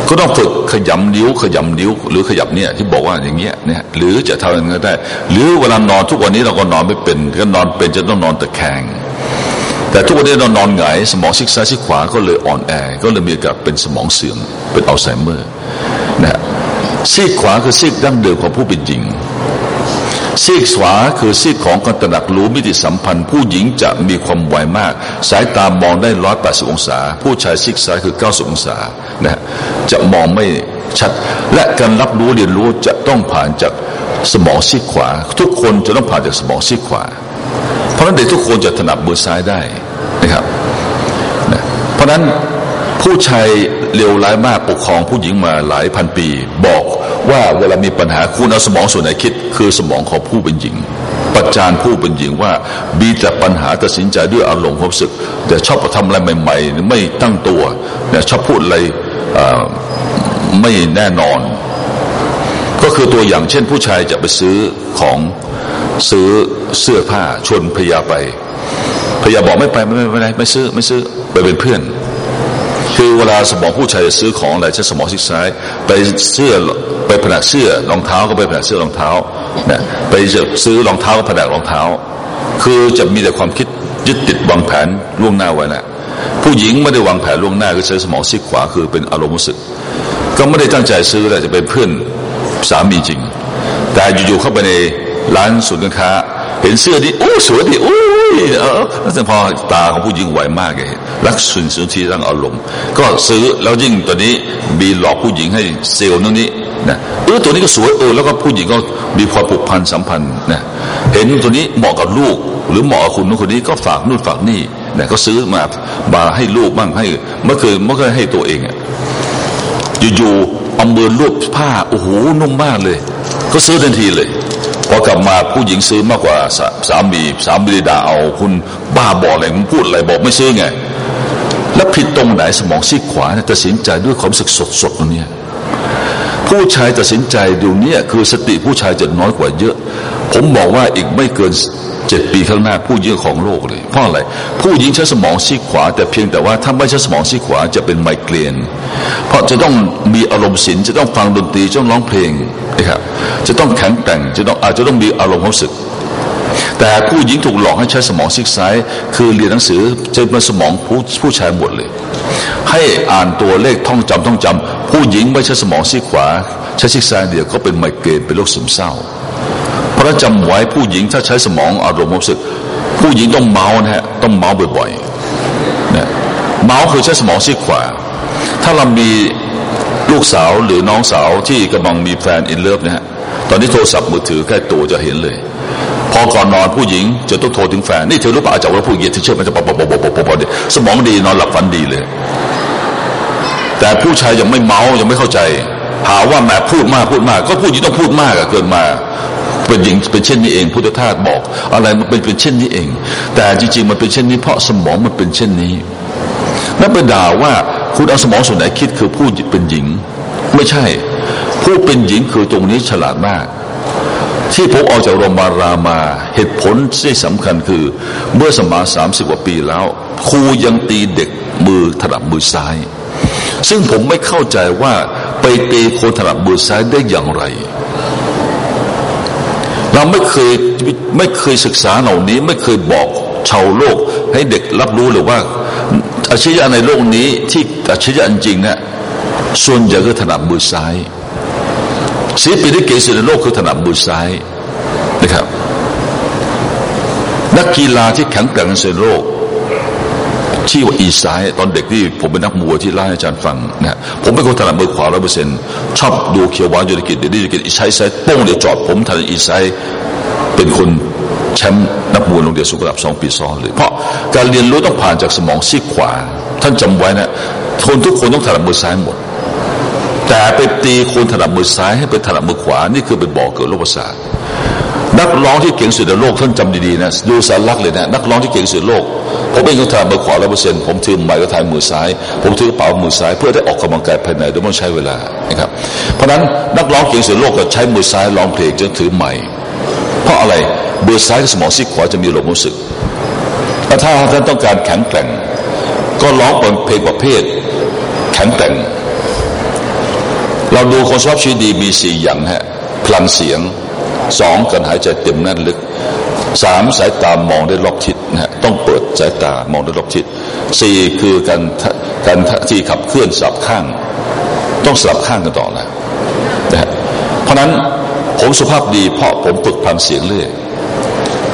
ก็ต้องฝึกขยำนิ้ว ขยำนิ้ว หรือขยับเนี่ยที่บอกว่าอย่างเงี้ยเนี่ยหรือจะทำอย่างนี้ได้ หรือเวลานอนทุกวันนี้เราก็นอนไม่เป็นก็นอนเป็นจะต้องนอนตะแคงแต่ทุกวันนี้เรานอนหงายสมองซีกซ้ายซีกขวาก็เลยอ่อนแอ ก็เลยมีโอกาสเป็นสมองเสื่อมเป็นอัลไซเมอร์นะซีกขวาคือซีกดั้งเดิมของผู้เป็นหญิงซีกขวาคือซีกของการตระหนักรู้มิติสัมพันธ์ ผู้หญิงจะมีความไวมาก สายตามองได้ร้อยแปดสิบองศา ผู้ชายซีกซ้ายคือเก้าสิบองศานะ จะมองไม่ชัด และการรับรู้เรียนรู้จะต้องผ่านจากสมองซีกขวา ทุกคนจะต้องผ่านจากสมองซีกขวา เพราะนั้นเด็กทุกคนจะถนัดมือซ้ายได้นะครับนะเพราะนั้นผู้ชายเลวร้ายมากปกครองผู้หญิงมาหลายพันปี บอกว่าเวลามีปัญหาคุณเอาสมองส่วนไหนคิด คือสมองของผู้เป็นหญิง ประจานผู้เป็นหญิงว่ามีแต่ปัญหาตัดสินใจด้วยอารมณ์ความรู้สึกแต่ชอบทำอะไรใหม่ ๆ ไม่ตั้งตัวเนี่ยชอบพูดอะไร ไม่แน่นอน ก็คือตัวอย่างเช่น ผู้ชายจะไปซื้อของซื้อเสื้อผ้าชวนพยาไปพยาบอกไม่ไปไม่ไม่ไม่ไม่ซื้อไม่ซื้อไปเป็นเพื่อน คือเวลาสมองผู้ชายจะซื้อของอะไรใช้สมองซีกซ้าย ไปเสื้อไปผนักเสื้อรองเท้าก็ไปผนักเสื้อรองเท้าเนี่ยไปจะซื้อรองเท้าก็ผนักรองเท้า คือจะมีแต่ความคิดยึดติดวางแผนล่วงหน้าไว้นะ ผู้หญิงไม่ได้วางแผนล่วงหน้าก็ใช้สมองซีกขวาคือเป็นอารมณ์รู้สึก ก็ไม่ได้ตั้งใจซื้อแต่จะเป็นเพื่อนสามีจริง แต่อยู่ๆเข้าไปในร้านสุนทรค้า เห็นเสื้อดีโอ้สวยดีโอ้ยเออแต่พอตาของผู้หญิงไหวมากเลยรักสุนสุนทีรังอารมณ์ ก็ซื้อแล้วยิ่งตัวนี้มีหลอกผู้หญิงให้เซลล์นั่นนี้นะเออตัวนี้ก็สวยเออแล้วก็ผู้หญิงก็มีความผูกพันสัมพันธ์นะเห็นตัวนี้เหมาะกับลูก หรือเหมาะกับคุณนู้นคนนี้ก็ฝากนู่นฝากนี่ นะก็ซื้อมามาให้ลูกบ้างให้เมื่อคืนเมื่อคืนให้ตัวเองอะอยู่ๆเอามือลูบผ้าโอ้โหนุ่มมากเลย ก็ซื้อทันทีเลยพอกลับมาผู้หญิงซื้อมากกว่าสสามีสามีด่าเอาคุณบ้าบออะไรมึงพูดอะไรบอกไม่ซื้อไง แล้วผิดตรงไหนสมองซีกขวาตัดสินใจด้วยความสึกสดสดตรงนี้ผู้ชายตัดสินใจดูเนี่ยคือสติผู้ชายจะน้อยกว่าเยอะ ผมบอกว่าอีกไม่เกิน เจ็ดปีข้างหน้าผู้หญิงของโลกเลย เพราะอะไร ผู้หญิงใช้สมองซีกขวา แต่เพียงแต่ว่าถ้าไม่ใช้สมองซีกขวาจะเป็นไมเกรน เพราะจะต้องมีอารมณ์ศิลป์จะต้องฟังดนตรีจะต้องร้องเพลงนะครับจะต้องแข็งแกร่งจะต้องอาจจะต้องมีอารมณ์ความสึก แต่ผู้หญิงถูกหลอกให้ใช้สมองซีกซ้าย คือเรียนหนังสือจะเป็นสมองผู้ผู้ชายหมดเลย ให้อ่านตัวเลขท่องจำท่องจำผู้หญิงไม่ใช่สมองซีกขวาใช้ซีกซ้ายเดียวก็เป็นไมเกรนเป็นโรคซึมเศร้า เพราะจำไว้ผู้หญิงถ้าใช้สมองอารมณ์รู้สึก ผู้หญิงต้องเมานะฮะต้องเมาบ่อยๆเนี่ยเมาท์คือใช้สมองซีกขวา ถ้าเรามีลูกสาวหรือน้องสาวที่กำลังมีแฟน in love นะฮะตอนนี้โทรศัพท์มือถือใกล้ตัวจะเห็นเลย พอก่อนนอนผู้หญิงจะต้องโทรถึงแฟนนี่เธอรู้ป่ะอาจารย์ว่าผู้หญิงที่เชื่อมันจะปปปปปปสมองดีนอนหลับฝันดีเลย แต่ผู้ชายยังไม่เมาท์ยังไม่เข้าใจ หาว่าแม่พูดมากพูดมาก ก็ผู้หญิงต้องพูดมากเกินมา เป็นหญิงเป็นเช่นนี้เองพุทธทาสบอก อะไรมันเป็นเป็นเช่นนี้เอง แต่จริง ๆ มันเป็นเช่นนี้เพราะสมองมันเป็นเช่นนี้นั่นเป็นด่าว่าคุณเอาสมองส่วนไหนคิดคือผู้เป็นหญิง ไม่ใช่ ผู้เป็นหญิงคือตรงนี้ฉลาดมาก ที่ผมออกจากโรงพยาบาลรามาเหตุผลที่สำคัญคือ เมื่อสมาสามสิบกว่าปีแล้ว ครูยังตีเด็กมือถนัดมือซ้าย ซึ่งผมไม่เข้าใจว่าไปตีคนถนัดมือซ้ายได้อย่างไร เราไม่เคยไม่เคยศึกษาเหล่านี้ ไม่เคยบอกชาวโลก ให้เด็กรับรู้เลยว่าอาชีพในโลกนี้ที่อาชีพจริงเนี่ยส่วนใหญ่ก็ถนัดมือซ้ายศิลปินที่เก่งสุดในโลกคือถนัดมือซ้ายนะครับ นักกีฬาที่แข็งแกร่งในสุดโลก ที่ว่าอีซ้ายตอนเด็กที่ผมเป็นนักมวยที่เล่าให้อาจารย์ฟังนะผมเป็นคนถนัดมือขวาร้อยเปอร์เซ็นต์ชอบดูเขียวหวานยูนิกิจเดี๋ยวนี้ยูนิกิจอีซ้ายซ้ายโป้งเดี๋ยวจอดผมถนัดอีซ้ายเป็นคนแชมป์นักมวยลงเดียวสุกระดับสองปีซ้อนเลย เพราะการเรียนรู้ต้องผ่านจากสมองซีกขวา ท่านจำไว้นะคนทุกคนต้องถนัดมือซ้ายหมด แต่ไปตีคนถนัดมือซ้ายให้ไปถนัดมือขวานี่คือเป็นบ่อเกิดโรคประสาท นักร้องที่เก่งสุดในโลกท่านจำดีๆนะดูสารลักเลยนะนักร้องที่เก่งสุดโลกผมเองก็ถนัดมือขวาร้อเปอร์เซ็นต์ผมถือไม้ก็ทายมือซ้าย ผมถือกระเป๋ามือซ้าย เพื่อได้ออกกำลังกายภายในโดยไม่ใช้เวลานะครับ เพราะนั้นนักร้องเก่งสุดโลกก็ใช้มือซ้ายร้องเพลงจนถือไม้เพราะอะไรเบอร์ซ้ายกับสมองซีกขวาจะมีลมรู้สึกถ้าท่านต้องการแข็งแกร่ง ก็ร้องเป็นเพลงประเภท แข็งแกร่ง เราดูคนชอบชีวิตดีมีสี่อย่างฮะพลังเสียง สองการหายใจเต็มแน่นลึกสามสายตามองได้รอบทิศนะต้องเปิดสายตามองได้รอบทิศสี่คือการการที่ขับเคลื่อนสลับข้าง ต้องสลับข้างกันต่อนะนะฮะเพราะนั้นผมสุภาพดีเพราะผมฝึกพังเสียงเรื่อย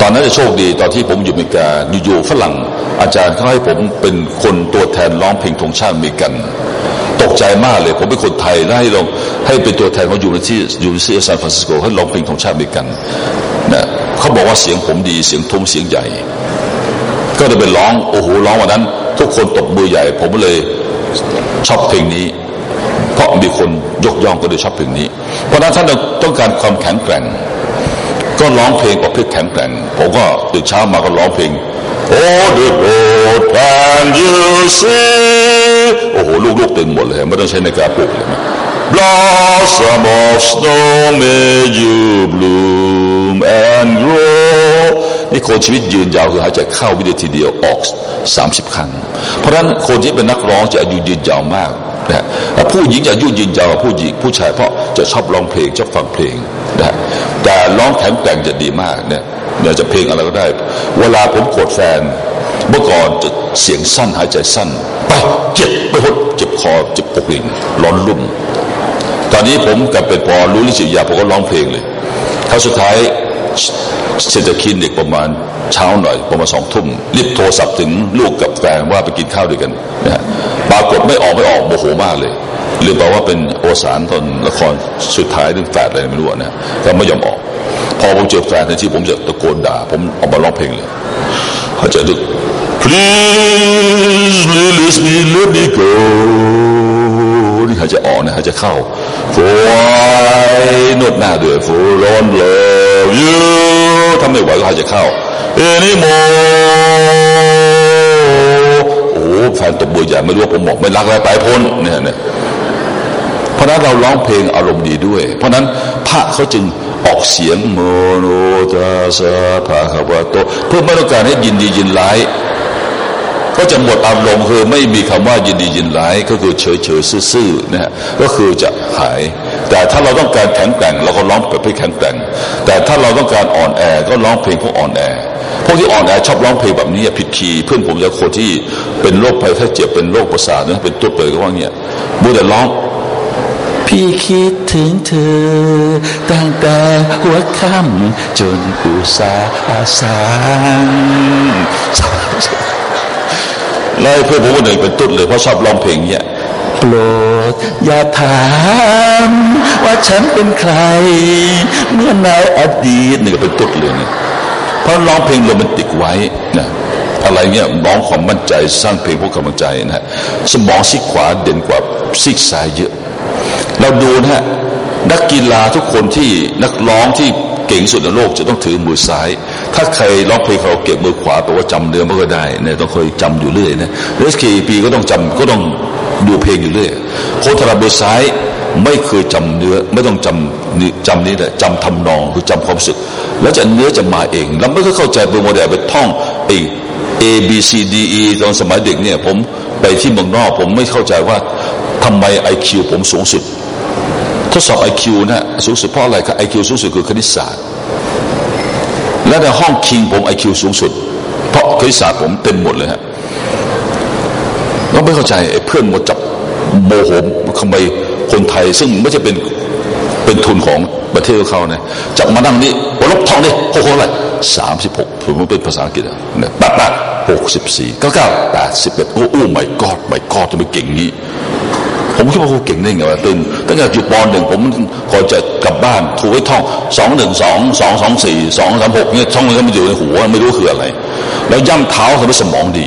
ตอนนั้นจะโชคดีตอนที่ผมอยู่อเมริกาอยู่ๆฝรั่ง อาจารย์เขาให้ผมเป็นคนตัวแทนร้องเพลงธงชาติอเมริกัน ตกใจมากเลย ผมเป็นคนไทยแล้วให้ลองให้เป็นตัวแทนเขาอยู่ที่อยู่ที่ซานฟรานซิสโกให้ร้องเพลงธงชาติเมกันนะเขาบอกว่าเสียงผมดีเสียงทงเสียงใหญ่ ก็เลยไปร้องโอ้โหร้องวันนั้น ทุกคนตบมือใหญ่ ผมเลยชอบเพลงนี้ เพราะมีคนยกย่องก็เลยชอบเพลงนี้ เพราะนั้นท่านต้องการความแข็งแกร่ง ก็ร้องเพลงกับเพื่อแข็งแกร่ง ผมก็ตื่นเช้ามาก็ร้องเพลง Oh the road can you see โอ้โหลูกๆตื่นหมดเลย ไม่ต้องใช้ในการปลุกเลยนะ Blossom of snow may you bloom and grow นี่คนชีวิตยืนยาวคือหายใจเข้าวินาทีเดียวออกสามสิบครั้ง เพราะฉะนั้นคนที่เป็นนักร้องจะอายุยืนยาวมากนะผู้หญิงจะอายุยืนยาวกว่าผู้หญิงผู้ชายเพราะจะชอบร้องเพลงชอบฟังเพลงนะแต่ร้องแข็งแกร่งจะดีมากเนี่ยอยากจะเพลงอะไรก็ได้ เวลาผมโกรธแฟน เมื่อก่อนจะเสียงสั้นหายใจสั้น ไปเจ็ดเจ็บ คอจ็บปกลิ่งร้อนรุ่ม ตอนนี้ผมกับเป็นพอรู้ลิจิยาผมก็ร้องเพลงเลยครั้งสุดท้ายเสร็จจากคลินิกประมาณเช้าหน่อย ประมาณสองทุ่มรีบโทรศัพท์ถึงลูกกับแฟนว่าไปกินข้าวด้วยกันนะปรากฏไม่ออกไม่ออกโมโหมากเลยหรือบอกว่าเป็นโอสารตอนละครสุดท้ายเรื่องแฝดอะไรไม่รู้นะก็ไม่ยอมออก พอผมเจอแฟนในที่ผมจะตะโกนด่า ผมออกมาร้องเพลงเลยเขาจะดึก please release me let me go นี่หายใจออกนะหายใจเข้า for I นวดหน้าด้วย for on love you ทำไม่ไหวก็หายใจเข้า anymore โอ้แฟนตบมือใหญ่ไม่รู้ว่าผมบอกไม่รักแล้วไปพ้นเนี่ยเนี่ยเพราะนั้นเราร้องเพลงอารมณ์ดีด้วย เพราะนั้นพระเขาจึงออกเสียงโมโนตาสะภาคาวะโตเพื่อไม่ต้องการให้ยินดียินร้าย ก็จะหมดอารมณ์คือไม่มีคำว่ายินดียินร้ายก็คือเฉยเฉยซื่อๆนะฮะก็คือจะหาย แต่ถ้าเราต้องการแข็งแกร่งเราก็ร้องแบบให้แข็งแกร่ง แต่ถ้าเราต้องการอ่อนแอก็ร้องเพลงพวกอ่อนแอพวกที่อ่อนแอชอบร้องเพลงแบบนี้ผิดคีย์เพื่อนผมจะคนที่เป็นโรคภัยถ้เจ็บเป็นโรคประสาทนะเป็นตัวเปิดก็ว่าเงี้ยบูแต่ร้องพี่คิดถึงเธอ ตั้งแต่หัวค่ำจนอุสาสาง แล้วเพื่อนผมคนหนึ่งเป็นตุ๊ดเลยเพราะชอบร้องเพลงเนี้ยโปรดอย่าถามว่าฉันเป็นใคร เมื่อในอดีตนี่ก็เป็นตุดเลยเนี่ยเพราะร้องเพลงโรแมนติกไว้นะอะไรเนี่ยร้องความมั่นใจสร้างเพลงพวกกำลังใจนะฮะสมองซีกขวาเด่นกว่าซีกซ้ายเยอะ เราดูนะฮะนักกีฬาทุกคนที่นักร้องที่เก่งสุดในโลกจะต้องถือมือซ้าย ถ้าใครร้องเพลงเขาเก็บมือขวาแปลว่าจำเนื้อไม่ก็ได้เนี่ยต้องคอยจำอยู่เรื่อยนะเอสเคปีก็ต้องจำก็ต้องดูเพลงอยู่เรื่อยคนถนัดมือซ้ายไม่เคยจำเนื้อไม่ต้องจำนี่จำนี้แหละจำทำนองคือจำความรู้สึก แล้วจะเนื้อจะมาเองเราไม่เคยเข้าใจเป็นโมเดลไปท่องไอ A B C D E ตอนสมัยเด็กเนี่ยผมไปที่เมืองนอก ผมไม่เข้าใจว่าทำไมไอคิวผมสูงสุด ทดสอบไอคิวนะสูงสุดเพราะอะไรครับไอคิวสูงสุดคือคณิตศาสตร์ และในห้อง king ผมไอคิวสูงสุด เพราะคณิตศาสตร์ผมเต็มหมดเลยฮะเราไม่เข้าใจไอ้เพื่อนหมดจับโมโหทำไมคนไทย ซึ่งไม่ใช่เป็นเป็นทุนของประเทศเขาเนี่ยจับมานั่งนี่วลบท่องนี่หกอะไรสามสิบหกผมเป็นภาษาอังกฤษเนี่ยแปดแปดหกสิบสี่เก้าเก้าแปดสิบเอ็ดโอ้โอ้ไม่กอดไม่กอดจะไมเก่งงี้ ผมคิดว่าเขาเก่งได้ไงวะตื่นตั้งแต่อยู่ปหนึ่งผมก่อนจะกลับบ้านถูไว้ท่องสองหนึ่งสองสองสองสี่สองสามหกเนี่ยท่องเลยก็มันอยู่ในหัวไม่รู้คืออะไร แล้วย่ำเท้าทำให้สมองดี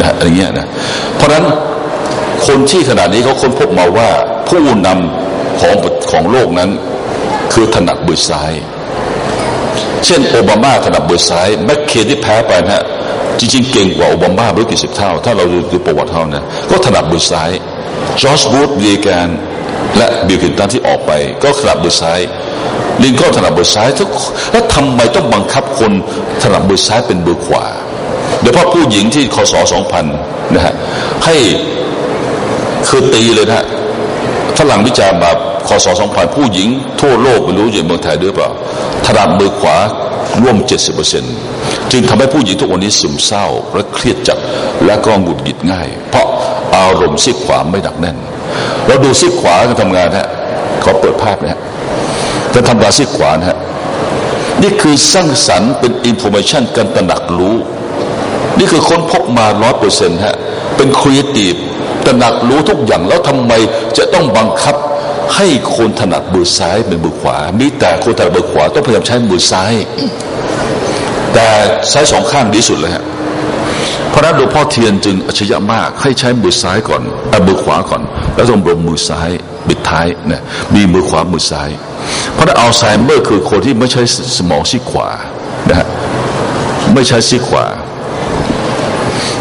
นะอะไรเงี้ยนะเพราะฉะนั้นคนที่ขนาดนี้เขาค้นพบมาว่าผู้นำของของโลกนั้น คือถนัดมือซ้าย เช่นโอบามาถนัดมือซ้ายแมคเคนที่แพ้ไปนะฮะจริงๆเก่งกว่าโอบามาด้วยกี่สิบเท่า ถ้าเราดูประวัติเขานะก็ถนัดมือซ้าย จอร์จบุชเรแกนและบิลคลินตันที่ออกไป ก็ถนัดมือซ้าย ลินก็ถนัดมือซ้ายทุกแล้วทำไมต้องบังคับคนถนัดมือซ้ายเป็นมือขวาโดยเฉพาะผู้หญิงที่คศสองพันนะฮะให้คือตีเลยนะฝรั่งวิจารณ์มาคศสองพันผู้หญิงทั่วโลกไม่รู้อยู่เมืองไทยด้วยเปล่าถนัดมือขวาร่วมเจ็ดสิบเปอร์เซ็นต์ จึงทำให้ผู้หญิงทุกวันนี้ซึมเศร้าและเครียดจัดและก็หงุดหงิดง่าย เพราะอารมณ์ซีกขวาไม่หนักแน่น เราดูซีกขวาการทำงานฮะขอเปิดภาพนะฮะจะทำงานซีกขวานะฮะนี่คือสร้างสรรค์เป็นอินโฟมชันการตระหนักรู้ นี่คือค้นพบมาร้อยเปอร์เซ็นต์ฮะเป็นครีเอทีฟตระหนักรู้ทุกอย่างแล้วทำไมจะต้องบังคับให้คนถนัดมือซ้ายเป็นมือขวา มีแต่คนถนัดมือขวาต้องพยายามใช้มือซ้าย แต่ใช้สองข้างดีสุดเลยฮะเพราะนั้นหลวงพ่อเทียนจึงอัจฉริยะมากให้ใช้มือซ้ายก่อนเอามือขวาก่อน แล้วต้องอบรมมือซ้ายปิดท้ายเนี่ยมีมือขวามือซ้าย เพราะนั้นอัลไซเมอร์คือคนที่ไม่ใช้สมองซีกขวานะฮะไม่ใช้ซีกขวา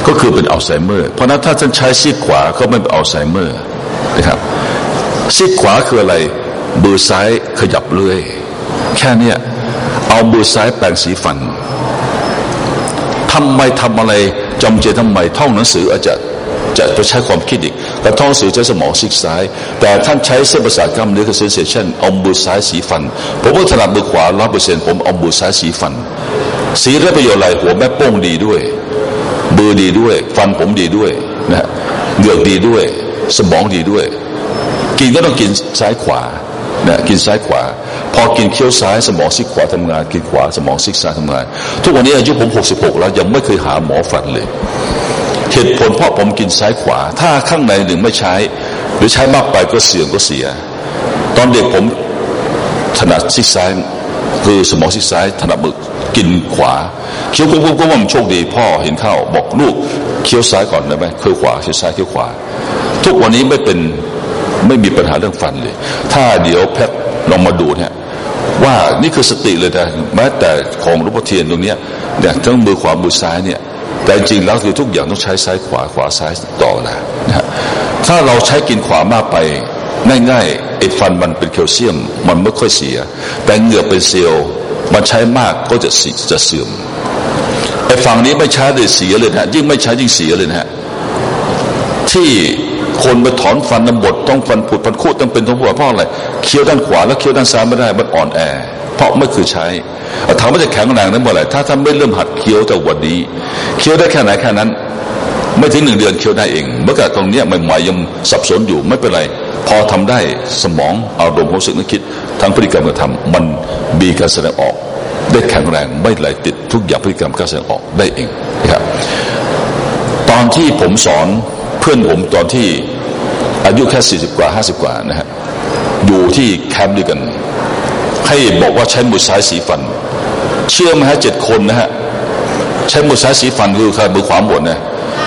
ก็คือเป็นอัลไซเมอร์เพราะนั้นถ้าท่านใช้ซีกขวาก็ไม่เป็นอัลไซเมอร์นะครับซีกขวาคืออะไรมือซ้ายขยับเรื่อยแค่เนี้ยเอามือซ้ายแปรงสีฟัน ทำไมทำอะไรจำเจทำไมท่องหนังสืออาจจะจะไปใช้ความคิดอีกแต่ท่องหนังสือใช้สมองซีกซ้าย แต่ท่านใช้เส้นประสาทกล้ามเนื้อคือ sensation เอามือซ้ายสีฟัน ผมก็ถนัดมือขวาร้อยเปอร์เซ็นต์ผมเอามือซ้ายสีฟัน สีได้ประโยชน์อะไรหัวแม่โป้งดีด้วยมือดีด้วย ฟันผมดีด้วยนะเหงือกดีด้วย สมองดีด้วย กินก็ต้องกินซ้ายขวา นะกินซ้ายขวา พอกินเคี้ยวซ้ายสมองซีกขวาทำงาน กินขวาสมองซีกซ้ายทำงาน ทุกวันนี้อายุผมหกสิบหกแล้วยังไม่เคยหาหมอฟันเลยเหตุผลเพราะผมกินซ้ายขวา ถ้าข้างในหนึ่งไม่ใช้ หรือใช้มากไปก็เสื่อมก็เสีย ตอนเด็กผมถนัดซีกซ้ายคือสมองซีกซ้ายถนัดมือกินขวาเคี้ยวกุ้งก็ว่ามันโชคดีพ่อเห็นเข้าบอกลูกเคี้ยวซ้ายก่อนได้ไหมเคี้ยวขวาเคี้ยวซ้ายเคี้ยวขวา ทุกวันนี้ไม่เป็น ไม่มีปัญหาเรื่องฟันเลย ถ้าเดี๋ยวแพทย์ลองมาดูเนี่ยว่านี่คือสติเลยนะแม้แต่ของรูปเทียนตรงเนี้ยเนี่ยทั้งมือขวามือซ้ายเนี่ย แต่จริงแล้วคือทุกอย่างต้องใช้ซ้ายขวาขวาซ้ายต่อนะนะถ้าเราใช้กินขวามากไปง่ายๆไอ้ฟันมันเป็นแคลเซียม มันไม่ค่อยเสีย แต่เหงือเป็นเซลล์มันใช้มากก็จะสจะเสื่อมไอ้ฝั่งนี้ไม่ใช้เลยเสียเลยนะยิ่งไม่ใช้ยิ่งเสียเลยนะฮะที่ คนไปถอนฟันน้ำบดต้องฟันผุดฟันคูดต้องเป็นต้องหัวเพราะอะไรเคี้ยวด้านขวาแล้วเคี้ยวด้านซ้ายไม่ได้มันอ่อนแอ เพราะไม่เคยใช้ถามว่าจะแข็งแรงนั้นเมื่อไหร่ถ้าท่านไม่เริ่มหัดเคี้ยวแต่วันนี้ เคี้ยวได้แค่ไหนแค่นั้น ไม่ถึงหนึ่งเดือนเคี้ยวได้เอง เมื่อกี้ตรงเนี้ยใหม่ๆยังสับสนอยู่ไม่เป็นไร พอทำได้สมองอารมณ์ความรู้สึกนึกคิดทั้งพฤติกรรมการทำมันมีการแสดงออกได้แข็งแรงไม่ไหลติดทุกอย่างพฤติกรรมการแสดงออกได้เองนะครับตอนที่ผมสอนเพื่อนผมตอนที่ อายุแค่สี่สิบกว่าห้าสิบกว่านะฮะอยู่ที่แคมป์ด้วยกัน ให้บอกว่าใช้มือซ้ายสีฟัน เชื่อไหมฮะเจ็ดคนนะฮะใช้มือซ้ายสีฟันคือใครมือขวาหมดนะ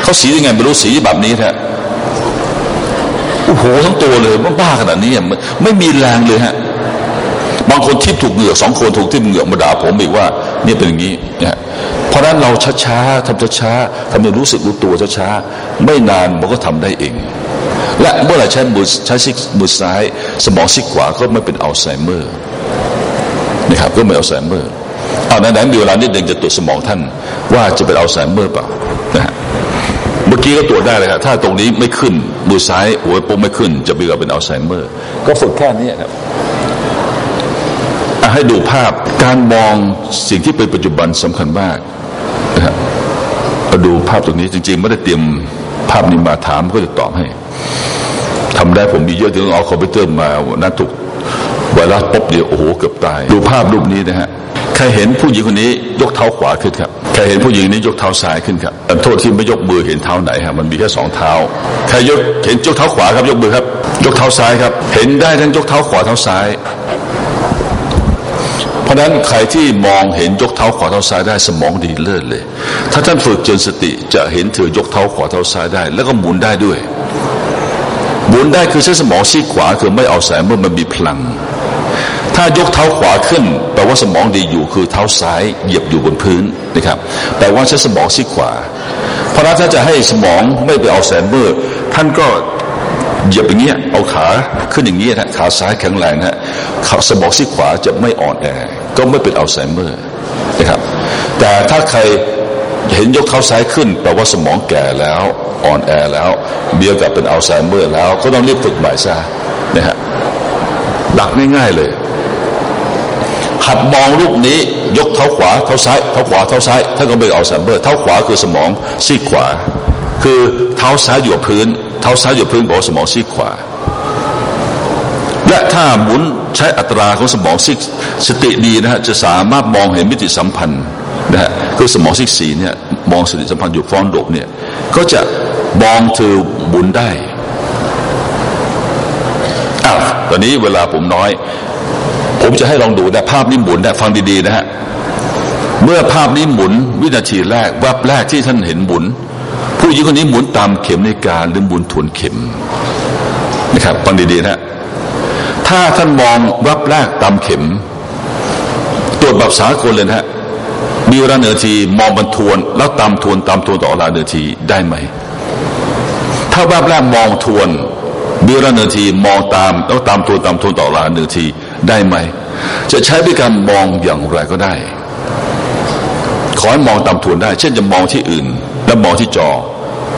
เขาสียังไงไม่รู้สีแบบนี้ฮะโอ้โหทั้งตัวเลยมันบ้าขนาดนี้ไม่มีแรงเลยฮะบางคนทิพถูกเหงือกสองคนถูกทิพเหงือกมาด่าผมอีกว่าเนี่ยเป็นอย่างนี้นะเพราะนั้นเราช้าๆทำช้าๆทำให้รู้สึกรู้ตัวช้าๆไม่นานมันก็ทำได้เอง และเมื่อไรใช้มือใช้มือซ้าย สมองซีกขวาก็ไม่เป็นอัลไซเมอร์นะครับก็ไม่อัลไซเมอร์เอาไหนๆมีเวลานิดหนึ่งจะตรวจสมองท่าน ว่าจะเป็นอัลไซเมอร์เปล่านะฮะเมื่อกี้ก็ตรวจได้เลยครับถ้าตรงนี้ไม่ขึ้นมือซ้ายหัวโป้งไม่ขึ้น จะเป็นเป็นอัลไซเมอร์ ก็ฝึกแค่นี้ครับให้ดูภาพการมองสิ่งที่เป็นปัจจุบันสำคัญมากนะครับมาดูภาพตรงนี้จริง ๆ ไม่ได้เตรียมภาพนี้มาถามก็จะตอบให้ ทำได้ผมมีเยอะถึงเอาคอมพิวเตอร์มานั่นถูกไวรัสปุ๊บเดียวโอ้โหเกือบตาย ดูภาพรูปนี้นะฮะใครเห็นผู้หญิงคนนี้ยกเท้าขวาขึ้นครับใครเห็นผู้หญิงนี้ยกเท้าซ้ายขึ้นครับโทษที่ไม่ยกมือเห็นเท้าไหนฮะมันมีแค่สองเท้าใครยกเห็นยกเท้าขวาครับยกมือครับ ยกเท้าซ้ายครับ เห็นได้ทั้งยกเท้าขวาเท้าซ้าย เพราะนั้นใครที่มองเห็นยกเท้าขวาเท้าซ้ายได้สมองดีเลิศเลย ถ้าท่านฝึกจนสติจะเห็นเธอยกเท้าขวาเท้าซ้ายได้ แล้วก็หมุนได้ด้วยห มุนได้คือใช้สมองซีกขวาคือไม่เอาแสงเมื่อมันมีพลัง ถ้ายกเท้าขวาขึ้นแปลว่าสมองดีอยู่คือเท้าซ้ายเหยียบอยู่บนพื้นนะครับแปลว่าใช้สมองซีกขวา เพราะนั้นถ้าจะให้สมองไม่ไปเอาแสงเมื่อท่านก็เหยียบอย่างเงี้ยเอาขาขึ้นอย่างเงี้ยนะขาซ้ายแข็งแรงฮะขาสมองซีกขวาจะไม่อ่อนแอก็ไม่เป็นอัลไซเมอร์นะครับ แต่ถ้าใคร เห็นยกเท้าซ้ายขึ้นแปลว่าสมองแก่แล้วอ่อนแอแล้วเบียกับเป็นอัลไซเมอร์แล้วก็ต้องรีบฝึกใหม่ซะนะฮะหลักง่ายๆเลยหัดมองรูปนี้ยกเท้าขวาเท้าซ้ายเท้าขวาเท้าซ้ายถ้าก็เป็นอัลไซเมอร์เท้าขวาคือสมองซีกขวา คือเท้าซ้ายอยู่พื้น เท้าซ้ายอยู่พื้นบอกสมองซีกขวา และถ้าหมุนใช้อัตราของสมองซีกสติดีนะฮะจะสามารถมองเห็นมิติสัมพันธ์ นะฮะคือสมองซีกสีเนี่ยมองสติสัมพันธ์อยู่ฟอนโดบเนี่ยก็จะมองเธอหมุนได้อ้าวตอนนี้เวลาผมน้อย ผมจะให้ลองดูนะภาพนี้หมุนนะฟังดีๆนะฮะเมื่อภาพนี้หมุนวินาทีแรกวับแรกที่ท่านเห็นหมุน ผู้หญิงคนนี้หมุนตามเข็มในการหรือหมุนทวนเข็มนะครับฟังดีๆนะถ้าท่านมองวับแรกตามเข็ม ตรวจแบบสากลเลยนะฮะ มีเวลาเนือทีมองบรรทวน แล้วตามทวนตามทวนต่อเวลาเนือทีได้ไหม ถ้าวับแรกมองทวนมีเวลาเนือทีมองตามแล้วตามทวนตามทวนต่อเวลาเนือทีได้ไหม จะใช้วิการมองอย่างไรก็ได้ ขอให้มองตามทวนได้ เช่นจะมองที่อื่น แล้วมองที่จอ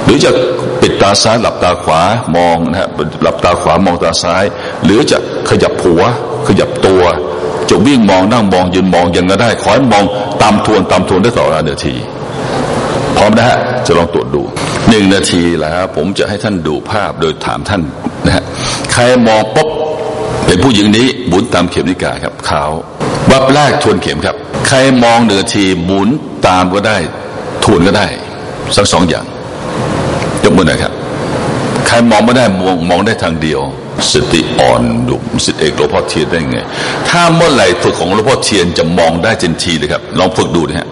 หรือจะปิดตาซ้ายหลับตาขวามองนะฮะหลับตาขวามองตาซ้าย หรือจะขยับหัว ขยับตัว จะวิ่งมองนั่งมองยืนมองยังไงได้ขอให้มองตามทวนตามทวนได้ต่อเวลานาที พร้อมนะฮะจะลองตรวจดูหนึ่งนาทีแล้วผมจะให้ท่านดูภาพโดยถามท่านนะฮะใครมองปุ๊บเป็นผู้หญิงนี้หมุนตามเข็มนิกาครับขาววับแรกทวนเข็มครับ ใครมองหนึ่งนาทีหมุนตามก็ได้ทวนก็ได้สักสองอย่างยกมือหน่อยครับ ใครมองไม่ได้มองมองได้ทางเดียว สติอ่อนดุสิทธิเอกหลวงพ่อเทียนได้ไง ถ้าเมื่อไหร่ฝึกของหลวงพ่อเทียนจะมองได้ทันทีเลยครับ ลองฝึกดูนะฮะ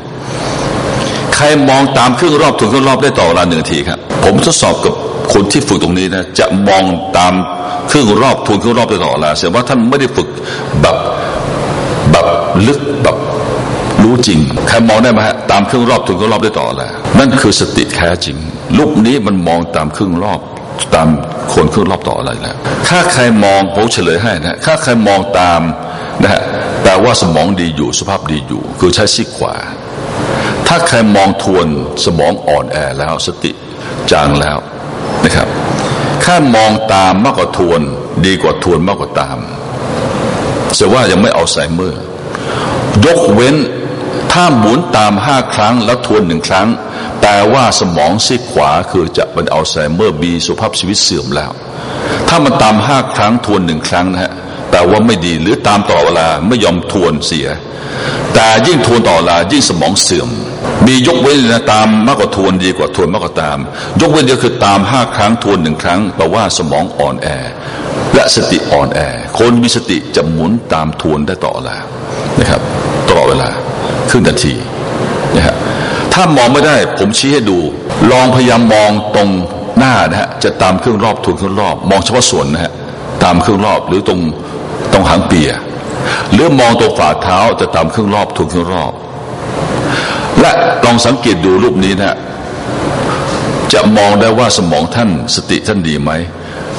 ใครมองตามครึ่งรอบถึงครึ่งรอบได้ต่อเวลาหนึ่งนาทีครับ ผมทดสอบกับคนที่ฝึกตรงนี้นะจะมองตามครึ่งรอบทวนครึ่งรอบได้ต่อเวลาแสดงว่าท่านไม่ได้ฝึกแบบแบบลึกแบบรู้จริงใครมองได้ไหมฮะตามครึ่งรอบถึงครึ่งรอบได้ต่อแล้วนั่นคือสติแท้จริงลูกนี้มันมองตามครึ่งรอบ ตามคนครึ่งรอบต่ออะไรแล้วถ้าใครมองผมเฉลยให้นะถ้าใครมองตามนะฮะแปลว่าสมองดีอยู่สภาพดีอยู่ คือใช้ซีกขวา ถ้าใครมองทวนสมองอ่อนแอแล้วสติจางแล้วนะครับถ้ามองตามมากกว่าทวน ดีกว่าทวนมากกว่าตามแสดงว่ายังไม่เอาไซเมอร์ ยกเว้นถ้าหมุนตามห้าครั้งแล้วทวนหนึ่งครั้ง แปลว่าสมองซีกขวาคือจะเป็นอัลไซเมอร์บีสุภาพชีวิตเสื่อมแล้ว ถ้ามันตามห้าครั้งทวนหนึ่งครั้งนะฮะแปลว่าไม่ดีหรือตามต่อเวลาไม่ยอมทวนเสีย แต่ยิ่งทวนต่อเวลายิ่งสมองเสื่อม มียกเว้นนะตามมากกว่าทวนดีกว่าทวนมากกว่าตาม ยกเว้นเดียวคือตามห้าครั้งทวนหนึ่งครั้งแปลว่าสมองอ่อนแอ และสติอ่อนแอ คนมีสติจะหมุนตามทวนได้ต่อเวลานะครับตลอดเวลาครึ่งนาที ถ้ามองไม่ได้ ผมชี้ให้ดู ลองพยายามมองตรงหน้านะฮะจะตามเครื่องรอบทวนเครื่องรอบ มองเฉพาะส่วนนะฮะตามเครื่องรอบหรือตรงตรงหางเปียหรือมองตรงฝ่าเท้าจะตามเครื่องรอบทวนเครื่องรอบ และลองสังเกตดูรูปนี้นะจะมองได้ว่าสมองท่านสติท่านดีไหม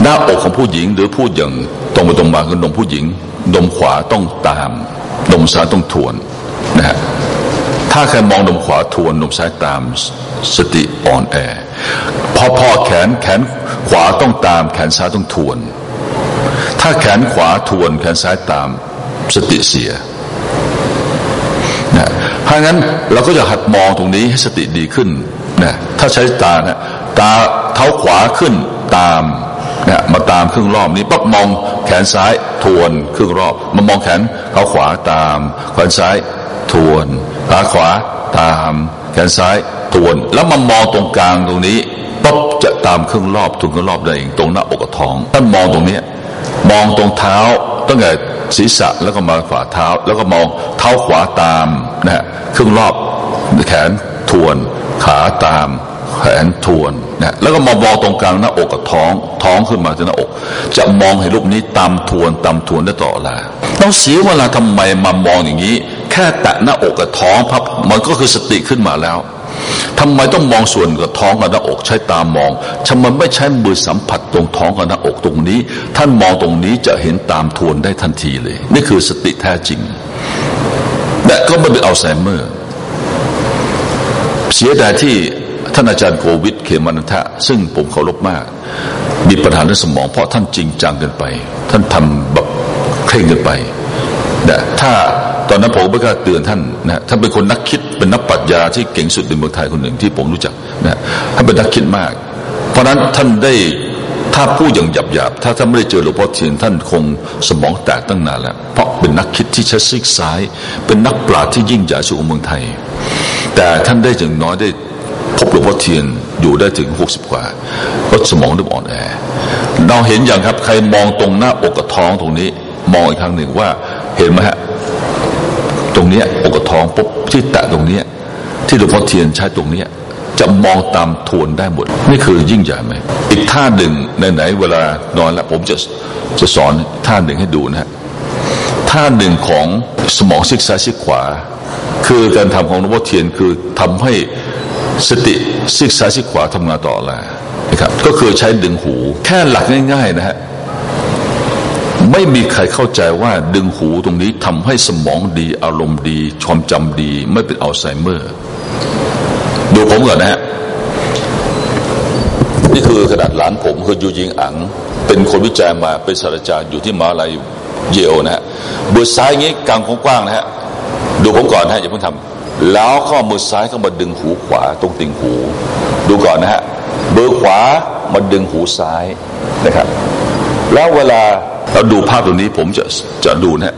หน้าอกของผู้หญิงหรือพูดอย่างตรงไปตรงมาคือนมผู้หญิงนมขวาต้องตามนมซ้ายต้องทวนนะฮะ ถ้าใครมองนมขวาทวนนมซ้ายตามสติอ่อนแอ พอพอแขนแขนขวาต้องตาม แขนซ้ายต้องทวน ถ้าแขนขวาทวน แขนซ้ายตามสติเสียนะเพราะงั้นเราก็จะหัดมองตรงนี้ให้สติดีขึ้นนะถ้าใช้ตานะตาเท้าขวาขึ้นตามนะมาตามครึ่งรอบนี้ปั๊บมองแขนซ้ายทวนครึ่งรอบ มามองแขนเท้าขวาตามแขนซ้ายทวน ตาขวาตามแขนซ้ายทวนแล้วมามองตรงกลางตรงนี้ปั๊บจะตามเครื่องรอบถึงครื่องรอบได้เองตรงหน้าอกกับท้องถ้ามองตรงนี้มองตรงเท้าตั้งแต่ศีรษะแล้วก็มาฝ่าเท้า แล้วก็มองเท้าขวาตามนะฮะครื่องรอบแขนทวนขาตาม แขนทวนนะแล้วก็มามองตรงกลางหน้าอกกับท้อง ท้องขึ้นมาที่หน้าอก จะมองเห็นรูปนี้ตามทวนตามทวนได้ต่อละต้องเสียเวลาทำไมมามองอย่างนี้ แค่แตะหน้าอกกับท้องพับมันก็คือสติขึ้นมาแล้วทำไมต้องมองส่วนกับท้องกับหน้าอกใช้ตามองทำไมไม่ใช้มือสัมผัสตรงท้องกับหน้าอกตรงนี้ ท่านมองตรงนี้จะเห็นตามทวนได้ทันทีเลย นี่คือสติแท้จริงและก็ไม่เป็นอัลไซเมอร์เสียดายที่ ท่านอาจารย์โควิดเขมานันทะซึ่งผมเคารพมาก มีปัญหาเรื่องสมอง เพราะท่านจริงจังเกินไป ท่านทำแบบเคร่งเกินไปนะถ้าตอนนั้นผมก็กล้าเตือนท่านนะท่านเป็นคนนักคิดเป็นนักปรัชญาที่เก่งสุดในเมืองไทยคนหนึ่งที่ผมรู้จักนะท่านเป็นนักคิดมาก เพราะนั้นท่านได้ถ้าพูดอย่างหยาบๆถ้าท่านไม่ได้เจอหลวงพ่อเทียนท่านคงสมองแตกตั้งนานแล้ว เพราะเป็นนักคิดที่ใช้ซีกซ้าย เป็นนักปราชญ์ที่ยิ่งใหญ่สุดของเมืองไทย แต่ท่านได้อย่างน้อยได้ พบหลวงพ่อเทียนอยู่ได้ถึงหกสิบกว่าเพราะสมองเริ่มอ่อนแอเราเห็นอย่างครับ ใครมองตรงหน้าอกกับท้องตรงนี้ มองอีกครั้งหนึ่งว่าเห็นไหมฮะตรงเนี้ยอกกับท้องปุ๊บที่แตะตรงเนี้ยที่หลวงพ่อเทียนใช้ตรงเนี้ยจะมองตามทวนได้หมด นี่คือยิ่งใหญ่ไหมอีกท่าหนึ่งไหนๆเวลานอนแล้วผมจะจะสอนท่าหนึ่งให้ดูนะฮะท่าหนึ่งของสมองซีกซ้ายซีกขวา คือการทำของหลวงพ่อเทียนคือทำให้ สติซีกซ้ายซีกขวาทำงานต่อแล้วนะครับ ก็คือใช้ดึงหู แค่หลักง่าย ๆ นะฮะไม่มีใครเข้าใจว่าดึงหูตรงนี้ทำให้สมองดีอารมณ์ดีความจำดี ไม่เป็นอัลไซเมอร์ ดูผมก่อนนะฮะนี่คือขนาดหลานผมคือยูยิงอัง เป็นคนวิจัยมาเป็นศาสตราจารย์อยู่ที่มหาลัยเยลนะฮะมือซ้ายงี้กลางกว้างๆนะฮะดูผมก่อนนะฮะอย่าเพิ่งทำ แล้วข้อมือซ้ายก็มาดึงหูขวาตรงติ่งหู ดูก่อนนะฮะมือขวามาดึงหูซ้ายนะครับ แล้วเวลาเราดูภาพตรงนี้ผมจะจะดูนะ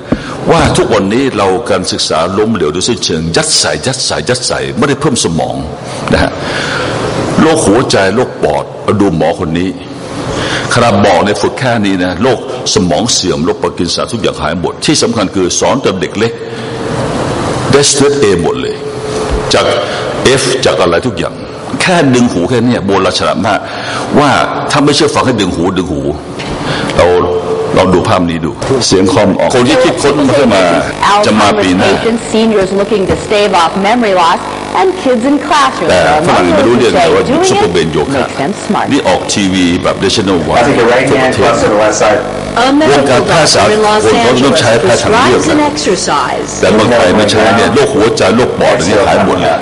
ว่าทุกวันนี้เราการศึกษาล้มเหลวโดยสิ้นเชิง ยัดใส่ยัดใส่ยัดใส่ไม่ได้เพิ่มสมองนะฮะโรคหัวใจโรคปอดเราดูหมอคนนี้ขนาดบอกในฝึกแค่นี้นะโรคสมองเสื่อมโรคปาร์กินสันทุกอย่างหายหมด ที่สำคัญคือสอนแต่เด็กเล็ก เดสเตตเอหมดเลย จากเอฟจากอะไรทุกอย่าง แค่ดึงหูแค่นี้โบราณฉลาดมากว่าถ้าไม่เชื่อฟังให้ดึงหูดึงหู เรา ลองดูภาพนี้ดู เสียงคอมออกคนที่คิดค้นมันก็มาจะมาปีหน้า patients, seniors looking to stave off memory loss, and kids in classrooms แต่ are ฝรั่ง among ไม่รู้ those เรื่อง who เลย say ว่า doing ซุปเปอร์เบน it โยคะ makes them smart. นี่ออกทีวีแบบ national I wide think the right ทั่วป hand ระเทศ close to the left side. A medical Well, doctor in Los well, well, Angeles try to pass on prescribes the an wheel. exercise. แต่เมืองไทยไม่ใช่เนี่ยโรคหัวใจโรคปอดอันนี้หายหมดเลย Not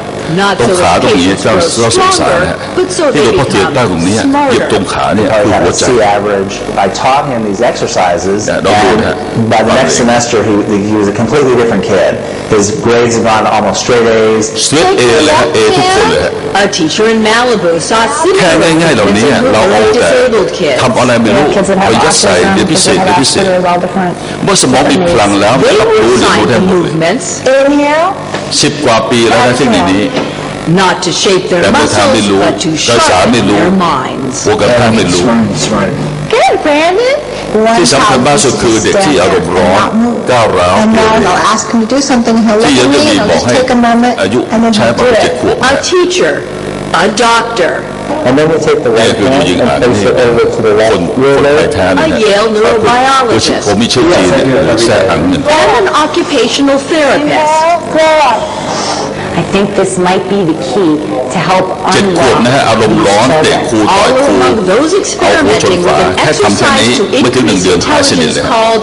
ตรง so ขา that ตรงนี้ patients เจ้า grow เราสงสาร stronger, นะ but so ที่หลว they งพ่อเทียน become ใต้ตรงนี้เหยียบตรง smarter. ขาเนี่ย Probably คือ had หัว a ใจ C average. I taught him these exercises, Yeah, don't do and that. by the next Probably. semester, he, he was a completely different kid. His grades had gone to almost straight A's. สเตรทเอเลยฮะเอทุกคนเลยฮะ A teacher in Malibu saw แค่ similar ง่ายๆเหล่านี้ improvements in เรา group เอา of แต่ disabled kids. ทำอะไรไม่รู้ kids that have เอายัดใส่ autism, เดี๋ยวพิ kids เศษ that เดี๋ยว have พิเศษ Asperger's, all different. เมื่อสมองมีพลังแล้ว They รับรู้ will เรียน sign รู้ได้ the หมดเลย movements. Inhale. สิบกว่าปีแล้วนะเทคนิคนี้ not to shape their แต่เมื่อทางไม่ muscles, รู้ but to การสารไม่ sharpen รู้ their minds. โปรแกรมทางไม่รู้ Good, Brandon. ที่สำคัญมากสุดคือเด็กที่อารมณ์ร้อนก้าวร้าว And เก then เร I'll ask him to do something, he'll ที่ look ยั at ง me จะมี and I'll บอก just ให้ take a moment อายุ and then ใช้ he'll ประ do มาณเจ็ด it. ขวบ A teacher, a doctor, And then we take the right Yeah, good hand using and place it hand. over to the คน left คนไท ruler. ยแท้นะ A Yale neurobiologist. ผมมีชื่อจีนเนี่ยแซ่อังเนี่ย and an occupational therapist. I think this might be the key to help เจ็ดขวบนะฮะ unlock อารมณ์ร้อนเตะครูต่อย All ครู among those experimenting with an แค่ทำแค่นี้ exercise to ไม่ถึงหนึ่ง increase เดือนหายสนิท intelligence เลยฮะ called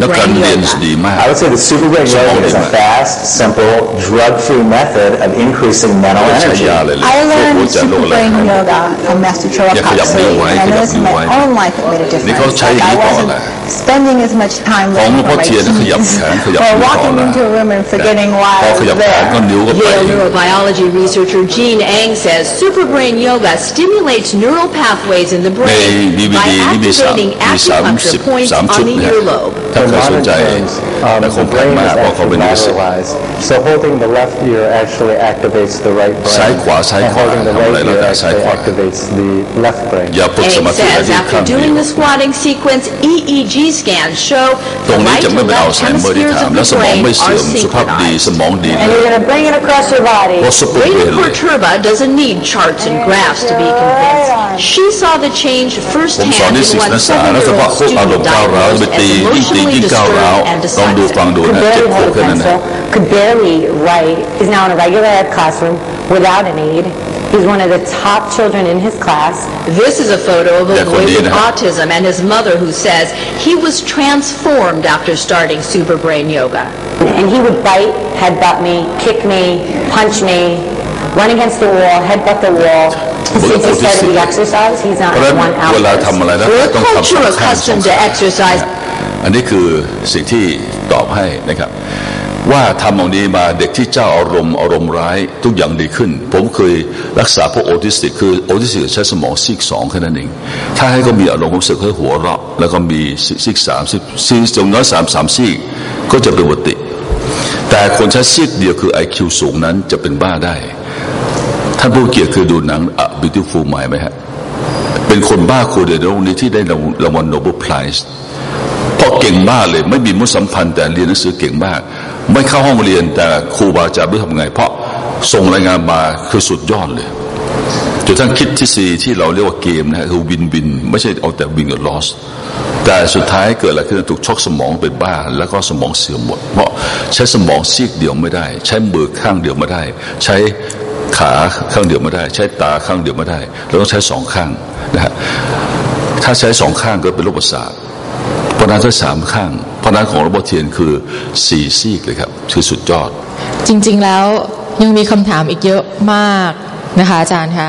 แล้วการ superbrain เรียน yoga. ดีมาก I would say the super brain yoga is a fast, simple, drug-free method of increasing mental ไม่ใช้ energy. ยาเลยเลย I พวก learned หัวใจโรค Super อะไร Brain Yoga from Master Choa Yeah, Kap khayap Sui, niyo, and I khayap noticed in niyo, my khayap. own life it made a difference. นี่เขาใช้ Like I อย่างนี้ก่อน wasn't นะ spending as much time ของหลวง looking พ่อ for my เทียนขยับ keys แขนขยับ or นิ้วก่อน walking นะ into a room and forgetting why พอ I ข was ยับแขนก็ there. นิ้วก็ไป Yale neurobiology researcher Jean Eng says superbrain yoga stimulates neural pathways in the ใน brain ดีวี by ดีนี่มีสาม activating มีสามสิบ acupuncture points สามชุ on ด the นะฮะ earlobe. ถ้า In ใครสน modern ใจ terms, um, แต่ค the งแพง brain มาก is เพราะเขาเป็น actually นิสิต lateralized. So holding the left ear actually activates the right brain. ซ้ายขวาซ้าย and ขวา holding the ทำอะไร right แล้ว ear แต่ซ้าย actually ขวา activates the left brain. อย่าฝึกส Eng มาธิอะไร says ที่ข้า after งเดีย doing ว the squatting sequence, EEG scans show ตรง the นี้ right จะ to ไม่เป็นอัล left ไซเมอร์ที่ hemispheres ถาม of และ the สมอง brain ไม่ are เสื่อมสุขภาพดีส synchronized. มองดี And you're going to bring it across your body. เพราะซุปเปอร์เบร Rita นเลย Porturba doesn't need charts and graphs to be convinced. She saw the change ผมสอน firsthand นิ in สิต one นักศึกษาแล้วเฉพาะ seven-year-old พวกอารม student ณ์ก้าวร้าวไป diagnosed ตี as ยิ่งตี emotionally ยิ่งก้าวร้าว disturbed and ลองดูฟัง dyslexic. ดู Could นะเจ็ด barely ขวบ hold a แค่นั้นนะ pencil, could barely write, is now in a regular ed classroom without an aid. He's one of the top children in his class. This is a photo of a Yeah, boy with Cordelia. autism and his mother who says he was transformed after starting Super Brain Yoga. And he would bite, headbutt me, kick me, punch me, run against the wall, headbutt the wall. Since he started the exercise, he's not เพราะฉะนั้น one เวลา ounce. ทำอะไรแล้ว We're a ต้องทำสอง culture ข้างสอง accustomed to ข้าง exercise. อันนี้คือสิ่งที่ตอบให้นะครับ ว่าทำตรงนี้มาเด็กที่เจ้าอารมณ์อารมณ์ร้ายทุกอย่างดีขึ้น ผมเคยรักษาพวกออทิสติกคือออทิสติกใช้สมองซีกสองแค่นั้นเอง ถ้าให้เขามีอารมณ์รู้สึกให้หัวเราะ แล้วก็มีซีกสามซีกซีกอย่างน้อยสามสามซีกก็จะเป็นปกติ แต่คนใช้ซีกเดียวคือ IQ สูงนั้นจะเป็นบ้าได้ท่านผู้เกียรติเคยดูหนัง A Beautiful Mind ไหมฮะเป็นคนบ้าคนเดียวในโลกนี้ที่ได้รางวัล Nobel Prize เพราะเก่งมากเลย ไม่มีมนุษยสัมพันธ์แต่เรียนหนังสือเก่งมาก ไม่เข้าห้องเรียนแต่ครูบาอาจารย์ไม่ทำไง เพราะส่งรายงานมาคือสุดยอดเลยจนทั้งคิดทฤษฎีที่เราเรียกว่าเกมนะฮะคือ win-win ไม่ใช่เอาแต่ win กับ loss แต่สุดท้ายเกิดอะไรขึ้นถูกช็อกสมองเป็นบ้า แล้วก็สมองเสื่อมหมด เพราะใช้สมองซีกเดียวไม่ได้ ใช้มือข้างเดียวไม่ได้ ใช้ขาข้างเดียวไม่ได้ ใช้ตาข้างเดียวไม่ได้ เราต้องใช้สองข้างนะฮะถ้าใช้สองข้างก็เป็นโรคประสาท เพราะนั้นถ้งสามข้าง เพราะนั้นของระบบเทียนคือสี่ซีกเลยครับ คือสุดยอด จริง ๆ แล้วยังมีคำถามอีกเยอะมาก นะคะอาจารย์คะ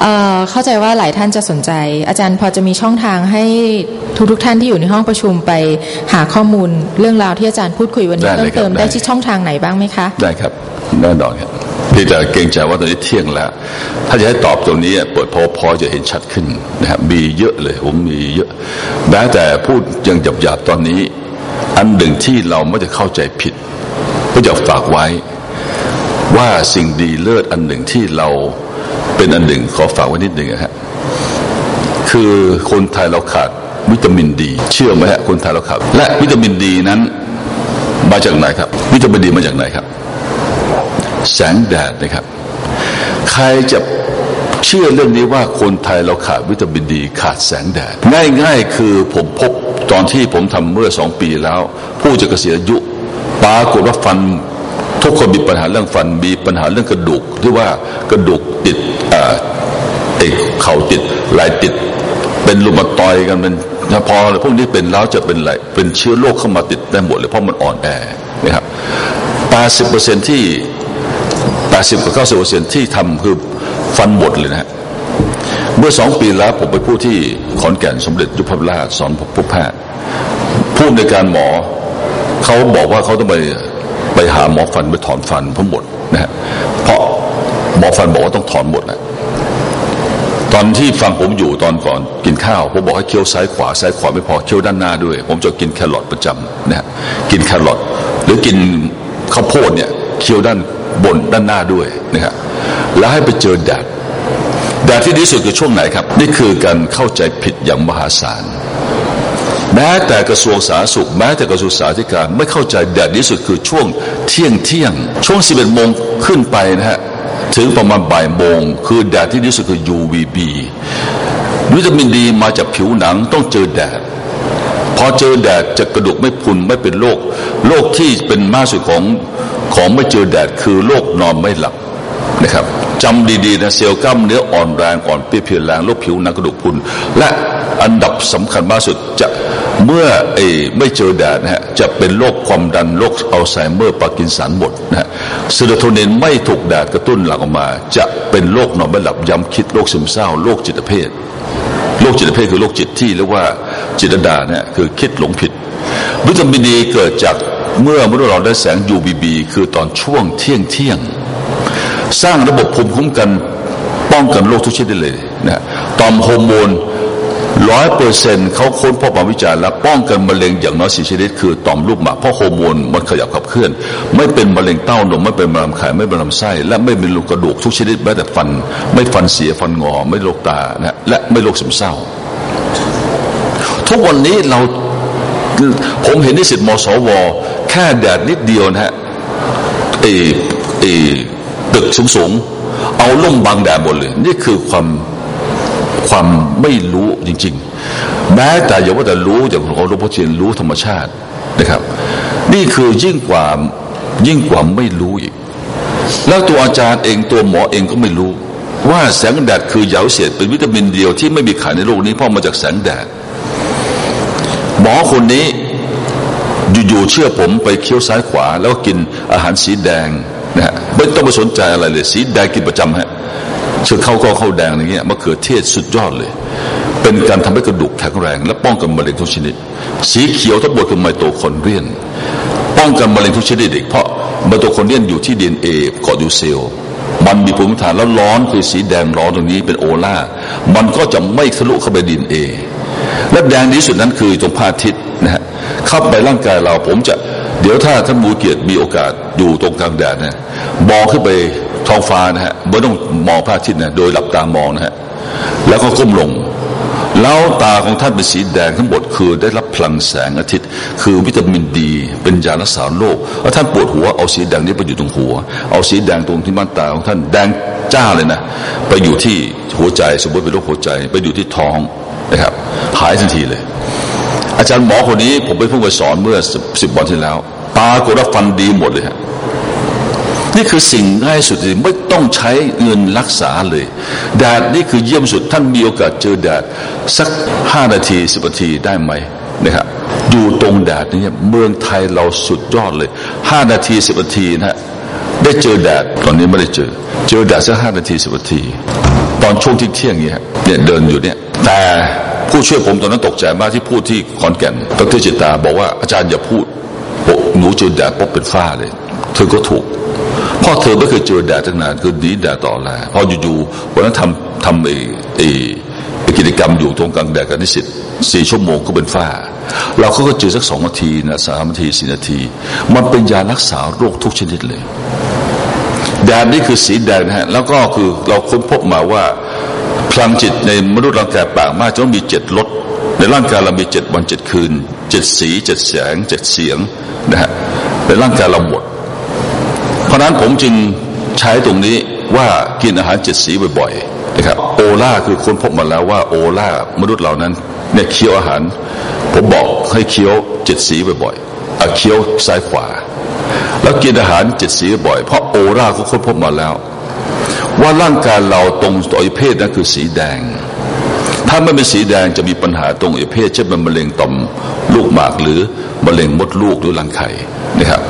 เอ่อเข้าใจว่าหลายท่านจะสนใจ อาจารย์พอจะมีช่องทางให้ทุกๆท่านที่อยู่ในห้องประชุมไปหาข้อมูลเรื่องราวที่อาจารย์พูดคุยวันนี้ได้เพิ่เลมยครับเติมได้ได้ที่ช่องทางไหนบ้างไหมคะ ได้ครับแน่นอนครับพี่จะเกรงใจว่าตอนนี้เที่ยงแล้ว ถ้าจะให้ตอบตรงนี้เปิดพอพอจะเห็นชัดขึ้นนะครับมีเยอะเลยผมมีเยอะแม้แต่พูดยังหยาบๆตอนนี้ อันหนึ่งที่เราไม่จะเข้าใจผิดก็อยากฝากไว้ ว่าสิ่งดีเลิศอันหนึ่งที่เราเป็นอันหนึ่งขอฝากไว้นิดหนึ่งนะฮะคือคนไทยเราขาดวิตามินดี เชื่อไหมฮะคนไทยเราขาดและวิตามินดีนั้นมาจากไหนครับ วิตามินดีมาจากไหนครับ แสงแดดนะครับ ใครจะเชื่อเรื่องนี้ว่าคนไทยเราขาดวิตามินดีขาดแสงแดด ง่ายๆคือผมพบตอนที่ผมทำเมื่อสองปีแล้ว ผู้จะเกษียณอายุปรากฏว่าฟัน ทุกคนมีปัญหาเรื่องฟันมีปัญหาเรื่องกระดูกที่ว่ากระดูกติดเอ่อไอ้เข่าติดไหลติด เป็นรุมาตอยกันเป็นพอพวกนี้เป็นแล้วจะเป็นอะไรเป็นเชื้อโรคเข้ามาติดได้หมดเลยเพราะมันอ่อนแอนะครับ80%ที่80กับ90%ที่ทำคือฟันหมดเลยนะเมื่อสองปีแล้วผมไปพูดที่ขอนแก่นสมเด็จยุพราชสอนผู้แพทย์ผู้ในการหมอเขาบอกว่าเขาต้องไป ไปหาหมอฟันไปถอนฟันทั้งหมดนะฮะเพราะหมอฟันบอกว่าต้องถอนหมดนะตอนที่ฟังผมอยู่ตอนก่อนกินข้าวผมบอกให้เคี้ยวซ้ายขวาซ้ายขวาไม่พอเคี้ยวด้านหน้าด้วย ผมจะกินแครอทประจำนะฮะกินแครอทหรือกินข้าวโพดเนี่ยเคี้ยวด้านบนด้านหน้าด้วยนะฮะแล้วให้ไปเจอแดดแดดที่ดีสุดคือช่วงไหนครับ นี่คือการเข้าใจผิดอย่างมหาศาล ม้แต่กระทรวงสาธารณสุข แม้แต่กระทรวงสาธารณสุขไม่เข้าใจแดดที่สุดคือช่วงเที่ยงเที่ยง ช่วง 11โมงขึ้นไปนะฮะถึงประมาณบ่ายโมง คือแดดที่ดีสุดคือ UVB วิตามินดีมาจากผิวหนังต้องเจอแดดพอเจอแดดจะกระดูกไม่พุนไม่เป็นโรคโรคที่เป็นมากสุดของของไม่เจอแดดคือโรคนอนไม่หลับนะครับจำดีๆนะเซลล์กล้ามเนื้ออ่อนแรงอ่อนเปรี้ยเพลียแรงโรคผิวหนังกระดูกพุนและอันดับสำคัญมากสุดจะ เมื่อไอ้ไม่เจอแดดนะฮะจะเป็นโรคความดันโรคอัลไซเมอร์ปาร์กินสันหมดนะฮะเซโรโทนินไม่ถูกแดดกระตุ้นหลั่งออกมา จะเป็นโรคนอนไม่หลับย้ำคิดโรคซึมเศร้าโรคจิตเภทโรคจิตเภทคือโรคจิตที่เรียกว่าจิตดาเนี่ยคือคิดหลงผิด วิตามินดีเกิดจากเมื่อมนุษย์เราได้แสง UVB คือตอนช่วงเที่ยงเที่ยง สร้างระบบภูมิคุ้มกันป้องกันโรคทุกชนิดได้เลยนะตอมฮอร์โมน ร้อยเปอร์เซ็นเขาค้นพบมาวิจัยแล้วป้องกันมะเร็งอย่างน้อยสี่ชนิด คือต่อมลูกหมากเพราะฮอร์โมนมันขยับขับเคลื่อน ไม่เป็นมะเร็งเต้านมไม่เป็นมะเร็งไข่ไม่เป็นลำไส้ และไม่เป็นลูกกระดูกทุกชนิดแม้แต่ฟัน ไม่ฟันเสียฟันงอ ไม่โรคตานะและไม่โรคซึมเศร้า ทุกวันนี้เราผมเห็นนิสิตมสว แค่แดดนิดเดียวนะฮะเอเอตึกสูงๆเอาล่มบังแดดหมดเลย นี่คือความ ความไม่รู้จริง ๆ แม้แต่อย่าว่าแต่รู้อย่างของหลวงพ่อเทียนรู้ธรรมชาตินะครับ นี่คือยิ่งกว่ายิ่งกว่าไม่รู้อีก แล้วตัวอาจารย์เองตัวหมอเองก็ไม่รู้ ว่าแสงแดดคือยาวิเศษเป็นวิตามินเดียวที่ไม่มีขายในโลกนี้เพราะมาจากแสงแดดหมอคนนี้อยู่ๆเชื่อผมไปเคี้ยวซ้ายขวา แล้วก็กินอาหารสีแดงนะฮะไม่ต้องไปสนใจอะไรเลย สีแดงกินประจำฮะ เชื่อเข้าก็เข้าแดงอย่างเงี้ยมะเขือเทศสุดยอดเลย เป็นการทำให้กระดูกแข็งแรง และป้องกันมะเร็งทุกชนิด สีเขียวทั้งหมดคือไมโตคอนเดรียน ป้องกันมะเร็งทุกชนิดเด็กเพราะไมโตคอนเดรียนอยู่ที่ดีเอ็นเอเกาะอยู่เซลล์มันมีภูมิฐานแล้วร้อนคือสีแดงร้อนตรงนี้เป็นออร่า มันก็จะไม่ทะลุเข้าไปดีเอ็นเอ และแดงที่สุดนั้นคือตรงพาทิตนะฮะเข้าไปร่างกายเราผมจะเดี๋ยวถ้าท่านบูเกียรติมีโอกาสอยู่ตรงกลางแดดนะมองขึ้นไป ท้องฟ้านะฮะไม่ต้องมองพระอาทิตย์นะโดยหลับตามองนะฮะแล้วก็ก้มลง แล้วตาของท่านเป็นสีแดงทั้งหมดคือได้รับพลังแสงอาทิตย์ คือวิตามินดี เป็นยารักษาโรคแล้วท่านปวดหัวเอาสีแดงนี้ไปอยู่ตรงหัว เอาสีแดงตรงที่ม่านตาของท่านแดงจ้าเลยนะไปอยู่ที่หัวใจสมมติเป็นโรคหัวใจ ไปอยู่ที่ท้องนะครับหายทันทีเลย อาจารย์หมอคนนี้ผมไปเพิ่งไปสอนเมื่อสิบวันที่แล้ว ตากดฟันดีหมดเลยฮะ นี่คือสิ่งง่ายสุดที่ไม่ต้องใช้เงินรักษาเลยแดดนี่คือเยี่ยมสุดท่านมีโอกาสเจอแดดสักห้านาทีสิบนาทีได้ไหมนะครับอยู่ตรงแดดนี่เมืองไทยเราสุดยอดเลยห้านาทีสิบนาทีนะได้เจอแดดตอนนี้ไม่ได้เจอ เจอแดดสักห้านาทีสิบนาที ตอนช่วงที่เที่ยงเนี่ยเนี่ยเดินอยู่เนี่ย แต่ผู้ช่วยผมตอนนั้นตกใจมากที่พูดที่ขอนแก่นดรจิตตาบอกว่าอาจารย์อย่าพูดหนูเจอแดดปุ๊บเป็นฝ้าเลย เธอก็ถูก เพราะเธอไม่เคยเจอแดดตั้งนานคือดีแดดต่อแลพออยู่ๆวันนั้นทำทำไอ้ไอ้กิจกรรมอยู่ตรงกลางแดดกันนิสิตสี่ชั่วโมงก็เป็นฝ้า เราก็เจอสักสองนาทีนะสามนาทีสี่นาที มันเป็นยารักษาโรคทุกชนิดเลยแดดนี่คือสีแดงนะฮะแล้วก็คือเราค้นพบมาว่าพลังจิตในมนุษย์ร่างกายปากมากจะต้องมีเจ็ดรสในร่างกายเรามีเจ็ดวันเจ็ดคืนเจ็ดสีเจ็ดแสงเจ็ดเสียงนะฮะในร่างกายเราหมด เพราะนั้นผมจึงใช้ตรงนี้ว่ากินอาหารเจ็ดสีบ่อยๆนะครับโอล่าคือคนพบมาแล้วว่าโอล่ามนุษย์เหล่านั้นเนี่ยเคี้ยวอาหาร ผมบอกให้เคี้ยวเจ็ดสีบ่อยๆเอาเคี้ยวซ้ายขวา แล้วกินอาหารเจ็ดสีบ่อยเพราะโอล่าเขาค้นพบมาแล้ว ว่าร่างกายเราตรงตัวเพศนั้นคือสีแดง ถ้าไม่เป็นสีแดงจะมีปัญหาตรงอเพศเช่นเป็นมะเร็งต่อมลูกหมากหรือมะเร็งมดลูกหรือรังไข่นะครับ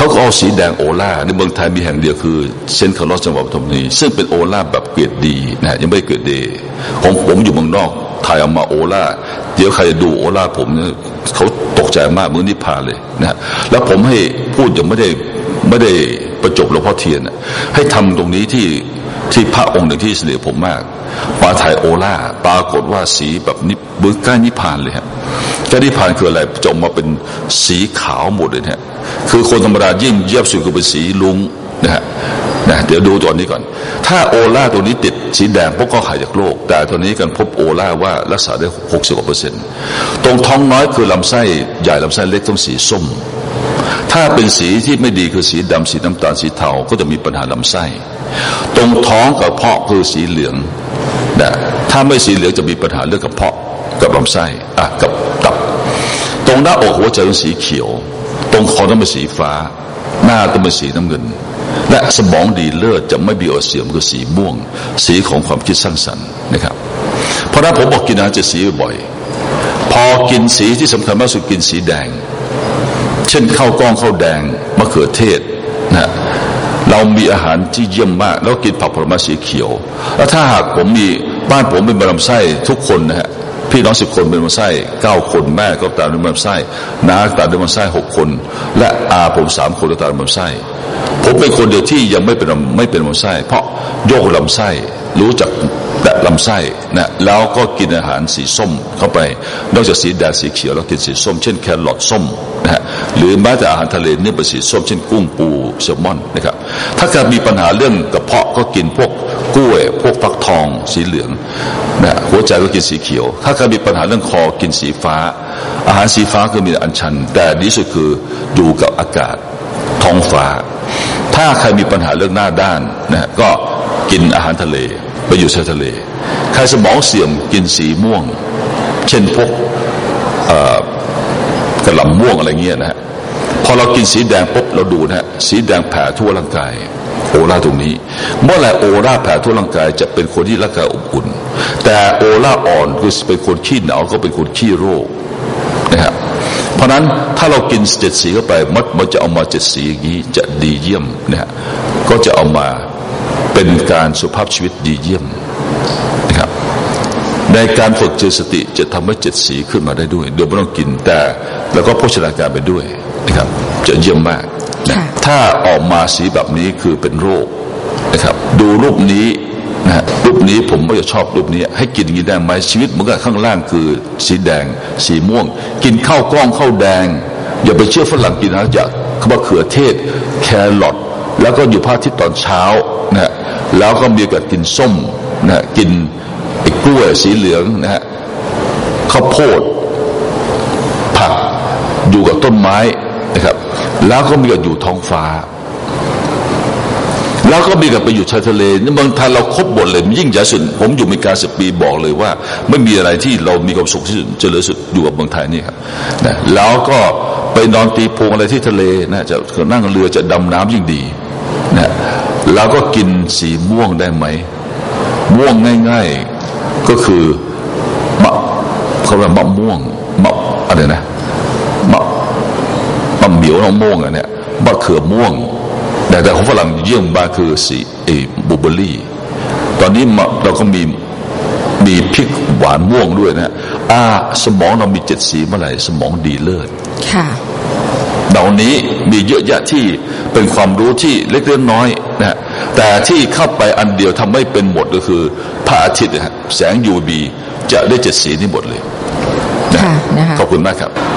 เขาก็เอาสีแดงโอล่าในเมืองไทยมีแห่งเดียวคือเซนต์คาร์ลสจังหวัดปทุมธานีซึ่งเป็นโอล่าแบบเกรดดีนะยังไม่เกรดดีของผมอยู่เมืองนอกถ่ายออกมาโอล่าเดี๋ยวใครดูโอล่าผมเนี่ยเขาตกใจมากมือนิพพานเลยนะแล้วผมให้พูดยังไม่ได้ไม่ได้ประจบหลวงพ่อเทียนให้ทำตรงนี้ที่ที่พระองค์หนึ่งที่เสนอผมมากปาถ่ายโอล่าปรากฏว่าสีแบบนิบใกล้นิพพานเลยฮะใกล้นิพพานคืออะไรจงมาเป็นสีขาวหมดเลยฮะ คือคนธรรมดายิ่งเยียบสุดก็เป็นสีลุงนะฮะนะเดี๋ยวดูตัวนี้ก่อน ถ้าโอล่าตัวนี้ติดสีแดงพวกก็หายจากโรคแต่ตัวนี้กันพบโอล่าว่ารักษาได้หกสิบกว่าเปอร์เซ็นต์ตรงท้องน้อยคือลำไส้ใหญ่ลำไส้เล็กต้องสีส้ม ถ้าเป็นสีที่ไม่ดีคือสีดำสีน้ำตาลสีเทาก็จะมีปัญหาลำไส้ ตรงท้องกับเพาะคือสีเหลืองนะถ้าไม่สีเหลืองจะมีปัญหาเรื่องกระเพาะกับลำไส้อะกับตับ ตรงหน้าอกหัวใจเป็นสีเขียว ตรงคอต้องเป็นสีฟ้า หน้าต้องเป็นสีน้ำเงิน และสมองดีเลิศจะไม่มีอเสียมคือสีม่วง สีของความคิดสร้างสรรค์นะครับ เพราะนั้นผมบอกกินอาหารจะสีบ่อย พอกินสีที่สำคัญมากสุดกินสีแดง เช่นข้าวกล้องข้าวแดงมะเขือเทศนะเรามีอาหารที่เยี่ยมมาก แล้วกินผักผลไม้สีเขียว แล้วถ้าหากผมมีบ้านผมเป็นมะลำไส้ทุกคนนะฮะ พี่น้องสิบคนเป็นมะไส้เก้าคนแม่ก็ตามด้วยมะไส้น้าตามด้วยมะไส้หกคน และอาผมสามคนก็ตามด้วยมะไส้ผมเป็นคนเดียวที่ยังไม่เป็นไม่เป็นลำไส้เพราะโยกลำไส้รู้จัก แต่ลำไส้นะแล้วก็กินอาหารสีส้มเข้าไป นอกจากสีแดงสีเขียวแล้วกินสีส้มเช่นแครอทส้มนะฮะหรือแม้แต่อาหารทะเลเนี่ยเป็นสีส้มเช่นกุ้งปูแซลมอนนะครับ ถ้าเกิดมีปัญหาเรื่องกระเพาะก็กินพวกกล้วย พวกฟักทองสีเหลืองนะหัวใจก็กินสีเขียว ถ้าเกิดมีปัญหาเรื่องคอกินสีฟ้า อาหารสีฟ้าคือมีอัญชัน แต่ดีสุดคืออยู่กับอากาศท้องฟ้า ถ้าใครมีปัญหาเรื่องหน้าด้านนะก็กินอาหารทะเล ไปอยู่ชายทะเล ใครสมองเสื่อมกินสีม่วง เช่นพวกกระหล่ำม่วงอะไรเงี้ยนะฮะพอเรากินสีแดงปุ๊บเราดูนะฮะสีแดงแผ่ทั่วร่างกาย โอราตรงนี้ เมื่อไหร่โอราแผ่ทั่วร่างกาย จะเป็นคนที่ร่างกายอบอุ่น แต่โอราอ่อนคือเป็นคนขี้หนาวก็เป็นคนขี้โรคนะครับเพราะนั้นถ้าเรากินเจ็ดสีเข้าไปมัดมันจะเอามาเจ็ดสีอย่างนี้จะดีเยี่ยมนะฮะก็จะเอามา เป็นการสุภาพชีวิตดีเยี่ยมนะครับในการฝึกเจตสติจะทำให้เจ็ดสีขึ้นมาได้ด้วย โดยไม่ต้องกินแต่แล้วก็โภชนาการไปด้วยนะครับ จะเยี่ยมมากนะถ้าออกมาสีแบบนี้คือเป็นโรคนะครับ ดูรูปนี้นะฮะรูปนี้ผมไม่จะชอบรูปนี้ ให้กินอย่างนี้ได้ไหมชีวิตเหมือนกับข้างล่างคือ สีแดง สีม่วง กินข้าวกล้องข้าวแดง อย่าไปเชื่อฝรั่งกินนะจะมะเขือเทศ แครอทแล้วก็อยู่พระอาทิตย์ตอนเช้านะฮะ แล้วก็มีกับกินส้มนะกินไอ้กล้วยสีเหลืองนะฮะข้าวโพดผักอยู่กับต้นไม้นะครับ แล้วก็มีกับอยู่ท้องฟ้า แล้วก็มีกับไปอยู่ชายทะเลนี่เมืองไทยเราครบหมดเลยยิ่งใหญ่สุดผมอยู่อเมริกาสิบปีบอกเลยว่า ไม่มีอะไรที่เรามีความสุขที่สุดเจริญสุดอยู่กับเมืองไทยนี่ครับนะแล้วก็ไปนอนตีโพงอะไรที่ทะเลนะจะนั่งเรือจะดำน้ำยิ่งดี แล้วก็กินสีม่วงได้ไหม ม่วงง่าย ๆ ก็คือมะเขาเรียกมะม่วงมะอะไรนะมะมะเหมียวมะม่วงอะเนี่ยมะเขือม่วง แต่แต่ของฝรั่งเยี่ยมมากคือสีเอบูเบอรี่ ตอนนี้เราก็มีมีพริกหวานม่วงด้วยนะอ่าสมองเรามีเจ็ดสีเมื่อไหร่สมองดีเลิศค่ะ เหล่านี้มีเยอะแยะที่เป็นความรู้ที่เล็กเล็กน้อยนะฮะแต่ที่เข้าไปอันเดียวทำให้เป็นหมดก็คือ พระอาทิตย์นะฮะแสง UV จะได้เจ็ดสีนี้หมดเลยนะค่ะนะคะขอบคุณมากครับ